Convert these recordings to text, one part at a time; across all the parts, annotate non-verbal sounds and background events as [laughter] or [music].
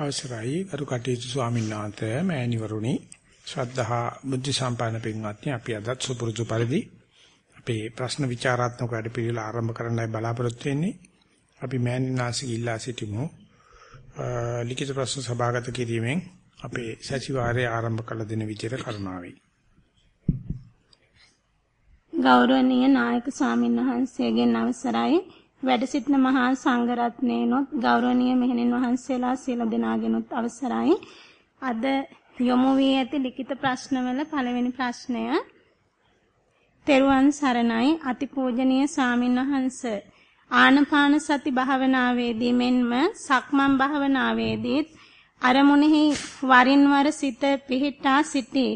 අවසරයි. අරු කටයුතු ස්වාමීන් වහන්සේ මෑණිවරුනි ශ්‍රද්ධහා බුද්ධ සම්පන්න පින්වත්නි අපි අදත් සුපුරුදු පරිදි අපේ ප්‍රශ්න විචාරාත්මක වැඩපිළිවෙල ආරම්භ කරන්නයි බලාපොරොත්තු වෙන්නේ. අපි මෑණින්නාසික ඉල්ලා සිටිමු. ලිඛිත ප්‍රශ්න සභාගත කිරීමෙන් අපේ සතිವಾರයේ ආරම්භ කළ දින විදිහට කරුණාවයි ගෞරවනීය නායක ස්වාමීන් වහන්සේගෙන් අවසරයි. වැඩ සිටින මහා සංඝරත්නයනොත් ගෞරවනීය මෙහෙණින් වහන්සේලා සියලු දෙනාගෙනුත් අවසරයි. අද යොමු වී ඇති ලිඛිත ප්‍රශ්නවල පළවෙනි ප්‍රශ්නය. තෙරුවන් සරණයි. අතිපූජනීය ස්වාමින් වහන්ස ආනපාන සති භාවනාවේදී මෙන්ම සක්මන් භාවනාවේදීත් අරමුණෙහි වරින් වර සිත පිහිටා සිටී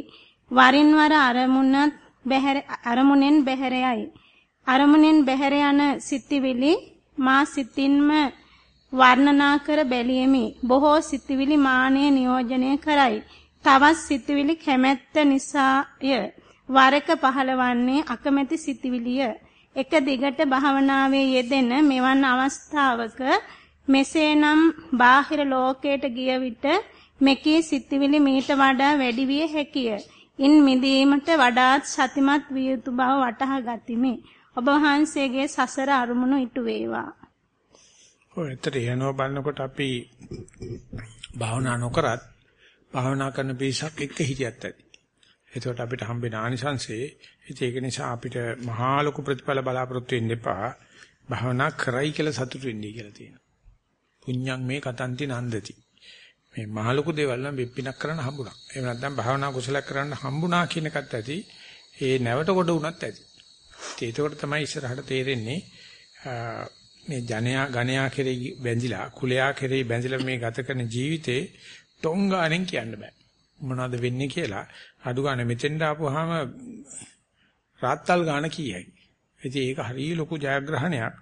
වරින් වර අරමුණත් බැහැර අරමුණෙන් බැහැරයයි අරමුණෙන් බැහැර යන සිතිවිලි මා සිතින්ම වර්ණනා කර බැලීමේ බොහෝ සිතිවිලි මානය නියෝජනය කරයි. තවත් සිතිවිලි කැමැත්ත නිසාය. වරක පහළවන්නේ අකමැති සිතිවිලිය. එක දිගට භාවනාවේ යෙදෙන මෙවන් අවස්ථාවක මෙසේනම් බාහිර ලෝකයට ගිය විට මෙකී සිතිවිලි මීට වඩා වැඩි විය හැකිය. ඉන් මිදීමට වඩාත් සතිමත් විය යුතු බව වටහා ගතිමි. ඔබ වහන්සේගේ සසර අරුමුණු ඉටු වේවා. ඔය ඇත්තට එනවා බලනකොට අපි භාවනා නොකරත් භාවනා කරන පිරිසක් එක්ක හිටියත් ඇති. එතකොට අපිට හම්බෙන ආනිසංසේ ඒක නිසා අපිට මහා ලොකු ප්‍රතිඵල බලාපොරොත්තු වෙන්න එපා. භාවනා කරයි කියලා සතුටු වෙන්නයි කියලා තියෙනවා. පුඤ්ඤං මේ කතන්ති නන්දති. මේ මහ ලොකු දේවල් නම් වෙප්පිනක් කරන්න හම්බුණා. එහෙම නැත්නම් භාවනා කුසලයක් කරන්න හම්බුණා කියන එකත් ඇති. ඒ නැවට කොට උනත් ඇති. ඒකෝට තමයි ඉස්සරහට තේරෙන්නේ මේ ජනයා ගණයා කෙරෙහි බැඳිලා කුලයා කෙරෙහි බැඳිලා මේ ගත කරන ජීවිතේ ටොංගානෙන් කියන්න බෑ. මොනවද වෙන්නේ කියලා අඩු ගන්න මෙතෙන්ට ආපුවාම රාත්තල් ගාන කීයයි. ඉතින් ඒක හරිය ලොකු ජයග්‍රහණයක්.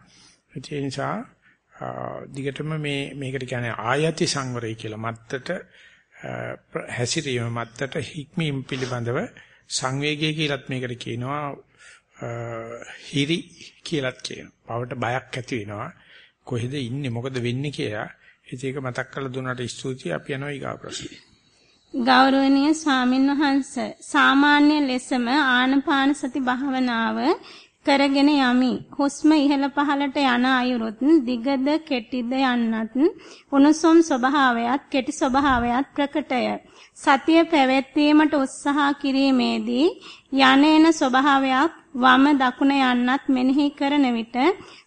ඒ නිසා දිගටම මේ මේකට කියන්නේ ආයති සංවරය කියලා මත්තට හැසිරීම මත්තට හික්මීම් පිළිබඳව සංවේගය කියලත් මේකට කියනවා හිරි කියලාත් කියනවා. පවට බයක් ඇති වෙනවා. කොහෙද ඉන්නේ මොකද වෙන්නේ කියලා. ඒක මතක් කරලා දුන්නාට ස්තුතියි අපි යනවා ඊගා ප්‍රශ්නේ. ගෞරවනීය ස්වාමින් වහන්සේ සාමාන්‍ය ලෙසම ආනපාන සති භාවනාව කරගෙන යමි. හුස්ම ඉහළ පහළට යන අයුරුත් දිගද කෙටිද යන්නත් උණුසුම් ස්වභාවයත් කෙටි ස්වභාවයත් ප්‍රකටය. සතිය පැවැත්වීමට උත්සාහ කිරීමේදී යන්නේන ස්වභාවයක් වම දකුණ යන්නත් මෙනෙහි කරන විට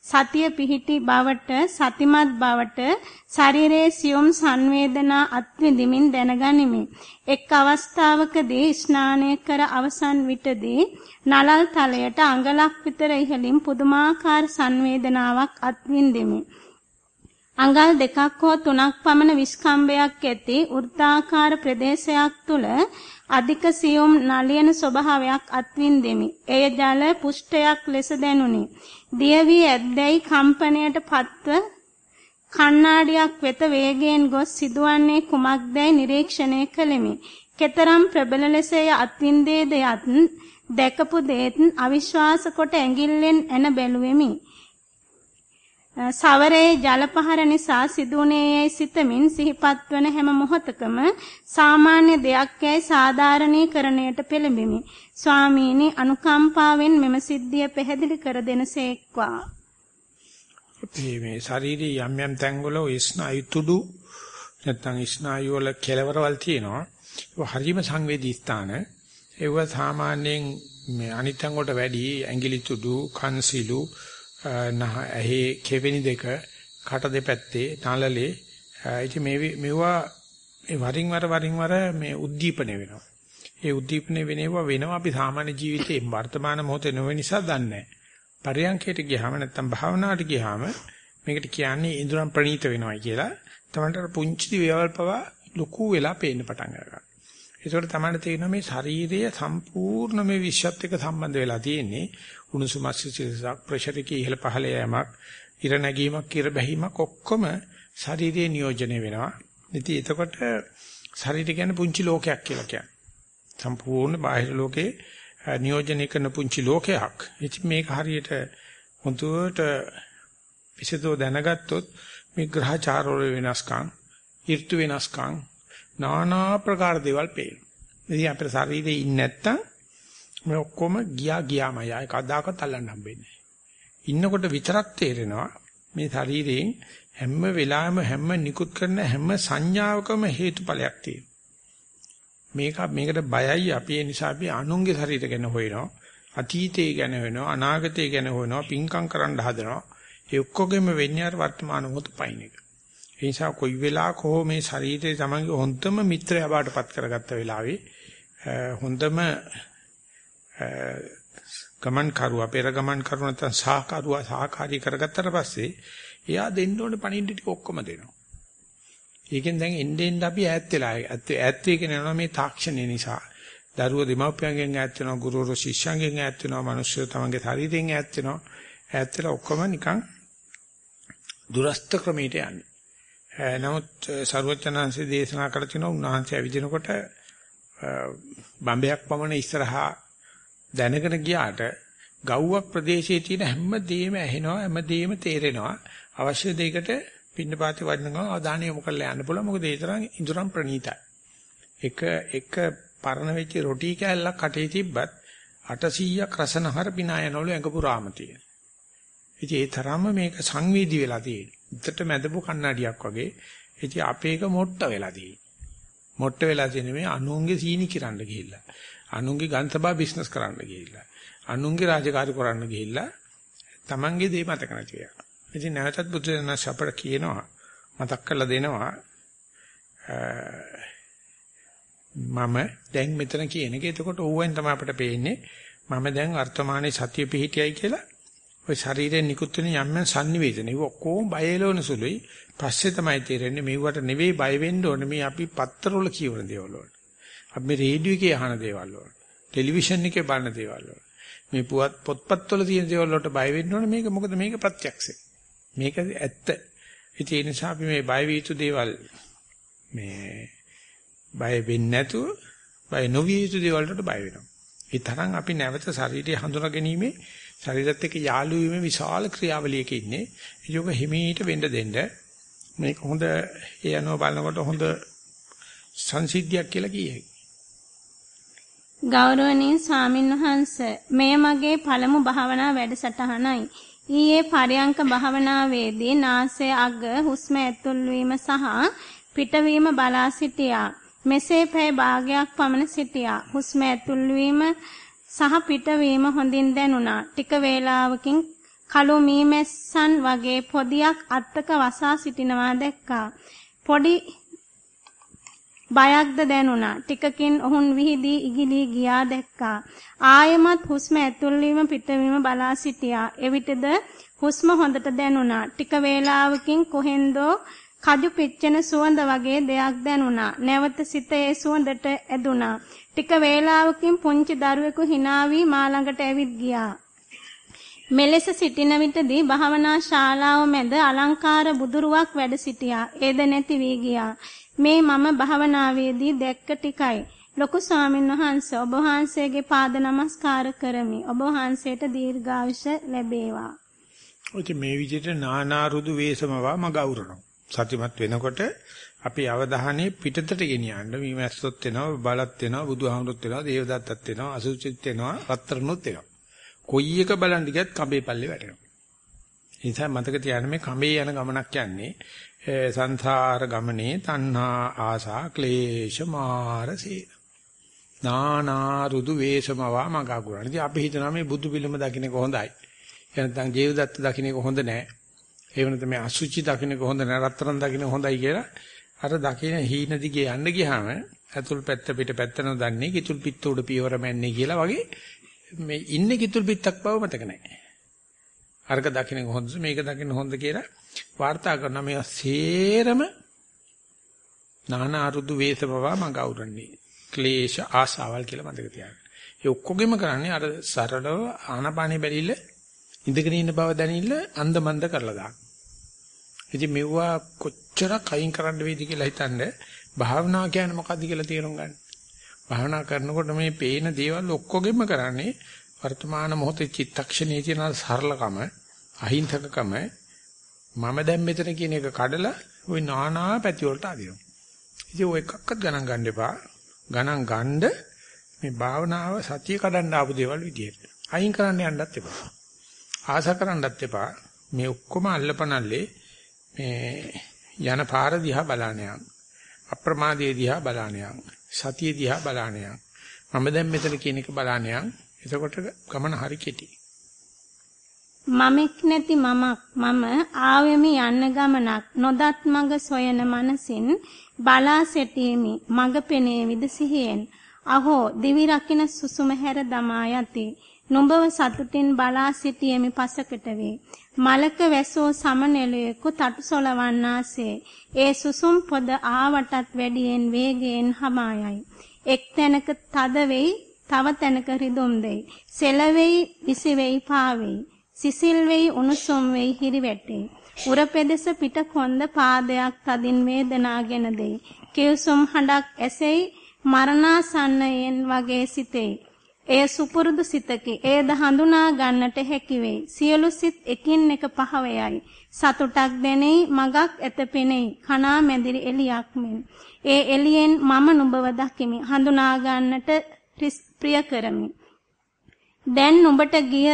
සතිය පිහිටි බවට සතිමත් බවට ශරීරයේ සියුම් සංවේදනා අත්විඳිමින් දැනගනිමි. එක් අවස්ථාවකදී ස්නානය කර අවසන් විටදී නලල් තලයට අඟලක් විතර ඉහළින් පුදුමාකාර සංවේදනාවක් අත්විඳෙමි. අඟල් දෙකක් හෝ තුනක් පමණ විස්කම්බයක් ඇති වෘත්තාකාර ප්‍රදේශයක් තුල අධික සියුම් නලියන ස්වභාවයක් අත්විඳෙමි. එය ජල පුෂ්ඨයක් ලෙස දැනුනි. දියවි ඇද්දැයි කම්පනයට පත්ව කණ්ණාඩියක් වෙත වේගයෙන් ගොස් සිදුවන්නේ කුමක්දැයි නිරීක්ෂණය කළෙමි. කතරම් ප්‍රබල ලෙස එය අත්විඳේද යත් දැකපු දේත් අවිශ්වාස කොට ඇඟිල්ලෙන් එන බැලුවෙමි. සවරේ ජලපහර නිසා සිදුුණේයයි සිතමින් සිහිපත් වන හැම මොහොතකම සාමාන්‍ය දෙයක් යයි සාධාරණීකරණයට පෙළඹෙමි. ස්වාමීනි අනුකම්පාවෙන් මෙම සිද්ධිය පැහැදිලි කර දෙනසේක්වා. මේ ශාරීරික යම් යම් තැන්වල ස්නායු තුඩු නැත්නම් ස්නායු වල කෙලවරවල් තියෙනවා. ඒක හරිම සංවේදී ස්ථාන. ඒව සාමාන්‍යයෙන් මේ අනිත් තැන් වලට වැඩි ඇඟිලි තුඩු, කන්සිලු නහ ඇහි කෙවෙනි දෙක කට දෙපැත්තේ නළලේ ඉතින් මේ මේවා ඒ වරින් වර වරින් වර මේ උද්දීපන වෙනවා. ඒ උද්දීපන වෙනවා වෙනවා අපි සාමාන්‍ය ජීවිතේ වර්තමාන මොහොතේ නොවෙන නිසා දන්නේ නැහැ. පරියන්කයට ගියාම නැත්තම් භාවනාවට ගියාම මේකට කියන්නේ ඉන්ද්‍රයන් ප්‍රණීත වෙනවා කියලා. තමන්ට පුංචි දේවල් පවා ලොකු වෙලා පේන්න පටන් ගන්නවා. ඒකට තමයි තේරෙනවා මේ ශරීරය සම්පූර්ණ මේ විශ්වත් එක්ක සම්බන්ධ වෙලා තියෙන්නේ. උණුසුම සිසිලසක් ප්‍රෙෂර් එකේ ඉහළ පහළ යෑමක්, ඉර නැගීමක්, ඉර බැහිමක් ඔක්කොම ශරීරයේ නියෝජනය වෙනවා. ඉතින් එතකොට ශරීරය කියන්නේ පුංචි ලෝකයක් කියලා කියන්නේ. සම්පූර්ණ බාහිර ලෝකේ නියෝජනය කරන පුංචි ලෝකයක්. ඉතින් මේක හරියට මුතුවට විසදෝ දැනගත්තොත් මේ ග්‍රහචාර වල වෙනස්කම් ඍතු වෙනස්කම් নানা ප්‍රකාර දේවල් පේනවා. ඉතින් අපේ ශරීරේ ඉන්නේ නැත්තම් මේ ඔක්කොම ගියා ගියාමයි ආය කවදාකවත් අල්ලන්න හම්බෙන්නේ නැහැ. ඉන්නකොට විතරක් තේරෙනවා මේ ශරීරයෙන් හැම වෙලාවෙම හැම නිකුත් කරන හැම සංඥාවකම හේතුඵලයක් තියෙනවා. මේක මේකට බයයි අපි ඒ නිසා අපි අනුන්ගේ ශරීර ගැන හොයනවා. අතීතය ගැන හොයනවා, අනාගතය ගැන හොයනවා, පින්කම් කරන්න හදනවා. ඒ ඔක්කොගෙම වෙන්නේ අර වර්තමාන මොහොත පයින් එක. ඒ නිසා කොයි වෙලාවක හෝ මේ ශරීරයේ තමන්ගේ හොඳම මිත්‍රයා බාටපත් කරගත්ත වෙලාවේ හොඳම ගමන් කරුවා පෙර ගමන් කරුවා නැත්නම් සහකරුවා සහකාරී කරගත්තට පස්සේ එයා දෙන්න ඕනේ පණින්න ටික ඔක්කොම දෙනවා. ඒකෙන් දැන් එන්නේ එන්න අපි ඈත් වෙලා ඈත් වෙගෙන යනවා මේ තාක්ෂණය නිසා. දරුවෝ දෙමව්පියන්ගෙන් ඈත් වෙනවා, ගුරුවරු ශිෂ්‍යයන්ගෙන් ඈත් වෙනවා, මිනිස්සු තමන්ගේ ශරීරයෙන් ඈත් වෙනවා. ඈත් වෙලා ඔක්කොම නිකන් දුරස්ත ක්‍රමයට යන්නේ. නමුත් ਸਰවඥාන්සේ දේශනා කළ තිනවා උන්වහන්සේ ඇවිදිනකොට බම්බයක් පමණ ඉස්සරහා දැනගෙන ගියාට ගව්වක් ප්‍රදේශයේ තියෙන හැම දෙයක්ම ඇහෙනවා හැම දෙයක්ම තේරෙනවා. අවශ්‍ය දෙයකට පින්නපාති වඩනකම අවධානය යොමු කරලා යන්න පුළුවන්. මොකද ඒ තරම් ඉඳුරම් ප්‍රණීතයි. එක එක පරණ වෙච්ච රොටි කෑල්ලක් කටේ තිබ්බත් 800ක් රසනහර පිනායනවලු ඇඟ පුරාම තියෙන. ඉතින් ඒ තරම්ම මේක සංවේදී වෙලා තියෙන. උත්තර මැදපු කන්නඩියක් වගේ. ඉතින් අපේක මොට්ට වෙලා තියෙන. මොට්ට වෙලා තියෙන මේ අනුන්ගේ සීනි කිරන්න ගිහිල්ලා. අනුන්ගේ ගන්තබා බිස්නස් කරන්න ගිහිල්ලා අනුන්ගේ රාජකාරි කරන්න ගිහිල්ලා Tamange දේ මතක නැති වෙනවා. ඉතින් නැවතත් බුදුරජාණන් අපට කියනවා මතක් කරලා දෙනවා මම දැන් මෙතන කියන එක. එතකොට ඕවෙන් තමයි අපිට පේන්නේ මම දැන් වර්තමානයේ සතිය පිහිටියයි කියලා. ওই ශරීරයෙන් නිකුත් වෙන යම් යම් sannivedana. ඒක ඔක්කොම බයලවන සුළුයි. පස්සේ තමයි තේරෙන්නේ මෙව්වට නෙවෙයි බය වෙන්න ඕනේ මේ අපි පත්තරවල කියවන දේවල් වලට. අපි මේ රේඩියෝ එකේ අහන දේවල් වලට. ටෙලිවිෂන් එකේ බලන දේවල් වලට. මේ පුවත් පොත්පත්වල තියෙන දේවල් වලට බය වෙන්න ඕනේ මේක මොකද මේක ප්‍රත්‍යක්ෂයි. මේක ඇත්ත. ඒ නිසා අපි මේ බය වී යුතු දේවල් මේ බය වෙන්නේ නැතුව බය නොවිය යුතු දේවල් වලට බය වෙනවා. ඒ තරම් අපි නැවත ශරීරය හඳුනා ගැනීමේ ශරීරත් එක්ක යාළු වීමේ විශාල ක්‍රියාවලියක ඉන්නේ. ඒක හිමීට වෙන්න දෙන්න මේක හොඳ ඒ අනුව බලනකොට හොඳ සංසිද්ධියක් කියලා කියයි. ගෞරවනීය ස්වාමින්වහන්ස මෙය මගේ පළමු භාවනා වැඩසටහනයි. ඊයේ පරයන්ක භාවනාවේදී නාසය අග හුස්ම ඇතුල් වීම සහ පිටවීම බලා සිටියා. මෙසේ පැය භාගයක් පමණ සිටියා. හුස්ම ඇතුල් වීම සහ පිටවීම හොඳින් දැනුණා. ටික වේලාවකින් කළු මීමැස්සන් වගේ පොදියක් අත්තක වසා සිටිනවා දැක්කා. පොඩි බයක්ද දැනුණා. ටිකකින් ඔහුන් විහිදී ඉගිලී ගියා දැක්කා. ආයමත් හුස්ම ඇතුල් වීම පිටවීම බලා සිටියා. එවිටද හුස්ම හොඳට දැනුණා. ටික වේලාවකින් කොහෙන්දෝ කජු පිච්චෙන සුවඳ වගේ දෙයක් දැනුණා. නැවත සිත ඒ සුවඳට ඇදුණා. ටික වේලාවකින් පුංචි දරුවෙකු hina වී මා ළඟට ඇවිත් ගියා. මෙලෙස සිටින විටදී භාවනා ශාලාව මැද අලංකාර බුදුරුවක් වැඩ සිටියා. ඒද නැති වී ගියා. මේ මම භාවනාවේදී දැක්ක ටිකයි. ලොකු ස්වාමීන් වහන්සේ ඔබ වහන්සේගේ පාද නමස්කාර කරමි. ඔබ වහන්සේට දීර්ඝායුෂ ලැබේවා. ඔය මේ විදිහට නානා රුදු වේසමවා මග අවුරනවා. සතිමත් වෙනකොට අපි අවධානය පිටතට ගෙනියන්න මේ මැස්සොත් වෙනවා බලත් වෙනවා බුදුහාමුදුරුත් වෙනවා දේවදත්තත් වෙනවා අසුචිත් වෙනවා රත්තරණුත් වෙනවා. කොයි එක බලන් දිගත් කඹේ පල්ලේ වැටෙනවා. ඒ නිසා මතක තියාගන්න මේ කඹේ යන ගමනක් යන්නේ සංසාර ගමනේ තණ්හා ආසා ක්ලේශ මාරසේ නානා රුදු වේසමවා මගගුරණ. ඉතින් අපි හිතනවා මේ බුදු පිළිම දකින්න කොහොඳයි. එහෙනම් ජීවදත්ත දකින්න කොහොඳ නැහැ. ඒ වෙනත මේ අසුචි දකින්න කොහොඳ නැහැ. රත්තරන් දකින්න හොඳයි කියලා අර දකින්න හීන දිගේ යන්න ගියාම ඇතුල් පැත්ත පිට පැත්ත නොදන්නේ කිතුල් පිට උඩ පියවර මැන්නේ කියලා වගේ මේ ඉන්නේ කිතුල් පිටක් බව මතක නැහැ. අර්ග දකින්න හොඳ මේක දකින්න හොඳ කියලා වාර්තා කරන මේ සේරම නානා අරුදු වේසමවා මඟ අවුරන්නේ. ක්ලේශ ආසාවල් කියලා මතක තියාගන්න. ඒ ඔක්කොගෙම කරන්නේ අර සරලව ආනපානෙ බැලිල්ල ඉඳගෙන ඉන්න බව දැනෙන්න අන්දමන්ද කරලා දාන්න. ඉතින් මෙවුවා කොච්චරක් අයින් කරන්න වේද කියලා හිතන්නේ භාවනා කියන්නේ මොකද්ද කියලා තේරුම් ගන්න. භාවනා කරනකොට මේ පේන දේවල් ඔක්කොගෙම කරන්නේ වර්තමාන මොහොතේ චිත්තක්ෂණයේ තියෙන සරලකම අහිංසකකම මම දැන් මෙතන කියන එක කඩලා ওই නානා පැති වලට අදිනවා. ඉතින් ඔය එකක්වත් ගණන් ගන්න එපා. ගණන් ගන්න මේ භාවනාව සතිය කඩන්න ආපු දේවල් විදියට. අයින් කරන්න යන්නත් එපා. ආස කරන්නත් එපා. මේ ඔක්කොම අල්ලපනල්ලේ මේ යන පාර දිහා බලන්න යන්න. අප්‍රමාදයේ දිහා බලන්න යන්න. සතිය දිහා බලන්න යන්න. මම දැන් මෙතන කියන එක බලන්න යන්න. එතකොට ගමන හරි කෙටි. මමෙක් නැති මමක් මම ආවෙමි යන්න ගමනක් නොදත් මඟ සොයන මනසින් බලා සිටීමි මඟ පෙනේ විද සිහියෙන්. අහෝ දිවි රකින්න සුසුම හැර දමා යති. නුඹව සතුටින් බලා සිටියෙමි පසකට වේ. මලක වැසෝ සමනෙලයෙකු තටු සොලවන්නාසේ ඒ සුසුම් පොද ආවටත් වැඩියෙන් වේගයෙන් හමායයි එක් තැනක තද වෙයි තව තැනක රිදුම් දෙයි. සෙලවෙයි විසි වෙයි පාවෙයි සිසිල් වෙයි උණුසුම් වෙයි හිරිවැටේ. උර පෙදෙස පිට කොන්ද පාදයක් තදින් වේදනාගෙන දෙයි. කිව්සුම් හඬක් ඇසෙයි මරණාසන්නයෙන් වගේ සිතෙයි. එය සුපුරුදු සිතකි. එයද හඳුනා ගන්නට හැකි වෙයි. සියලු සිත් එකින් එක පහවයයි. සතුටක් දැනෙයි, මගක් ඇත පෙනෙයි. කනා මැදිරි එලියක් මෙන්. ඒ එළියෙන් මම නුඹව දකිමි. හඳුනා ගන්නට ප්‍රිය කරමි. දැන් නුඹට ගිය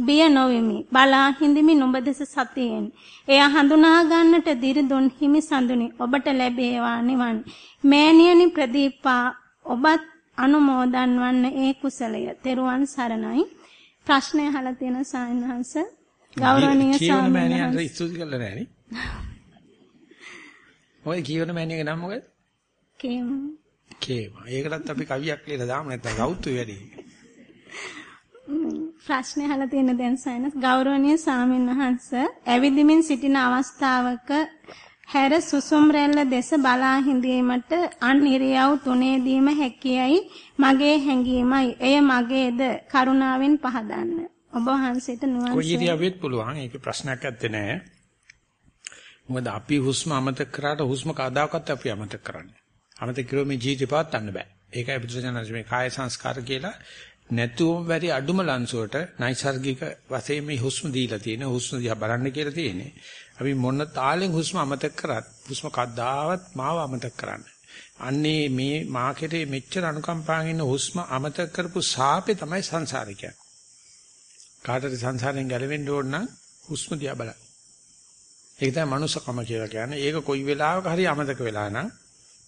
බිය නොවෙමි. බලා හිඳිමි නුඹ දෙස සතියෙන්. එය හඳුනා ගන්නට දිරිදුන් හිමි සඳුනි ඔබට ලැබේවා නිවන්. මෑණියනි ප්‍රදීපා ඔබත් අනුමෝදන් වන්න ඒ කුසලය. තෙරුවන් සරණයි. ප්‍රශ්නය අහලා තියෙන සායනහංශ ගෞරවනීය ස්වාමීන් ස්තුති කළා නෑනේ. ඔය කියවන මෑණියගේ නම මොකද? කේම. කේම. ඒකටත් අපි කවියක් ලියලා දාමු නැත්නම් ගෞතු වැඩි. ප්‍රශ්නේ අහලා තියෙන දැන් සයනස්. ගෞරවනීය සාමින් වහන්ස ඇවිදිමින් සිටින අවස්ථාවක හැර සුසුම් රැල්ල දෙස බලා හිඳීමට අන් ඉරියව් තුනේදීම හැකියයි මගේ හැඟීමයි. එය මගේද? කරුණාවෙන් පහදන්න. ඔබ වහන්සේට නුවන්ස. කොයි ඉරියව්වෙත් පුළුවන්. ඒක ප්‍රශ්නයක් නැත්තේ නෑ මොකද අපි හුස්ම අමතක කරාට හුස්ම කවදාකවත් අපි අමතක කරන්නේ. අමතක කරුවොත් මේ ජීවිතේ පවත්වන්න බෑ. ඒකයි බුදුසසුන මේ කාය සංස්කාර කියලා නැතුවම බැරි අඩුම ලන්සුවට නයිසර්ගික වශයෙන් මේ හුස්ම දීලා තියෙන හුස්ම දිහා බලන්න කියලා තියෙන්නේ. අපි මොන තාලෙන් හුස්ම අමතක කරත් හුස්ම කද්දාවත් මාව අමතක කරන්න. අන්නේ මේ මා කෙරේ මෙච්චර අනුකම්පාවෙන් ඉන්න හුස්ම අමතක කරපු සාපේ තමයි සංසාරිකය. කාටද සංසාරයෙන් ගැලවෙන්න ඕන නම් හුස්ම දිහා බලන්න. ඒක තමයි මනුස්සකම කියලා කියන්නේ. ඒක කොයි වෙලාවක හරි අමතක වෙලා නම්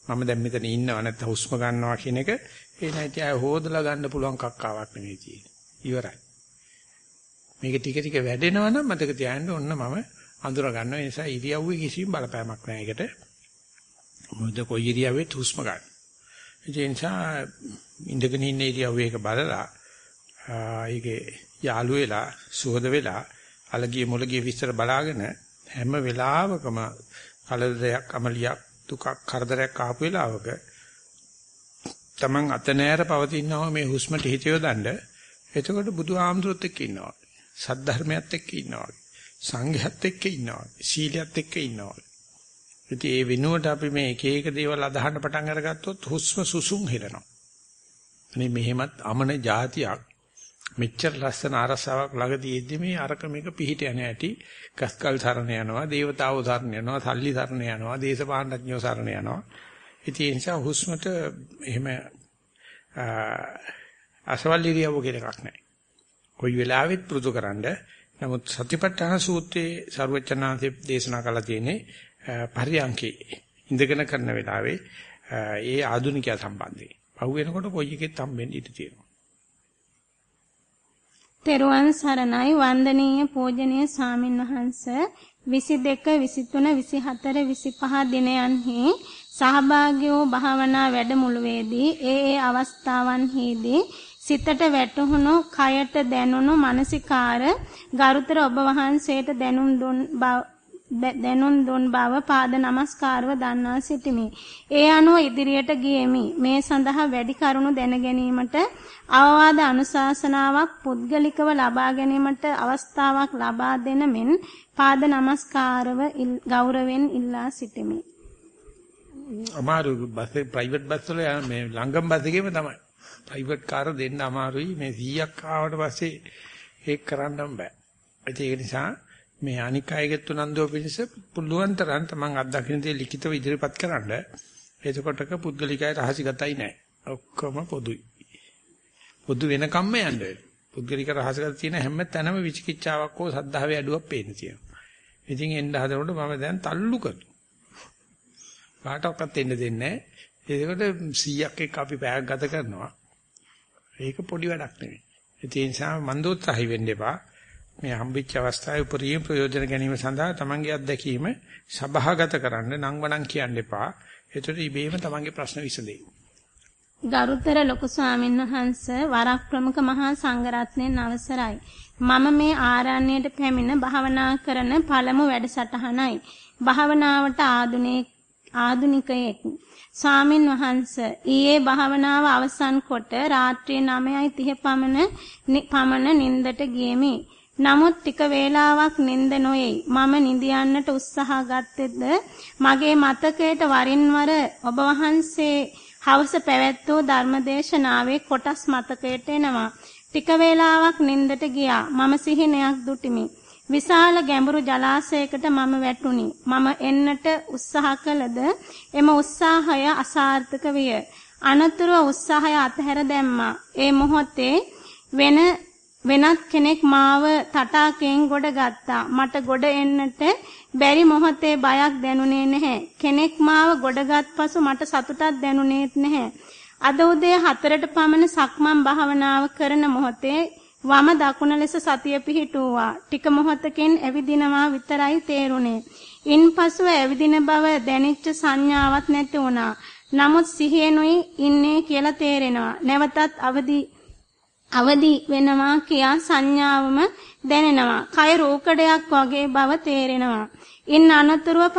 මම දැන් මෙතන ඉන්නව නැත්නම් හුස්ම ගන්නවා කියන එක ඒ නැති අය හොදලා ගන්න පුළුවන් කක්කාවක් නෙවෙයි තියෙන්නේ. ඉවරයි. මේක ටික ටික වැඩෙනවා නම් මතක තියාගන්න ඕන්න මම අඳුර ගන්නවා. ඒ නිසා ඉරියව්වේ කිසිම බලපෑමක් නැහැ ඒකට. මොකද කොයි ඉරියව්වෙත් හුස්ම ගන්න. ඒ නිසා ඉඳගෙන ඉන්න ඉරියව්වේ එක බලලා ඒකේ යාළු වෙලා සුහද වෙලා අලගිය මොලගිය විස්තර බලාගෙන හැම වෙලාවකම කලදයක් අමලියක් දුකක් කරදරයක් ආපු වෙලාවක Taman අත නෑර පවතිනවා මේ හුස්මට හිත යොදන්න. එතකොට බුදු ආමතුරුත් එක්ක ඉන්නවා. සද්ධර්මයත් එක්ක ඉන්නවා. සංඝයත් එක්ක ඉන්නවා. සීලයත් එක්ක ඉන්නවා. ඉතින් ඒ වෙනුවට අපි මේ එක එක දේවල් අදහන්න පටන් අරගත්තොත් හුස්ම සුසුම් හෙලනවා අනේ මෙහෙමත් අමන જાතියක් මෙච්චර ලස්සන අරසාවක් ළඟදීදී මේ අරක මේක පිහිට යන ඇති ගස්කල් සරණ යනවා දේවතාවෝ සරණ යනවා සල්ලි සරණ යනවා දේශපාලනඥයෝ සරණ යනවා ඉතින් ඒ නිසා හුස්මට එහෙම අසවල් ඉරියව්ව කියලා එකක් නැහැ. කොයි වෙලාවෙත් පුරුදුකරනද නමුත් සතිපට්ඨාන සූත්‍රයේ ਸਰවචනාංශේ දේශනා කළා තියෙන්නේ පරියංකේ ඉඳගෙන කරන වෙලාවේ ඒ ආධුනිකයා සම්බන්ධයෙන්. පහු වෙනකොට කොයි එකෙත් හම්බෙන්න ඉඩ තියෙනවා. තෙරුවන් සරණයි. වන්දනීය පූජනීය ස්වාමින් වහන්සේ 22 23 24 25 දිනයන්හි සහභාගී වූ භාවනා වැඩමුළුවේදී ඒ ඒ අවස්ථාවන්හිදී සිතට වැටහුණු කයට දැනුණු මානසිකාර ගරුතර ඔබ වහන්සේට දැනුම් දුන් දැනුම් දුන් බව පාද නමස්කාරව දන්වා සිටිමි. ඒ අනුව ඉදිරියට ගියෙමි. මේ සඳහා වැඩි කරුණු දැන ගැනීමට අවවාද අනුශාසනාවක් පුද්ගලිකව ලබා ගැනීමට අවස්ථාවක් ලබා දෙන මෙන් පාද නමස්කාරව ගෞරවයෙන් ඉල්ලා සිටිමි. අමාරු බස් ප්‍රයිවට් බස් වල මේ ලංගම් බස් එකේම තමයි. ප්‍රයිවට් කාර් දෙන්න අමාරුයි මේ 100ක් ආවට පස්සේ ඒක කරන්න බෑ. ඒක නිසා මේ අනික් අයගෙත් උනන්දුව පිණිස පුළුවන් තරම් තමන් අත්දකින්න දේ ලිඛිතව ඉදිරිපත් කරන්න. එතකොටක පුද්ගලිකයි රහසිගතයි නැහැ. ඔක්කොම පොදුයි. පොදු වෙනකම්ම යන්න පුද්ගලික රහසකට තියෙන හැම තැනම විචිකිච්ඡාවක් හෝ සද්ධාවේ අඩුවක් පේන්න තියෙනවා. ඉතින් එන්න හදනකොට මම දැන් තල්ලු කරනවා. කාටවත් එන්න දෙන්නේ නැහැ. ඒකට 100ක් එක්ක අපි පැයක් ගත කරනවා. ඒක පොඩි වැඩක් නෙවෙයි. ඒ නිසා මන්දෝත්සාහි වෙන්න එපා. මේ හම්බෙච්ච අවස්ථාවේ උපරිම ප්‍රයෝජන ගැනීම සඳහා තමන්ගේ අත්දැකීම සභාගත කරන්න නම් වණන් කියන්න එපා. ඒතර ඉබේම තමන්ගේ ප්‍රශ්න විසඳෙයි. ගරුතර ලොකු ස්වාමීන් වහන්ස වරක් ප්‍රමුඛ මහා සංඝරත්නයන් අවසරයි. මම මේ ආරණ්‍යයට පැමිණ භාවනා කරන පළමු වැඩසටහනයි. භාවනාවට ආධුනික ආධුනිකයෙක්. ස්වාමින් වහන්ස ඊයේ භාවනාව අවසන් කොට රාත්‍රී 9:30 පමණ පමණ නින්දට ගියෙමි. නමුත් ටික වේලාවක් නිින්ද නොයයි. මම නිදි යන්නට උත්සාහ ගත්තෙද මගේ මතකයට වරින් වර ඔබ වහන්සේ හවස පැවැත්වූ ධර්මදේශනාවේ කොටස් මතකයට එනවා. ටික වේලාවක් නිින්දට ගියා. මම සිහිනයක් දුටිමි. විශාල ගැඹුරු ජලාශයකට මම වැටුණි. මම එන්නට උත්සාහ කළද එම උත්සාහය අසාර්ථක විය. අනතුරුව උත්සාහය අතහැර දැම්මා. ඒ මොහොතේ වෙන වෙනත් කෙනෙක් මාව තටාකයෙන් ගොඩ ගත්තා. මට ගොඩ එන්නට බැරි මොහොතේ බයක් දැනුනේ නැහැ. කෙනෙක් මාව ගොඩගත් පසු මට සතුටක් දැනුනේත් නැහැ. අද උදේ 4ට පමණ සක්මන් භාවනාව කරන මොහොතේ වම දකුණ ලෙස සතිය පිහිටුවා. ටික මොහොතකින් ඇවිදිනවා විතරයි තේරුනේ. ඉන්පසුව ඇවිදින බව දැනෙච්ච සංඥාවක් නැති වුණා. නමුත් සිහියෙනුයි ඉන්නේ කියලා තේරෙනවා. නැවතත් අවදි අවදි වෙනවා කියා සංඥාවම දැනෙනවා. කය රූකඩයක් වගේ බව තේරෙනවා. ඉන් අනතුරුව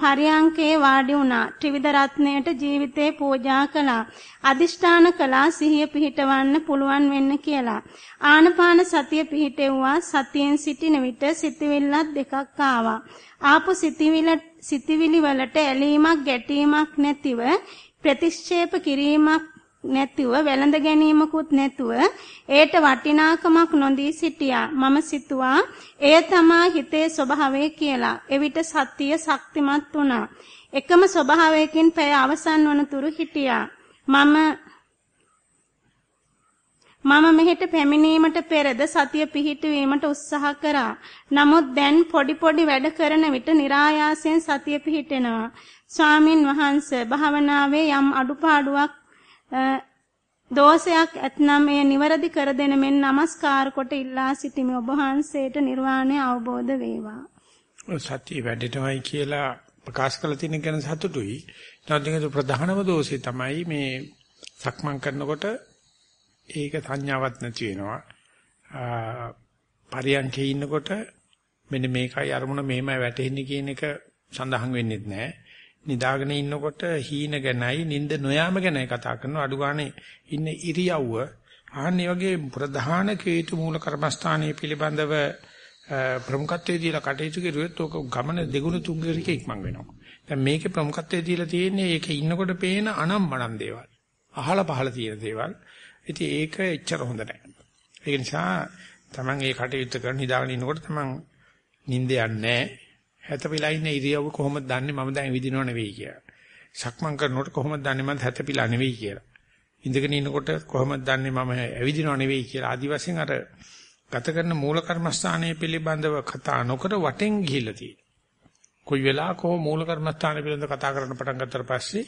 පරයන්කේ වාඩි වුණා. ත්‍රිවිධ රත්නයට ජීවිතේ පූජා කළා. අදිෂ්ඨාන කළා සිහිය පිහිටවන්න පුළුවන් වෙන්න කියලා. ආනපාන සතිය පිහිටෙව්වා. සතියෙන් සිටින විට සිතවිල්ලක් දෙකක් ආවා. ආපු සිතවිලි වලට ඇලීමක් ගැටීමක් නැතිව ප්‍රතික්ෂේප කිරීමක් නැතුව වැළඳ ගැනීමකුත් නැතුව ඒට වටිනාකමක් නොදී සිටියා මම සිතුවා එය තමා හිතේ ස්වභාවය කියලා එවිට සත්‍ය ශක්තිමත් වුණා එකම ස්වභාවයකින් පැය අවසන් වනතුරු හිටියා මම මම මෙහෙට පැමිණීමට පෙරද සතිය පිහිටුවීමට උත්සාහ කරා. නමුත් දැන් පොඩි පොඩි වැඩ කරන විට નિરાයාසයෙන් සතිය පිහිටෙනවා. ස්වාමින් වහන්සේ භාවනාවේ යම් අඩුපාඩුවක් දෝෂයක් ඇතනම් එය නිවැරදි කර දෙන මෙන් নমස්කාර කොට ඉල්ලා සිටිමි ඔබ වහන්සේට නිර්වාණය අවබෝධ වේවා. සත්‍ය වැඩිටමයි කියලා ප්‍රකාශ කළ තියෙන ගැන සතුටුයි. නැත්නම් ප්‍රධානම දෝෂේ තමයි මේ සක්මන් කරනකොට ඒක සංඥාවක් නැති වෙනවා. පරියන්කේ ඉන්නකොට මෙන්න මේකයි අරමුණ මෙහෙමයි වැටෙන්නේ කියන එක සඳහන් වෙන්නේ නැහැ. නිදාගෙන ඉන්නකොට හීන ගැනයි නිින්ද නොයාම ගැනයි කතා කරනවා අඩු ගානේ ඉන්න ඉරියව්ව ආන්නේ වගේ ප්‍රධාන කේතු මූල කර්මස්ථානයේ පිළිබඳව ප්‍රමුඛත්වයේ දීලා කටයුතු කරුවොත් ඕක ගමන දෙගුණ තුන්ගරික ඉක්මන් වෙනවා. දැන් මේකේ ප්‍රමුඛත්වයේ දීලා තියෙන්නේ ඒකේ ඉන්නකොට පේන අනම්මනම් දේවල්. අහල පහල තියෙන දේවල්. ඉතින් ඒක එච්චර හොඳ නැහැ. ඒ නිසා Taman ඒ කටයුත්ත කරන නිදාගෙන ඉන්නකොට Taman නිින්ද යන්නේ නැහැ. හැතපිලා ඉන්න ඉරියව්ව කොහොමද දන්නේ මම දැන් විදිනව නෙවෙයි කියලා. සක්මන් කරනකොට කොහොමද දන්නේ මම හැතපිලා නෙවෙයි කියලා. ඉඳගෙන ඉන්නකොට කොහොමද දන්නේ මම ඇවිදිනව නෙවෙයි කියලා. ආදි වශයෙන් අර ගත කරන මූල කර්මස්ථානයේ පිළිබඳව කතා නොකර වටෙන් ගිහිල්ලා තියෙනවා. කොයි වෙලාවක හෝ මූල කර්මස්ථානයේ පිළිබඳව කතා කරන්න පටන් ගත්තට පස්සේ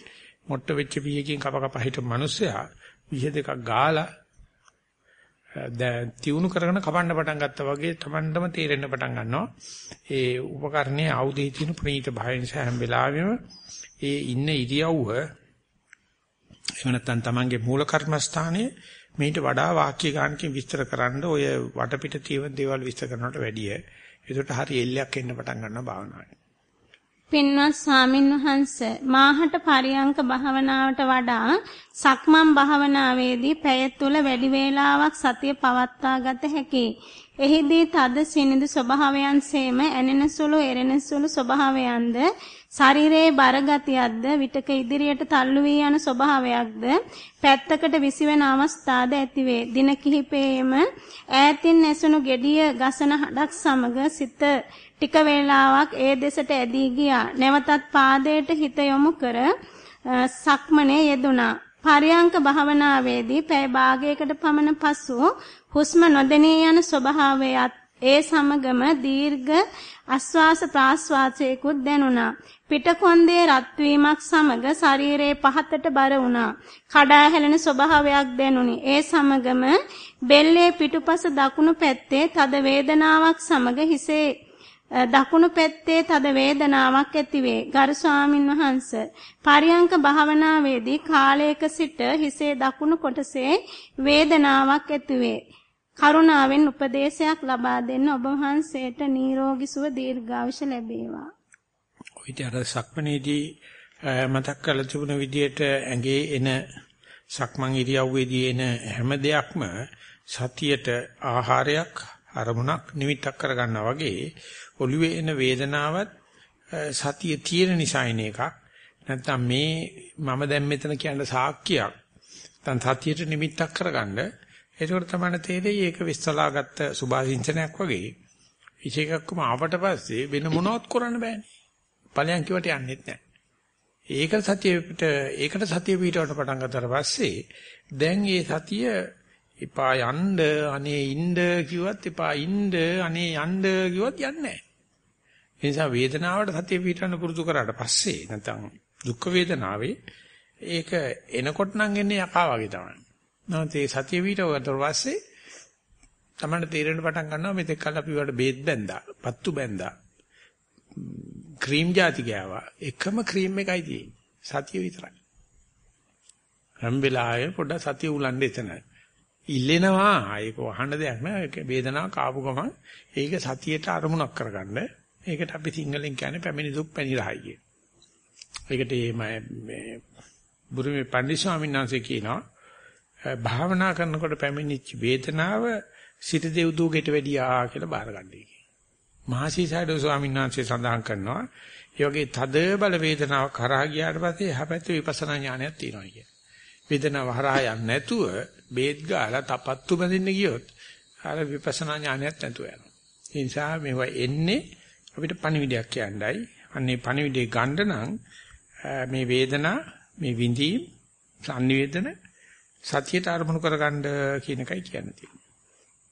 මොට්ට වෙච්ච පීයකින් කප කප හිට මිනිස්සයා විහ දෙකක් ගාලා දැන් තියුණු කරගෙන කපන්න පටන් ගත්තා වගේ Tamandම තේරෙන්න පටන් ගන්නවා. ඒ උපකරණයේ ආයුධයේ තියෙන ප්‍රණීත භාවය නිසා හැම වෙලාවෙම ඒ ඉන්න ඉරියව්ව එහෙම නැත්නම් Tamanගේ මූල කර්මස්ථානයේ මේට වඩා වාක්‍ය ගානකින් විස්තර කරන්න ඔය වටපිට තියෙන දේවල් විස්තර කරනවට වැඩිය ඒකට හරි එල්ලයක් එන්න පටන් ගන්නවා භාවනාවේ. පින්වත් ස්වාමින් වහන්ස මාහට පරියංක භාවනාවට වඩා සක්මන් භාවනාවේදී පැය තුල වැඩි වේලාවක් සතිය පවත්වා ගත හැකියි. එහිදී තද සිනිඳු ස්වභාවයන් සේම ඇනෙන සුළු එරෙන සුළු ස්වභාවයන්ද ශරීරයේ බර ගතියක්ද විටක ඉදිරියට තල්ලු වී යන ස්වභාවයක්ද පැත්තකට විසිවෙන අවස්ථාද ඇතිවේ. දින කිහිපෙම ඈතින් ඇසුණු gediya ගසන හඩක් සමග සිත ටික වේලාවක් ඒ දෙසට ඇදී ගියා. නැවතත් පාදයට හිත යොමු කර සක්මනේ යෙදුණා. පරියංක භාවනාවේදී පැය භාගයකට පමණ පසු හුස්ම නොදෙනී යන ස්වභාවයත් ඒ සමගම දීර්ඝ ආස්වාස ප්‍රාස්වාසයකුත් දැනුණා. පිටකොන්දේ රත් වීමක් සමග ශරීරයේ පහතට බර වුණා. කඩා හැලෙන ස්වභාවයක් දැනුනි. ඒ සමගම බෙල්ලේ පිටුපස දකුණු පැත්තේ තද වේදනාවක් සමග හිසේ දකුණු පැත්තේ තද වේදනාවක් ඇතිවේ. ගරු ස්වාමින් වහන්සේ පරියංක භාවනාවේදී කාලයක සිට හිසේ දකුණු කොටසේ වේදනාවක් ඇතිවේ. කරුණාවෙන් උපදේශයක් ලබා දෙන්න ඔබ වහන්සේට නිරෝගී සුව දීර්ඝායුෂ ලැබේවා. ඔය ඉතින් අර සක්මනේදී මතක් කරලා තිබුණ විදිහට ඇඟේ එන සක්මන් ඉරියව්වේදී එන හැම දෙයක්ම සතියට ආහාරයක් අරමුණක් නිමිත්තක් කරගන්නා වගේ ඔළුවේ එන වේදනාවත් සතිය තියෙන නිසා එන එකක්. නැත්නම් මේ මම දැන් මෙතන කියන සාක්කියක්. නැත්නම් සතියට නිමිත්තක් කරගන්න. ඒකෝට තමයි තේරෙයි ඒක විශ්සලාගත්ත සුභාසින්චනයක් වගේ. විශේෂකක්ම ආවට පස්සේ වෙන මොනවත් කරන්න බෑනේ. ඵලයන් කිවට යන්නෙත් නැහැ. ඒක සතියට ඒකට සතිය පිටවට පටන් ගන්නතර පස්සේ දැන් මේ සතිය එපා යන්න අනේ ඉන්න කිව්වත් එපා ඉන්න අනේ යන්න කිව්වත් යන්නේ නැහැ. ඒ නිසා වේදනාවට සතිය පිටවන්න පුරුදු කරාට පස්සේ නැත්නම් දුක් වේදනාවේ ඒක එනකොට නම් එන්නේ යකා වගේ තමයි. නැත්නම් ඒ සතිය පිටවකට පස්සේ තමයි තේරෙන්න පටන් ගන්නවා මෙතෙක් කල් අපි වල බේත් බැඳා, පත්තු බැඳා, ක්‍රීම් ಜಾති ගෑවා. එකම ක්‍රීම් එකයි තියෙන්නේ. සතිය විතරයි. හැම වෙලාවෙම පොඩ්ඩක් සතිය උලන්නේ එතන. ඉල්ලෙනවා ඒක වහන්න දෙයක් නෑ. වේදනාවක් ආපු ගමන් ඒක සතියට අරමුණක් කරගන්න. ඒකට අපි සිංහලෙන් කියන්නේ පැමිණි දුක් පැනිරහයි කිය. ඒකට මේ බුරුමේ පණ්ඩිත ස්වාමීන් වහන්සේ කියනවා භාවනා කරනකොට පැමිණිච්ච වේදනාව සිත දෙව්දුවකට වැඩියා කියලා බාරගන්නයි. මහසීසයිඩෝ ස්වාමීන් වහන්සේ සඳහන් කරනවා ඒ වගේ තද බල වේදනාව කරා ගියාට පස්සේ එහා පැත්තේ විපස්සනා ඥානයක් තියෙනවා කිය. වේදනාව හරහා යන්නේ නැතුව බේත් ගාලා තපත්තු බඳින්න ගියොත් අර විපස්සනා ඥානයක් නැතුව යනවා. ඒ නිසා මේවා එන්නේ අපිට පණිවිඩයක් කියන්නයි. අන්නේ පණිවිඩේ ගන්න නම් මේ වේදනා මේ විඳීම් සංනිවේදන සතියට අරමුණු කරගන්න කියන එකයි කියන්නේ.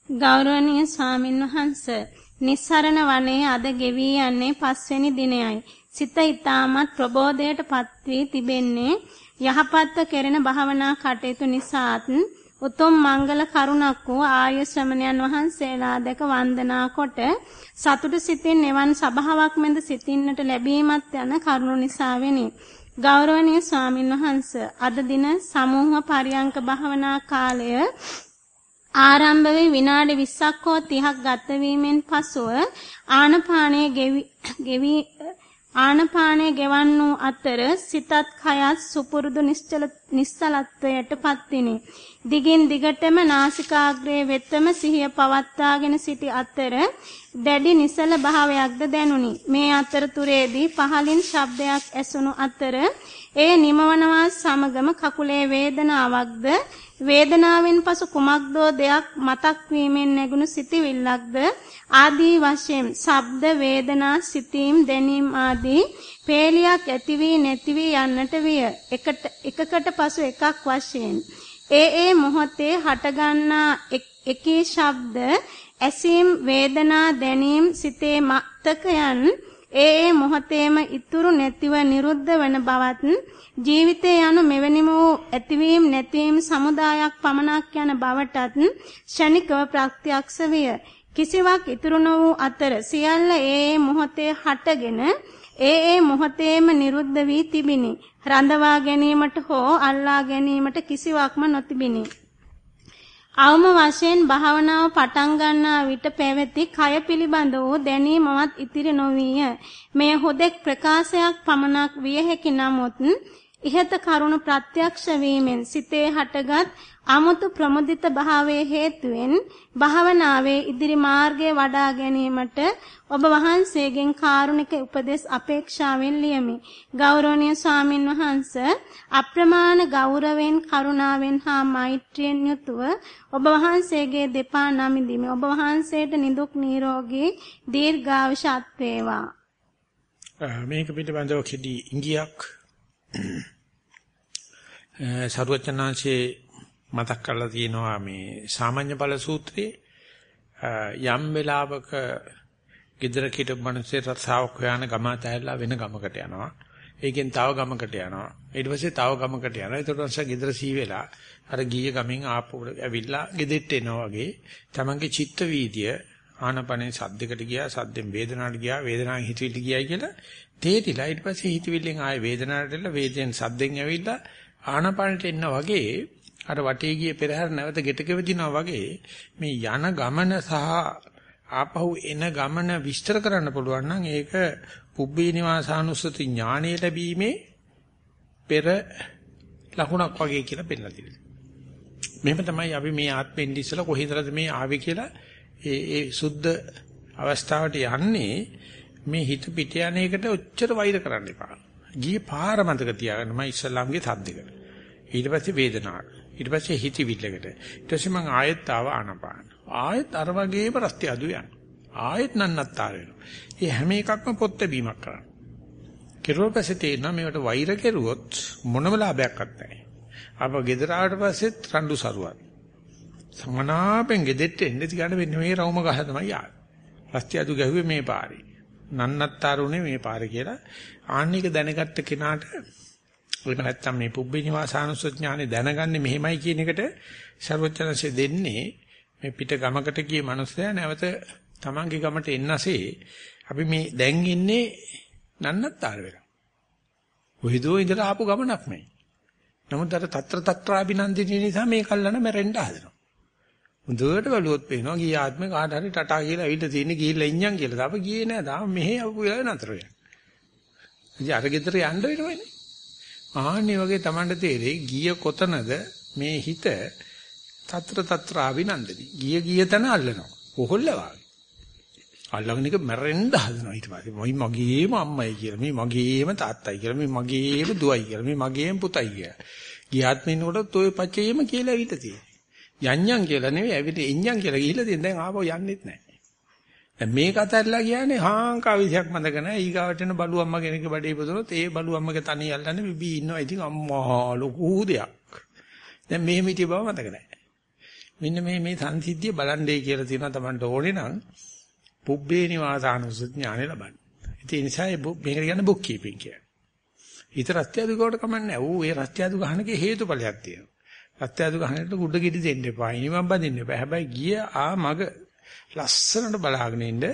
ගෞරවනීය ස්වාමින්වහන්සේ නිස්සරණ වනයේ අද ගෙවි යන්නේ පස්වෙනි දිනයයි. සිත ඊටමත් ප්‍රබෝධයට පත් වී තිබෙන්නේ යහපත්ව කෙරෙන භාවනා කටයුතු නිසාත් උතුම් මංගල කරුණක් වූ ආර්ය ශ්‍රමණයන් වහන්සේලා දැක වන්දනා කොට සතුට සිතින් එවන් සභාවක් මැද සිටින්නට ලැබීමත් යන කරුණු නිසා වෙනි. ගෞරවනීය ස්වාමින් වහන්සේ අද දින සමූහ පරියංක භාවනා කාලය ආරම්භ වේ විනාඩි 20ක් හෝ 30ක් ගත වීමෙන් පසුව ආනපානයේ ගෙවි ආනපානයේ ගෙවන් වූ අතර සිතත් කයත් සුපුරුදු නිශ්චල නිස්සලත්වයට පත්විනි. දිගින් දිගටම නාසිකාග්‍රයේ වෙතම සිහිය පවත්වාගෙන සිටි අතර දැඩි නිසල භාවයක්ද දැනුනි. මේ අතරතුරේදී පහලින් ශබ්දයක් ඇසුණු අතර ඒ නිමවනවා සමගම කකුලේ වේදනාවක්ද වේදනාවෙන් පසු කුමක්දෝ දෙයක් මතක් වීමෙන් නැගුණු සිතිවිල්ලක්ද ආදී වශයෙන් ශබ්ද වේදනා සිතීම් දැනීම් ආදී පේලියක් ඇති වී නැති වී යන්නට විය එකට එකකට පසු එකක් වශයෙන් ඒ ඒ මොහොතේ හටගන්නා එකී ශබ්ද ඇසීම් වේදනා දැනීම් සිතේ මතකයන් ඒ ඒ මොහොතේම ඉතුරු නැතිව නිරුද්ධ වන බවත් ජීවිතය යනු මෙවැනිම වූ ඇතිවීම නැතිවීම සමුදායක් පමණක් යන බවටත් ෂණිකව ප්‍රත්‍යක්ෂ විය. කිසිවක් ඉතුරු නො වූ අතර සියල්ල ඒ ඒ මොහොතේ හටගෙන ඒ ඒ මොහොතේම නිරුද්ධ වී තිබිනි. රඳවා ගැනීමට හෝ අල්ලා ගැනීමට කිසිවක්ම නොතිබිනි. අවම වශයෙන් භාවනාව පටන් ගන්නා විට පැවති කය පිළිබඳ වූ දැනීමවත් ඉතිරි නොවිය. මෙය හොදෙක් ප්‍රකාශයක් පමණක් විය හැකි නමුත් ඉහත කරුණ ප්‍රත්‍යක්ෂ වීමෙන් සිතේ හටගත් 아무තු ප්‍රමුදිත භාවයේ හේතුවෙන් භාවනාවේ ඉදිරි මාර්ගය වඩා ගැනීමට ඔබ වහන්සේගෙන් කාරුණික උපදෙස් අපේක්ෂාවෙන් ලියමි. ගෞරවනීය ස්වාමින් වහන්ස අප්‍රමාණ ගෞරවයෙන් කරුණාවෙන් හා මෛත්‍රියෙන් යුතුව ඔබ වහන්සේගේ දෙපා නමිදිමි. ඔබ වහන්සේට නිදුක් නිරෝගී දීර්ඝායුෂ වේවා. මේක පිළිබඳව කිදි ඉංගියක් සරුවචනාංශේ මතක් කරලා තියෙනවා මේ සාමාන්‍ය ඵල සූත්‍රයේ යම් වෙලාවක gedara කිට මිනිස්සේ රසාවක් හොයන ගම තැහැරලා වෙන ගමකට යනවා. ඒකෙන් තව ගමකට යනවා. ඊට පස්සේ තව ගමකට යනවා. ඒකට පස්සේ gedara සී වෙලා අර ගිය ගමෙන් ආපහු ඇවිල්ලා ගෙදෙට්ට එනවා වගේ තමන්ගේ චිත්ත වීදිය ආනපනේ සද්දයකට ගියා සද්දෙන් වේදනාවට ගියා වේදනාවෙන් හිතවිලි ගියයි කියලා තේටිලා ඊට පස්සේ හිතවිල්ලෙන් ආයේ වේදනාවට එලා වේදෙන් සද්දෙන් ඇවිල්ලා ආනපනට එන්න වගේ අර වටේ ගියේ පෙරහැර නැවත ගෙටක වෙදිනවා වගේ මේ යන ගමන සහ ආපහු එන ගමන විස්තර කරන්න පුළුවන් නම් ඒක පුබ්බේ නිවාසානුස්සති ඥානය ලැබීමේ පෙර ලකුණක් වගේ කියලා පෙන්නලා තියෙනවා. මෙහෙම තමයි අපි මේ ආත්මෙන් ඉස්සලා කොහේදද මේ ආවේ කියලා ඒ ඒ සුද්ධ අවස්ථාවට යන්නේ මේ හිත පිට යන එකට ඔච්චර වෛර කරන්න එපා. ගියේ පාර මතක තියාගන්න මම ඉස්ලාම්ගේ සද්දෙකට. ඊට පස්සේ වේදනාවට. ඊට පස්සේ හිතවිල්ලකට. ඊට පස්සේ මම ආයෙත් ආව ආනපාන. ආයෙත් අර වගේම රස්ති අදු යන. ආයෙත් නන්නත්තර වෙනවා. මේ හැම එකක්ම පොත් බැීමක් කරන්න. කෙරුවා පස්සේ තේරෙනවා මේවට වෛර කෙරුවොත් මොනම ලාභයක්වත් නැහැ. අප ගෙදර ආවට පස්සෙත් රණ්ඩු සරුවක්. සමනාපෙන් ගෙදෙට්ට එන්න තියන්න වෙන්නේ මේ රවුම ගහ තමයි ආවේ. රස්ති අදු ගැහුවේ මේ පාරේ. නන්නත්තරුනේ මේ පාරේ කියලා ආන්නේක දැනගත්ත කෙනාට එහෙම නැත්නම් මේ පුබ්බේ නිවාසානුසඥානෙ දැනගන්නේ මෙහෙමයි කියන එකට ਸਰවඥාන්සේ දෙන්නේ මේ පිට ගමකට ගිය මනුස්සයා නැවත තමන්ගේ ගමට එන්නසේ අපි මේ දැන් ඉන්නේ නන්නත්තර වෙලා. කොහෙදෝ ඉඳලා ආපු ගමනක් මේ. නමුත් අර తත්‍ර తත්‍රාබිනන්දිනී නිසා මේ කල්ලාන මැරෙන්න හදනවා. හොඳට බලුවොත් පේනවා ගිය ආත්මේ කාට හරි ටටා කියලා ඇවිල්ලා තියෙන ගිහිල්ලා ඉන්නම් කියලා. තාම ගියේ නෑ. තාම මෙහෙ ආපු වෙලාව නතර වෙනවා. ඉතින් අර ගෙදර යන්න වෙනවනේ. ආන්නේ වගේ Tamanට තේරෙයි ගිය කොතනද මේ හිත తත්‍ර తත්‍ර අභිනන්දනි. ගිය ගිය තැන අල්ලනවා. කොහොල්ල වාගේ. අල්ලගෙන එක මැරෙන්න හදනවා ඊට පස්සේ. මොයි මගේම අම්මයි කියලා. මේ මගේම තාත්තයි කියලා. මේ මගේම දුවයි කියලා. මේ මගේම පුතයි කියලා. ගියාත් මිනකොටත් ඔය පචේම කියලා ඇවිත් තියෙනවා. යන්යන් කියලා නෙවෙයි ඇවිත් ඉන්යන් කියලා ගිහිල්ලා තියෙන දැන් ආපහු යන්නෙත් නැහැ. දැන් මේක අතහැරලා කියන්නේ හාංකා විදියක් මතක නැහැ. ඊගාවට එන බලු අම්මා කෙනෙක් බඩේ ඉපදුනොත් ඒ බලු අම්මගේ තනිය අල්ලන්නේ බිබී ඉන්නවා. ඉතින් අම්මා ලොකු දෙයක්. දැන් මෙහෙම හිටිය බව මතක නැහැ. මෙන්න මේ මේ සංසිද්ධිය බලන්නේ කියලා තියෙනවා Tamanට ඕනේ නම් පුබ්බේ නිවාසානුසුත් ඥානෙ ලබන්න. ඉතින් ඒ නිසා මේක කියන්නේ බුක් කීපින් කියන්නේ. හිත රත්ත්‍යාදු කොට කමන්නේ. ඌ ඒ රත්ත්‍යාදු ගහනකේ හේතුඵලයක් තියෙනවා. රත්ත්‍යාදු ගහනට උඩ ගෙඩි දෙන්න එපා. ඉනිමම් බඳින්න එපා. හැබැයි ගිය ආ මග ලස්සනට බලාගෙන ඉන්න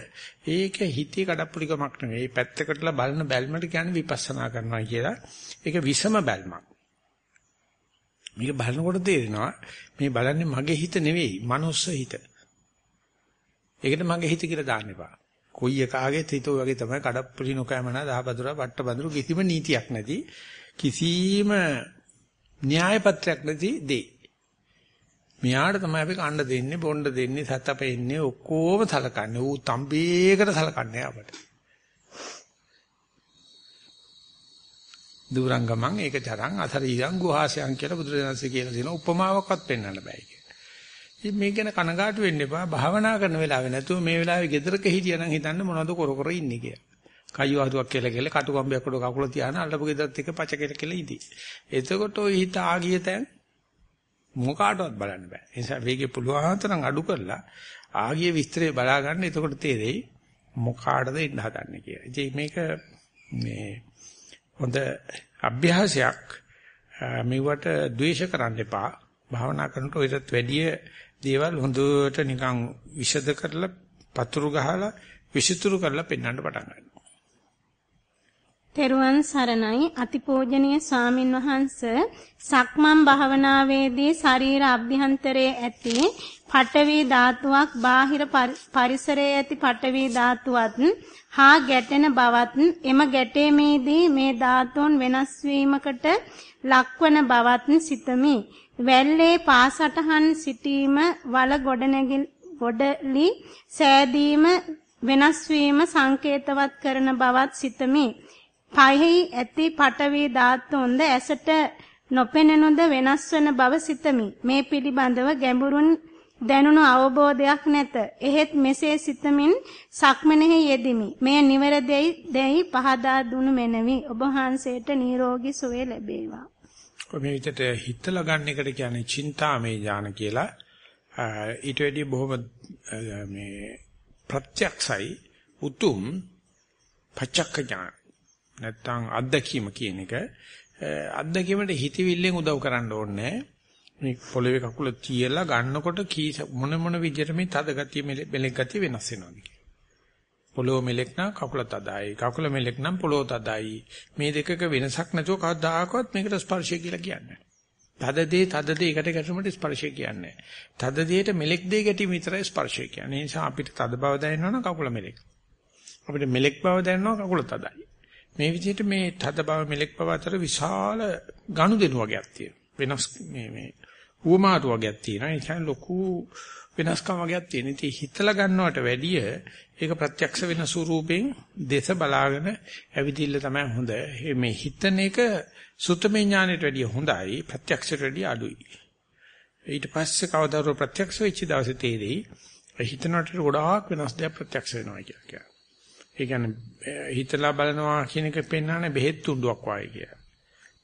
ඒක හිතේ කඩප්පුලිකමක් නෙවෙයි. මේ පැත්තකටලා බලන බැල්මට කියන්නේ විපස්සනා කරනවා කියලා. ඒක විසම බැල්මක්. මේක බලනකොට තේරෙනවා මේ බලන්නේ මගේ හිත නෙවෙයි, මනුස්ස හිත. ඒකට මගේ හිත කියලා දාන්න එපා. කොයි එකාගේත් හිත ඔය වගේ තමයි කඩප්පුලි නොකෑමනා දහබදුරා වට්ට බඳුරු කිසිම නීතියක් නැති කිසිම න්‍යාය පත්‍රයක් නැති දෙයි. මෙයාට තමයි අපි කණ්ඩ දෙන්නේ, බොණ්ඩ දෙන්නේ, සතපෙන්නේ ඔක්කොම සලකන්නේ. ඌ තම්බේකට සලකන්නේ අපට. දුරංගමං ඒක තරං අතරීරං ගුහාසයන් කියලා බුදුරජාණන්සේ කියලා දෙන උපමාවක්වත් පෙන්වන්න බෑ කියලා. ඉතින් මේක ගැන කනගාටු වෙන්න එපා. භාවනා කරන වෙලාවේ නැතුව මේ වෙලාවේ ගෙදරක හිටියනම් හිතන්න මොනවද කර කර ඉන්නේ කියලා. කයු ආදුවක් කියලා කියලා කටු කම්බයක් උඩ කකුල තියාන අල්ලපු ගෙදරත් එක පච කියලා කියලා ඉදී. එතකොට ඔය හිත ආගිය තැන් මොකාටවත් බලන්න බෑ. ඒ නිසා වේගේ පුළුවන් තරම් අඩු කරලා ආගිය විස්තරේ බලා ගන්න. එතකොට තේරෙයි මොකාටද ඉන්න හදන්නේ කියලා. ඉතින් මේක මේ හොඳ අභ්‍යාසයක්. මෙවට ද්වේෂ කරන්න එපා. භාවනා කරනකොට ඔයටත් වැඩිය දේවල් හොඳට නිකන් විෂද කරලා පතුරු ගහලා විසිතුරු කරලා පෙන්වන්න පටන් ගන්නවා. තෙරුවන් සරණයි අතිපූජනීය ස්වාමින් වහන්ස සක්මන් භාවනාවේදී ශරීර අභ්‍යන්තරයේ ඇති පඨවි ධාතුවක් බාහිර පරිසරයේ ඇති පඨවි ධාතුවත් හා ගැටෙන බවත් එම ගැටීමේදී මේ ධාතුන් වෙනස් වීමකට ලක්වන බවත් සිතමි. වැල්ලේ පාසටහන් සිටීම වල ගොඩනැගිලි ගොඩලි සෑදීම වෙනස් වීම සංකේතවත් කරන බවත් සිතමි. පයෙහි ඇති පටවි ධාතුන්ද ඇසට නොපෙනෙනුද වෙනස් වන බව සිතමි. මේ පිළිබඳව ගැඹුරුන් දැනුණු අවබෝධයක් නැත. එහෙත් මෙසේ සිතමින් සක්මනෙහි යෙදිමි. මෙය නිවැරදියි දැයි පහදා දුනු මැනවි. ඔබ වහන්සේට නිරෝගී සුවය ලැබේවා. මේ විදිහට හිතලා ගන්න එකට කියන්නේ චින්තාමේ ඥාන කියලා. ඊට වැඩි බොහොම මේ ප්‍රත්‍යක්ෂයි උතුම් පච්චක්ක ඥාන. නැත්තම් අත්දැකීම කියන එක. අත්දැකීමට හිතවිල්ලෙන් උදව් කරන්න ඕනේ. මේ පොළවේ කකුල තියලා ගන්නකොට කී මොන මොන විදිහට මේ තද ගතිය මෙලෙක් ගතිය වෙනස් වෙනවද පොළොව මෙලෙක් නම් කකුල තදයි කකුල මෙලෙක් නම් පොළොව තදයි. මේ දෙකක වෙනසක් නැතුව කවදාකවත් මේකට ස්පර්ශය කියලා කියන්නේ තද දේ තද දේ එකට ගැටුමට ස්පර්ශය කියන්නේ තද දේට මෙලෙක් දේ ගැටීම විතරයි ස්පර්ශය කියන්නේ. ඒ නිසා අපිට තද බව දැනෙනවනම් කකුල මෙලෙක්. අපිට මෙලෙක් බව දැනෙනවා කකුල තදයි. මේ විදිහට මේ තද බව මෙලෙක් බව අතර විශාල ගනුදෙනු වගේක් තියෙනවා. වෙනස් මේ මේ උවමාරු වගේක් තියෙනවා. ඒ කියන්නේ ලොකු වෙනස්කම් වගේක් තියෙන. ඉතින් හිතලා ගන්නවට වැඩිය ඒක ප්‍රත්‍යක්ෂ වෙන ස්වරූපෙන් දේශ බලාගෙන ඇවිදින්න තමයි හොඳ. මේ හිතන එක සුත්තමේ ඥානෙට වැඩිය හොඳයි. ප්‍රත්‍යක්ෂයට වැඩිය අඩුයි. ඊට පස්සේ කවදාද ප්‍රත්‍යක්ෂ වෙච්ච දවසේ තේරෙයි හිතනට ගොඩාක් වෙනස් දෙයක් ප්‍රත්‍යක්ෂ වෙනවා කියලා. ඒ කියන්නේ හිතලා බලනවා කියන එක පෙන්වන්නේ බෙහෙත් තුණ්ඩුවක් වගේ කියලා.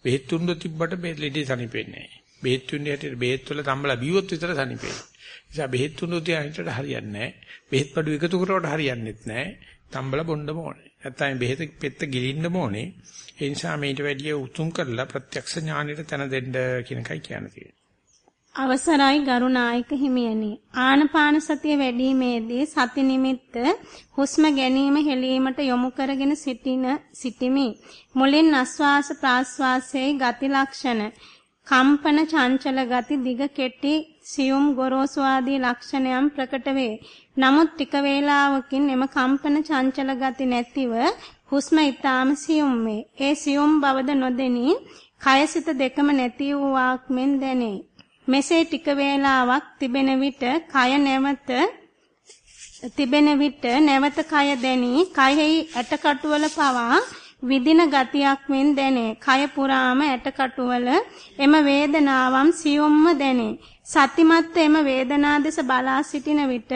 බෙහෙත් තුණ්ඩුව තිබ්බට බෙහෙත් සනිපෙන්නේ නැහැ. බෙහෙත් තුණ්ඩේ හැටියට බෙහෙත් වල තම්බලා බිව්වොත් විතර සනිපෙන්නේ. නිසා බෙහෙත් තුණ්ඩුව තියා හිතට හරියන්නේ නැහැ. බෙහෙත් බඩු එකතු කරවට හරියන්නේත් නැහැ. තම්බලා බොන්නම ඕනේ. නැත්නම් බෙහෙත පෙත්ත ගිලින්නම ඕනේ. ඒ නිසා මේට වැඩිය උතුම් කරලා ප්‍රත්‍යක්ෂ ඥානෙට තන දෙන්න කියන එකයි කියන්නේ. අවසරයි ගරුනායක හිමියනි. ආනපාන සතිය වැඩිීමේදී සති නිමිත්ත හුස්ම ගැනීම හෙලීමට යොමු කරගෙන සිටින සිටිමි. මුලින් ආස්වාස ප්‍රාස්වාසයේ ගති ලක්ෂණ කම්පන චංචල ගති දිග කෙටි සියුම් ගොරෝසු ආදී ලක්ෂණයන් ප්‍රකට වේ. නමුත් ටික වේලාවකින් එම කම්පන චංචල ගති නැතිව හුස්ම ඊටාම සියුම් වේ. ඒ සියුම් බවද නොදෙනී කයසිත දෙකම නැති වූ මෙන් දැනේ. මෙසේ ටික වේලාවක් තිබෙන විට කය නැවත තිබෙන විට නැවත කය දැනි කයෙහි ඇටකටුවල පවා විදින ගතියක් මෙන් දැනේ. කය පුරාම ඇටකටුවල එම වේදනාවම් සියොම්ම දැනේ. සතිමත් එම වේදනා දෙස බලා සිටින විට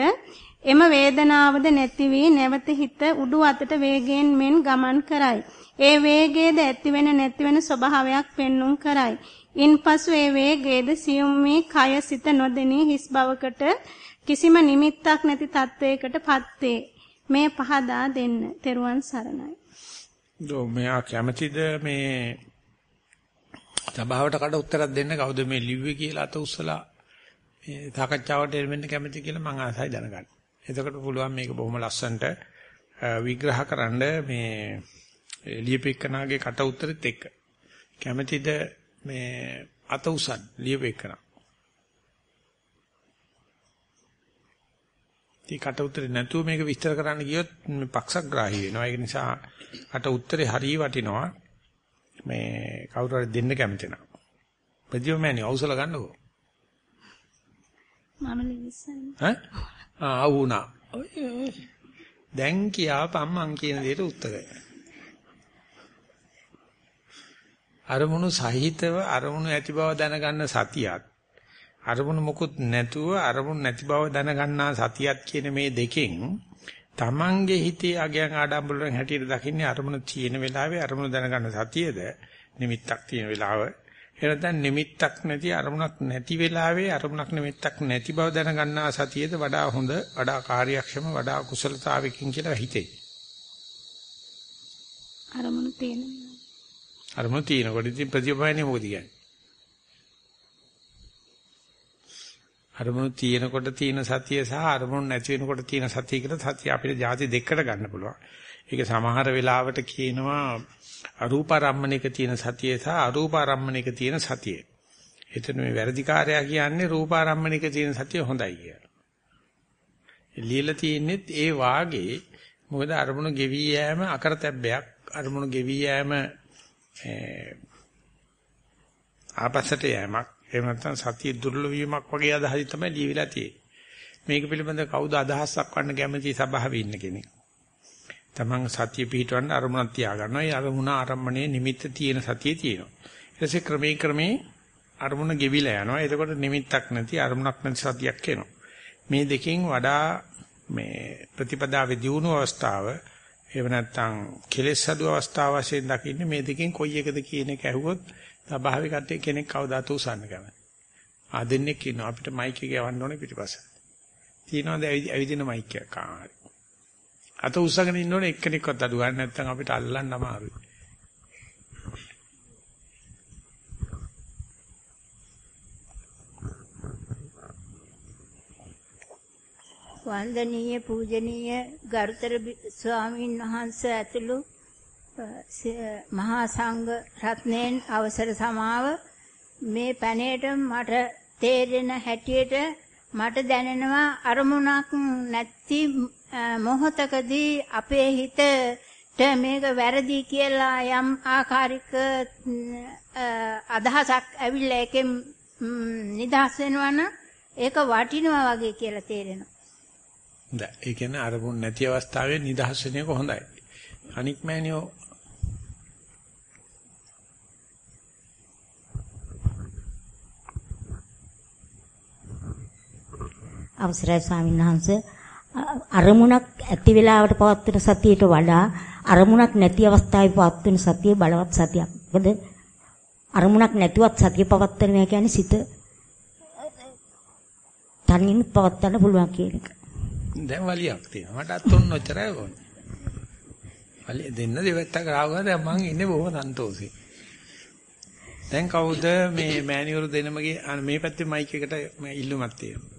එම වේදනාවද නැති වී නැවත හිත උඩු අතට වේගයෙන් මෙන් ගමන් කරයි. ඒ වේගයේද ඇතිවෙන නැතිවෙන ස්වභාවයක් පෙන්눔 කරයි. ඉන්පසු ඒ වේගයේද සියුම් මේ කය සිත නොදෙනී හිස් බවකට කිසිම නිමිත්තක් නැති තත්වයකටපත් වේ. මේ පහදා දෙන්න. තෙරුවන් සරණයි. දෝ මෙයා කැමතිද මේ සභාවට කට උත්තරයක් දෙන්න කවුද මේ ලිව්වේ කියලා අත උස්සලා මේ සාකච්ඡාවට එන්න කැමති කියලා මම ආසයි දැනගන්න. එතකොට පුළුවන් මේක බොහොම ලස්සනට විග්‍රහ කරන්න මේ ලියපෙකනාගේ කට උත්තරෙත් එක්ක. කැමතිද මේ අත උසන් ලියවෙකන. ඉතින් කට උත්තරේ නැතුව මේක විස්තර කරන්න ගියොත් මේ පක්ෂග්‍රාහී වෙනවා. ඒක නිසා කට උත්තරේ හරිය වටිනවා. මේ කවුරු හරි දෙන්න කැමති නම්. ප්‍රතිවමෑණි අවසල ගන්නකෝ. මම ලිවිසන්නේ. ඈ? ආ වුණා. දැන් කියාපම් මං කියන දෙයට උත්තරය. අරමුණු සහිතව අරමුණු ඇති බව දැනගන්න සතියත් අරමුණු මොකුත් නැතුව අරමුණු නැති බව දැනගන්නා සතියත් කියන මේ දෙකෙන් Tamange හිතේ අගයන් ආඩම්බරෙන් හැටියට දකින්නේ අරමුණු තියෙන වෙලාවේ අරමුණු දැනගන්න සතියද? නිමිත්තක් තියෙන වෙලාව. එහෙනම් නිමිත්තක් නැති අරමුණක් නැති වෙලාවේ අරමුණක් නිමිත්තක් නැති බව දැනගන්නා සතියද වඩා හොඳ වඩා කාර්යක්ෂම වඩා කුසලතාවකින් කියලා හිතේ අරමුණු තියෙන අරමුණ තියෙනකොට ඉතින් ප්‍රතිපයන්නේ මොකද කියන්නේ? අරමුණ තියෙනකොට තියෙන සතිය සහ අරමුණ නැති වෙනකොට තියෙන සතිය කියලා සතිය අපිට ಜಾති දෙකකට ගන්න පුළුවන්. ඒක සමහර වෙලාවට කියනවා අරූපාරම්මණයක තියෙන සතිය සහ අරූපාරම්මණයක තියෙන සතිය. එතන මේ වැරදිකාරයා කියන්නේ රූපාරම්මණයක තියෙන සතිය හොඳයි කියලා. লীලා තියෙන්නේ ඒ වාගේ මොකද අරමුණු ගෙවි යෑම අකරතැබ්බයක් අරමුණු ගෙවි යෑම ආපස්සට යෑමක් එහෙම නැත්නම් සතිය දුර්වල වීමක් වගේ අදහසයි තමයි ලියවිලා තියෙන්නේ. මේක පිළිබඳව කවුද අදහසක් වන්න කැමති සභාවේ ඉන්න කෙනෙක්. තමන් සතිය පිහිටවන්න අරමුණක් තියාගන්නවා. ඒ අරමුණ ආරම්භණයේ නිමිත්ත තියෙන සතිය තියෙනවා. ඊට පස්සේ ක්‍රමී ක්‍රමේ අරමුණ ගෙවිලා යනවා. එතකොට නිමිත්තක් නැති අරමුණක් නැති සතියක් එනවා. මේ දෙකෙන් වඩා මේ ප්‍රතිපදාවේ දියුණු අවස්ථාව එහෙම නැත්නම් කෙලෙස් අඩු අවස්ථාව වශයෙන් දකින්නේ මේ දෙකෙන් කොයි එකද කියන එක ඇහුවොත් ස්වාභාවික කෙනෙක් කවදාත් උසන්න කැමති. ආ දෙන්නෙක් ඉන්නවා අපිට මයික් එක යවන්න ඕනේ පිටිපස්ස. තියනවාද ඇවිදින මයික් එකක් ආහරි. අත උස්සගෙන ඉන්න ඕනේ එක්කෙනෙක්වත් අඩු ගන්න නැත්නම් අපිට අල්ලන්න අමාරුයි. වන්දනීය පූජනීය ගරුතර ස්වාමීන් වහන්සේ ඇතුළු මහා සංඝ රත්නයන් අවසර සමාව මේ පැනේට මට තේරෙන හැටියට මට දැනෙනවා අරමුණක් නැති මොහොතකදී අපේ හිතට මේක වැරදි කියලා යම් ආකාරික අදහසක් ඇවිල්ලා ඒකෙන් නිදහස් වෙනවා නම් ඒක වටිනවා වගේ කියලා තේරෙනවා. දැන් ඒ කියන්නේ අරමුණ නැති අවස්ථාවේ නිදහස් වෙන එක හොඳයි. අනික් මෑනියෝ අවසරයි ස්වාමීන් වහන්සේ අරමුණක් ඇති වෙලාවට පවත්වන සතියට වඩා අරමුණක් නැති අවස්ථාවේ පවත්වන සතිය බලවත් සතියක්. මොකද අරමුණක් නැතිවත් සතිය පවත්වනවා කියන්නේ සිත තනින් පවත්වන්න පුළුවන් කියන එක. දැන් වලියක් තියෙනවා. මට අත් ඔන්න ඔච්චරයි ඕනේ. වලිය දෙන්න දෙවත්තක් රාවගා දැන් මං ඉන්නේ බොහොම සන්තෝෂේ. දැන් කවුද මේ මෑණිවරු දෙනමගේ මේ පැත්තේ මයික් එකට ඉල්ලුමක් තියෙනවා.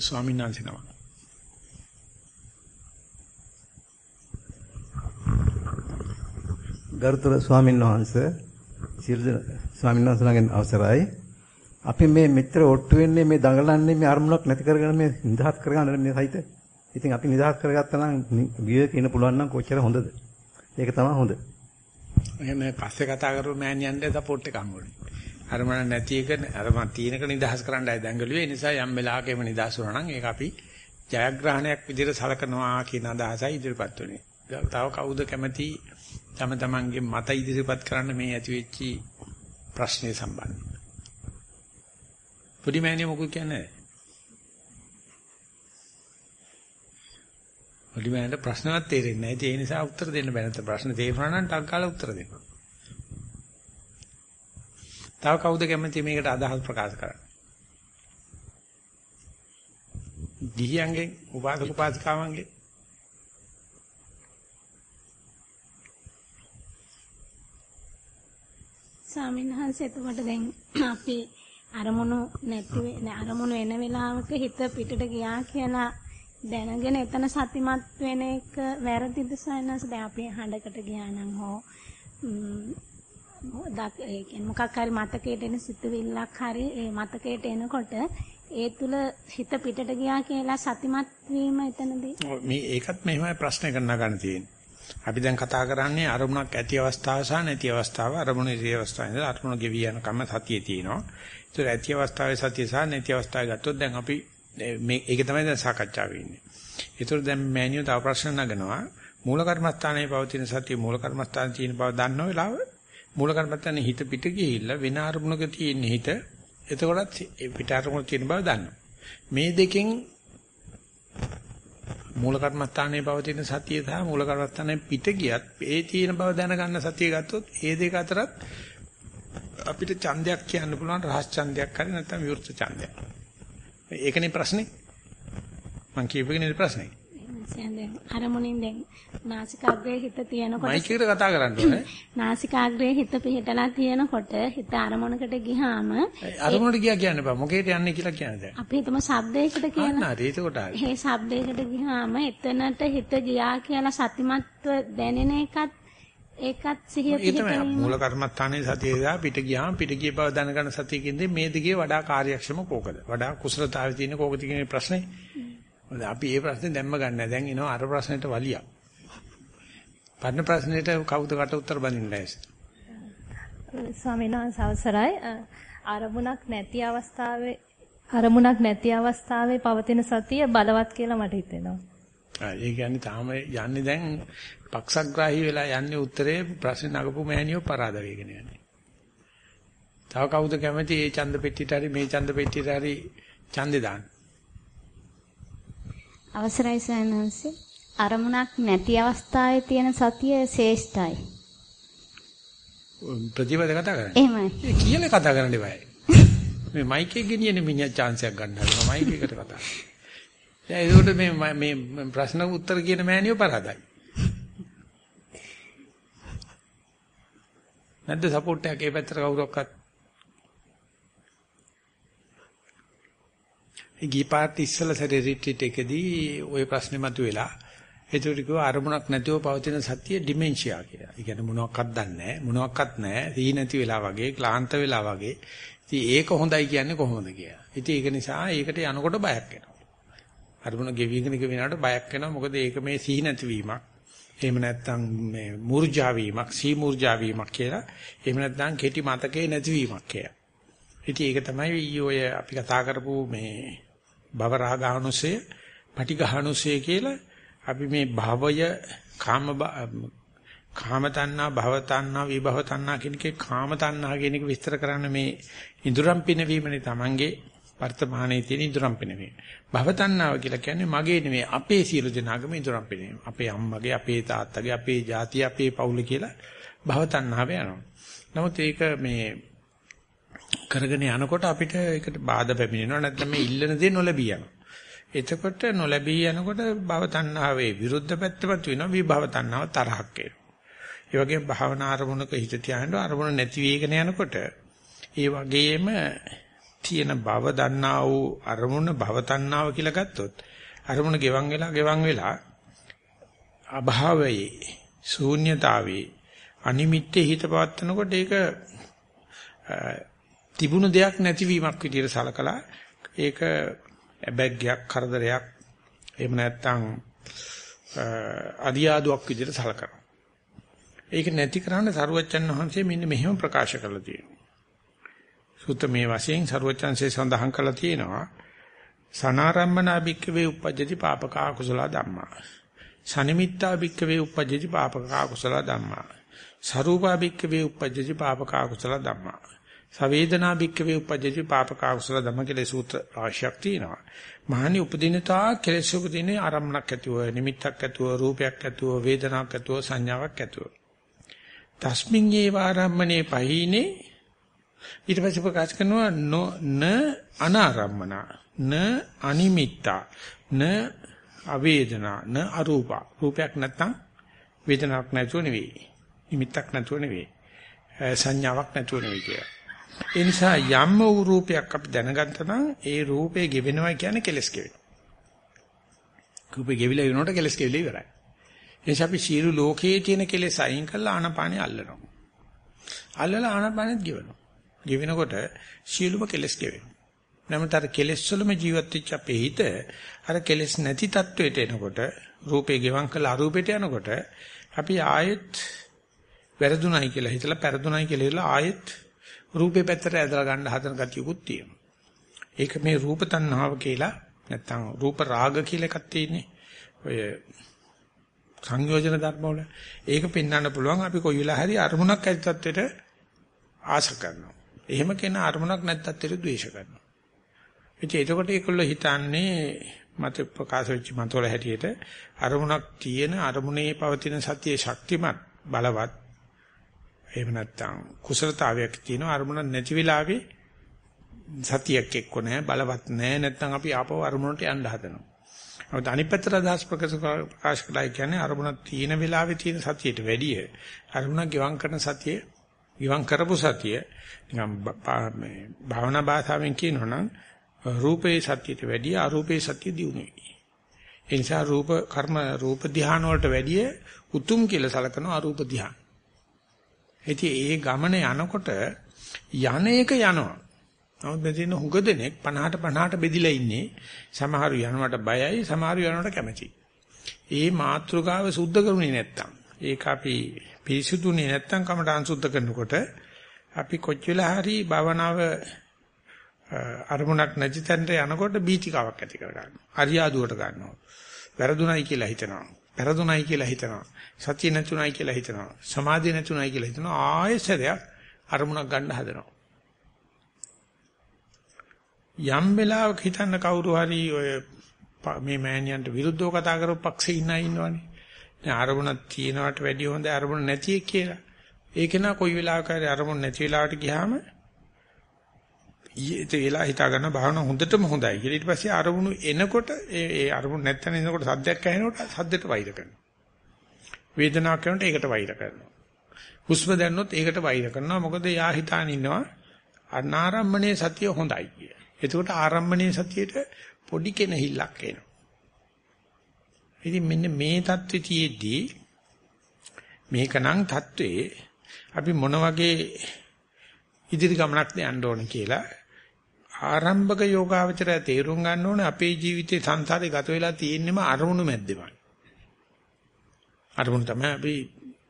ස්වාමීන් වහන්සේ නම. ගරුතර ස්වාමීන් වහන්සේ සියලු ස්වාමීන් වහන්සේලාගෙන් අවසරයි. අපි මේ මෙතර ඔට්ටු වෙන්නේ මේ දඟලන්නේ මේ අරමුණක් නැති කරගෙන මේ නිදහස් කරගන්න මේ සහිත. ඉතින් අපි නිදහස් කරගත්තා නම් විවේක ඉන්න පුළුවන් නම් කොච්චර හොඳද? ඒක තමයි හොඳ. එහෙනම් පස්සේ කතා කරමු මෑණියන්ට සපෝට් එක හම්බුනේ. අර මන නැති එක අර මන් තියෙනක නිදහස් කරන්නයි දැඟලුවේ. ඒ නිසා යම් වෙලාවක එම නිදහස් වුණා නම් ඒක අපි ජයග්‍රහණයක් විදිහට සලකනවා කියන අදහසයි ඉදිරිපත් වුනේ. තව කවුද කැමති තම තමන්ගේ මත ඉදිරිපත් කරන්න මේ ඇති වෙච්චි ප්‍රශ්නේ සම්බන්ධව. පොඩි මෑණිය මොකද කියන්නේ? පොඩි මෑණියට ප්‍රශ්නවත් තේරෙන්නේ නැහැ. ඒ නිසා උත්තර දෙන්න බෑ. නැත්නම් ප්‍රශ්න තේරුණා නම් ටක් ගාලා උත්තර දෙන්න. තව කවුද කැමති මේකට අදහස් ප්‍රකාශ කරන්න? ගිහියන්ගෙන් උපාසක උපාසිකාවන්ගෙන් ස්වාමීන් වහන්සේ එතකොට දැන් අපි අරමුණු නැති අරමුණු එන වෙලාවක හිත පිටට ගියා කියලා දැනගෙන එතන සතිමත් වෙන එක වැරදිද සයනස්? දැන් අපි හඬකට ගියා නම් හෝ ඒ කියන්නේ මොකක් හරි මතකයට එන සිතුවිල්ලක් හරි ඒ මතකයට එනකොට ඒ තුල හිත පිටට ගියා කියලා සතිමත් වීම එතනදී? මේ ඒකත් මෙහෙමයි ප්‍රශ්න කරන්න ගන්න තියෙන්නේ. අපි දැන් කතා කරන්නේ අරමුණක් ඇති අවස්ථාව සහ නැති අවස්ථාව. අරමුණ ඉරි අවස්ථාවේ ඉඳලා අරමුණ ගෙවි යන කම සතියේ තියෙනවා. ඒතර ඇති අවස්ථාවේ සතිය සහ නැති අවස්ථාවේ ගත්තොත් දැන් අපි මේ ඒක තමයි දැන් සාකච්ඡා වෙන්නේ. ඒතර දැන් මෑනියෝ තව ප්‍රශ්න නගනවා. මූල කර්මස්ථානයේ පවතින සතිය මූල කර්මස්ථානයේ තියෙන බව දන්නව වෙලාව මූල කර්මස්ථානේ හිත පිට ගිහිල්ලා වෙන අරමුණක තියෙන හිත එතකොටත් පිට අරමුණ තියෙන බව දන්නවා. මේ දෙකෙන් මූල කර්මස්ථානයේ පවතින සතිය සහ මූල කර්මස්ථානයේ පිට ගියත් ඒ තියෙන බව දැනගන්න සතිය ගත්තොත් ඒ දෙක අතරත් අපිට ඡන්දයක් කියන්න පුළුවන් රහස් ඡන්දයක් හරි නැත්නම් විවෘත ඡන්දයක්. ඒකනේ ප්‍රශ්නේ. මං කියපේකනේ ප්‍රශ්නේ. දැන් අරමුණින් දැන් නාසිකාග්‍රේ හිත තියෙනකොට මයික් එකට කතා කරන්න ඕනේ. නාසිකාග්‍රේ හිත පිහිටලා තියෙනකොට හිත අරමුණකට ගිහාම අරමුණට ගියා කියන්න බෑ. මොකේද යන්නේ කියලා කියන්නේ දැන්. අපි හිතමු ශබ්දයකට කියන අන්න හරි. ඒකට හරි. ඒ ශබ්දයකට ගිහාම එතනට හිත ගියා කියලා සතිමත්ව දැනෙන එකත් ඒකත් සිහිය ඒ තමයි මූල කර්මස්ථානයේ සතිය දා පිට ගියාම පිට ගිය බව දැනගන්න සතියකින්ද මේ දිගේ වඩා කාර්යක්ෂම කෝකද? වඩා කුසලතාවය තියෙන කෝකද කියන ප්‍රශ්නේ. අපි මේ ප්‍රශ්නේ දැම්ම ගන්න. දැන් එනවා අර ප්‍රශ්නෙට වලියක්. පරණ ප්‍රශ්නෙට කවුද කට උත්තර බඳින්න? ස්වාමීන් වහන්සේ අවසරයි අරමුණක් නැති අවස්ථාවේ අරමුණක් නැති අවස්ථාවේ පවතින සතිය බලවත් කියලා මට හිතෙනවා. ඒ කියන්නේ තාම යන්නේ දැන් පක්ෂග්‍රාහී වෙලා යන්නේ උත්තරේ ප්‍රශ්න නගපු මෑණියෝ පරාද වේගෙන යන්නේ. තව කවුද කැමති මේ ඡන්ද පෙට්ටියට හරි මේ ඡන්ද පෙට්ටියට හරි ඡන්දේ දාන්න? අවසරයි සයන්හන්ස අරමුණක් නැති අවස්ථාවේ තියෙන සතිය ශ්‍රේෂ්ඨයි. ප්‍රතිපද කතා කරන්නේ. එහෙමයි. ඒ කියලා කතා කරන්න එපායි. මේ මයික් එක ගෙනියන්නේ මිනිහා chance එකක් ගන්න හදනවා මයික් එකට කතා. දැන් ඒකට මේ මේ ප්‍රශ්න උත්තර කියන මෑණියෝ පරාදයි. නැද්ද සපෝට් එකක් ඒ පැත්තට කවුරක්වත්? ගිපාත් ඉස්සල සැරේ රිට්‍රීට් එකේදී ওই ප්‍රශ්නේ මතුවෙලා ඒකට කිව්වා අරමුණක් නැතිව පවතින සතිය ඩිමෙන්ෂියා කියලා. ඒ කියන්නේ මොනවත් දන්නේ නැහැ, මොනවත් නැහැ, සී නැති වෙලා වගේ, ක්ලාන්ත වෙලා වගේ. ඉතින් ඒක හොඳයි කියන්නේ කොහොමද කියලා. ඉතින් ඒක නිසා ඒකට යනකොට බයක් එනවා. අරමුණ ගෙවිගෙන ගෙවිනකට බයක් එනවා. මොකද ඒක මේ සී නැතිවීමක්. එහෙම නැත්නම් මේ මූර්ජා වීමක්, සී මූර්ජා වීමක් කියලා. එහෙම නැත්නම් කෙටි මතකේ නැතිවීමක් කියලා. ඉතින් ඒක තමයි ඔය අපි කතා කරපු මේ භව රාගානුසය, පටිඝානුසය කියලා අපි මේ භවය කාම කාම තණ්හා භව තණ්හා විභව තණ්හා කියන එකේ කාම තණ්හා කියන එක විස්තර කරන්න මේ ඉඳුරම් පිනවීමනේ Tamange වර්තමානයේ තියෙන ඉඳුරම් පිනවීම. භව තණ්හාව කියලා කියන්නේ මගේ නෙමෙයි අපේ සියලු දෙනාගම ඉඳුරම් පිනවීම. අපේ අම්මගේ, අපේ තාත්තගේ, අපේ ජාතිය, අපේ පවුල කියලා භව තණ්හාව යනවා. නමුත් ඒක මේ කරගෙන යනකොට අපිට ඒකට බාධා පැමිණෙනවා නැත්නම් මේ ඉල්ලන දේ නොලැබී යනවා. එතකොට නොලැබී යනකොට භව තණ්හාවේ විරුද්ධ පැත්තපත් වෙනවා විභව තණ්හාව තරහක් එනවා. ඒ වගේම භාවනා අරමුණක හිත තියාගෙන අරමුණ නැති වෙගෙන යනකොට ඒ වගේම තියෙන භව දන්නා වූ අරමුණ භව තණ්හාව කියලා ගත්තොත් අරමුණ ගෙවන් වෙලා ගෙවන් වෙලා අභාවයේ ශූන්‍යතාවේ අනිමිත්තේ හිත පවත්නකොට ඒක තිබුණු දෙයක් නැතිවීමක් විදිහට සලකලා ඒක ඇබැග්යක් කරදරයක් එහෙම නැත්නම් අදියාදුවක් විදිහට සලකනවා. ඒක නැති කරන්න සරුවච්චන් වහන්සේ මෙන්න මෙහෙම ප්‍රකාශ කරලා තියෙනවා. සුත මේ වශයෙන් සරුවච්චන්සේ සඳහන් කරලා තියෙනවා. සනාරම්මනා භික්කවේ උපජ්ජති පාපකා කුසල ධම්මා. සනිමිත්තා භික්කවේ උපජ්ජති පාපකා කුසල ධම්මා. සරූපා භික්කවේ උපජ්ජති පාපකා කුසල ධම්මා. සවේදනා භික්කවේ උපජ්ජති පාපකා කුසල ධම්ම කියලා සූත්‍ර රාශියක් තියෙනවා. මහණි උපදිනතා කෙලෙස් උපදිනේ ආරම්මණක් ඇතුව නිමිත්තක් ඇතුව රූපයක් ඇතුව වේදනාවක් ඇතුව සංඥාවක් ඇතුව. තස්මින් යේ වාරම්මනේ පහිනේ ඊට පස්සේ ප්‍රකාශ කරනවා න අනාරම්මන න අනිමිත්තා න අවේදනා න අරූපා රූපයක් නැත්තම් වේදනාවක් නැතුව නෙවෙයි නිමිත්තක් නැතුව නෙවෙයි සංඥාවක් නැතුව නෙවෙයි කියලා. ඒ නිසා යම් වූ රූපයක් අපි දැනගත්තා නම් ඒ රූපේ ගෙවෙනවා කියන්නේ කෙලස් ගෙවෙනවා. රූපේ ගෙවිලා වෙනකොට කෙලස් ගෙවිලා ඉවරයි. ඒ නිසා අපි සියලු ලෝකයේ තියෙන කෙලෙස් අයින් කරලා ආනපානෙ අල්ලනවා. අල්ලලා ආනපානෙත් ගෙවනවා. ගෙවෙනකොට සියලුම කෙලෙස් ගෙවෙනවා. නමුත් අර කෙලෙස් වලම ජීවත් වෙච්ච අපේ හිත අර කෙලෙස් නැති තත්වයට එනකොට රූපේ ගෙවම් කළ අරූපෙට යනකොට අපි ආයෙත් වැරදුණයි කියලා හිතලා පෙරදුණයි කියලා හිතලා ආයෙත් රූපේ පැත්තට ඇදලා ගන්න හදන ගතියකුත් තියෙනවා. ඒක මේ රූප තණ්හාව කියලා නැත්තම් රූප රාග කියලා එකක් තියෙන්නේ. ඔය සංයෝජන ධර්ම වල ඒක පෙන්වන්න පුළුවන් අපි කොයි වෙලාව හරි අරමුණක් ඇති තත්ත්වෙට ආශ කරනවා. එහෙම කෙනා අරමුණක් නැති තත්ත්වෙට ද්වේෂ කරනවා. ඉතින් එතකොට ඒකල්ල හිතන්නේ මත ප්‍රකාශ වෙච්ච මතවල හැටියට අරමුණක් තියෙන අරමුණේ පවතින සතියේ ශක්තිමත් බලවත් එහෙම නැත්නම් කුසලතාවයක් තියෙන අරමුණ නැති වෙලාවේ සතියක් එක්ක නැහැ බලවත් නැහැ නැත්නම් අපි ආපහු අරමුණට යන්න හදනවා. නමුත් අනිත් පැත්තට අදහස් ප්‍රකාශ කළා කියන්නේ අරමුණක් තියෙන වෙලාවේ තියෙන සතියට වැඩිය අරමුණක් ගෙවම් කරන සතිය ගෙවම් කරපු සතිය නිකම් මේ භාවනා භාෂාවෙන් කියනවනම් රූපේ සතියට වැඩිය අරූපේ සතිය දියුනේ. ඒ නිසා රූප කර්ම රූප ධානය වලට වැඩිය උතුම් කියලා සලකන අරූප ධානය. ඉතින් ඒ ගමන යනකොට යන එක යනවා. නමුත් මෙතන හුඟ දෙනෙක් 50ට 50ට බෙදිලා ඉන්නේ. සමහරු යනවට බයයි, සමහරු යනවට කැමතියි. ඒ මාත්‍රකාව සුද්ධ කරුනේ නැත්තම්, ඒක අපි පිරිසුදුනේ නැත්තම් කමටහන් සුද්ධ කරනකොට අපි කොච්චර හරි භවනාව අරමුණක් නැති තැනට යනකොට බීතිකාවක් ඇති කර ගන්නවා. අරියාදුවට ගන්නවා. වැරදුණයි කියලා හිතනවා. පෙරදුණයි කියලා හිතනවා. සතිය නැතුණයි කියලා හිතනවා. සමාධිය නැතුණයි කියලා හිතනවා. ආයෙසරයක් අරමුණක් ගන්න හදනවා. යම් වෙලාවක හිතන්න කවුරු හරි ඔය මේ මෑණියන්ට විරුද්ධව කතා කරපු පක්ෂේ ඉන්න අය ඉන්නවනේ. දැන් අරමුණක් තියනවට වැඩිය හොඳ අරමුණ නැති එක කියලා. ඒක නා කොයි වෙලාවක හරි අරමුණ නැති වෙලාවට ගියාම ඒලා හිතා ගන්න භාවනාව හොඳටම හොඳයි කියලා. ඊට පස්සේ අරමුණු එනකොට ඒ ඒ අරමුණු නැත්තන එනකොට සද්දයක් ඇහෙනකොට සද්දයට වෛර කරනවා. වේදනාවක් කරනකොට ඒකට වෛර කරනවා. හුස්ම දැන්නොත් ඒකට වෛර කරනවා. මොකද යා හිතාන ඉන්නවා අනාරම්මනේ සතිය හොඳයි කිය. එතකොට ආරම්මනේ සතියේට පොඩි කෙනහිල්ලක් එනවා. ඉතින් මෙන්න මේ தത്വෙතියෙදී මේකනම් தത്വේ අපි මොන වගේ ඉදිරි ගමනක්ද යන්න ඕන කියලා ආරම්භක යෝගාවචරය තේරුම් ගන්න ඕනේ අපේ ජීවිතේ සංසාරේ ගත වෙලා තියෙන්නම අරමුණු මැද්දෙමයි. අරමුණු තමයි අපි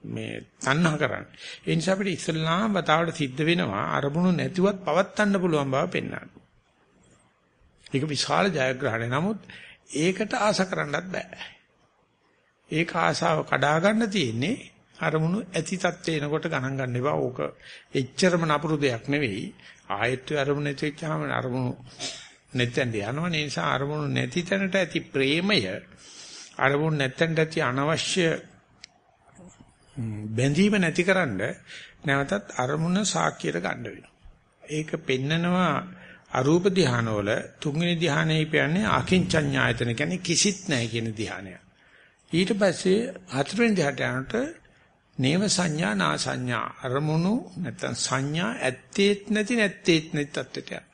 මේ තණ්හා කරන්නේ. ඒ නිසා අපිට ඉස්ලාම් වතාවට සිද්ධ වෙනවා අරමුණු නැතිවත් පවත්වන්න පුළුවන් බව පෙන්වන්න. ඒක විශාල ජයග්‍රහණය. නමුත් ඒකට ආස කරන්නත් බෑ. ඒක ආසාව කඩා ගන්න තියෙන්නේ අරමුණු ඇති තත්ත්වේ එනකොට ගණන් ගන්න එපා. ඕක එච්චරම නපුරු දෙයක් නෙවෙයි. ආයත්‍ය අරමුණ නැතිවෙච්චාම අරමුණු නැත්නම් යනවා. ඒ නිසා අරමුණු නැති තැනට ඇති ප්‍රේමය අරමුණු නැත්නම් ඇති අනවශ්‍ය බැඳීම නැතිකරන්න නැවතත් අරමුණ සාක්කියට ගන්න වෙනවා. ඒක පෙන්නනවා අරූප ධානවල තුන්වෙනි ධානයේ කියන්නේ අකින්චඤ්ඤායතන කියන්නේ කිසිත් නැහැ කියන ධානය. ඊට පස්සේ හතරවෙනි ධානයට යනකොට නේව සංඥා නා සංඥා අරමුණු නැත්නම් සංඥා ඇත්තේත් නැති නැත්තේත් නැති තත්ත්වයට යනවා.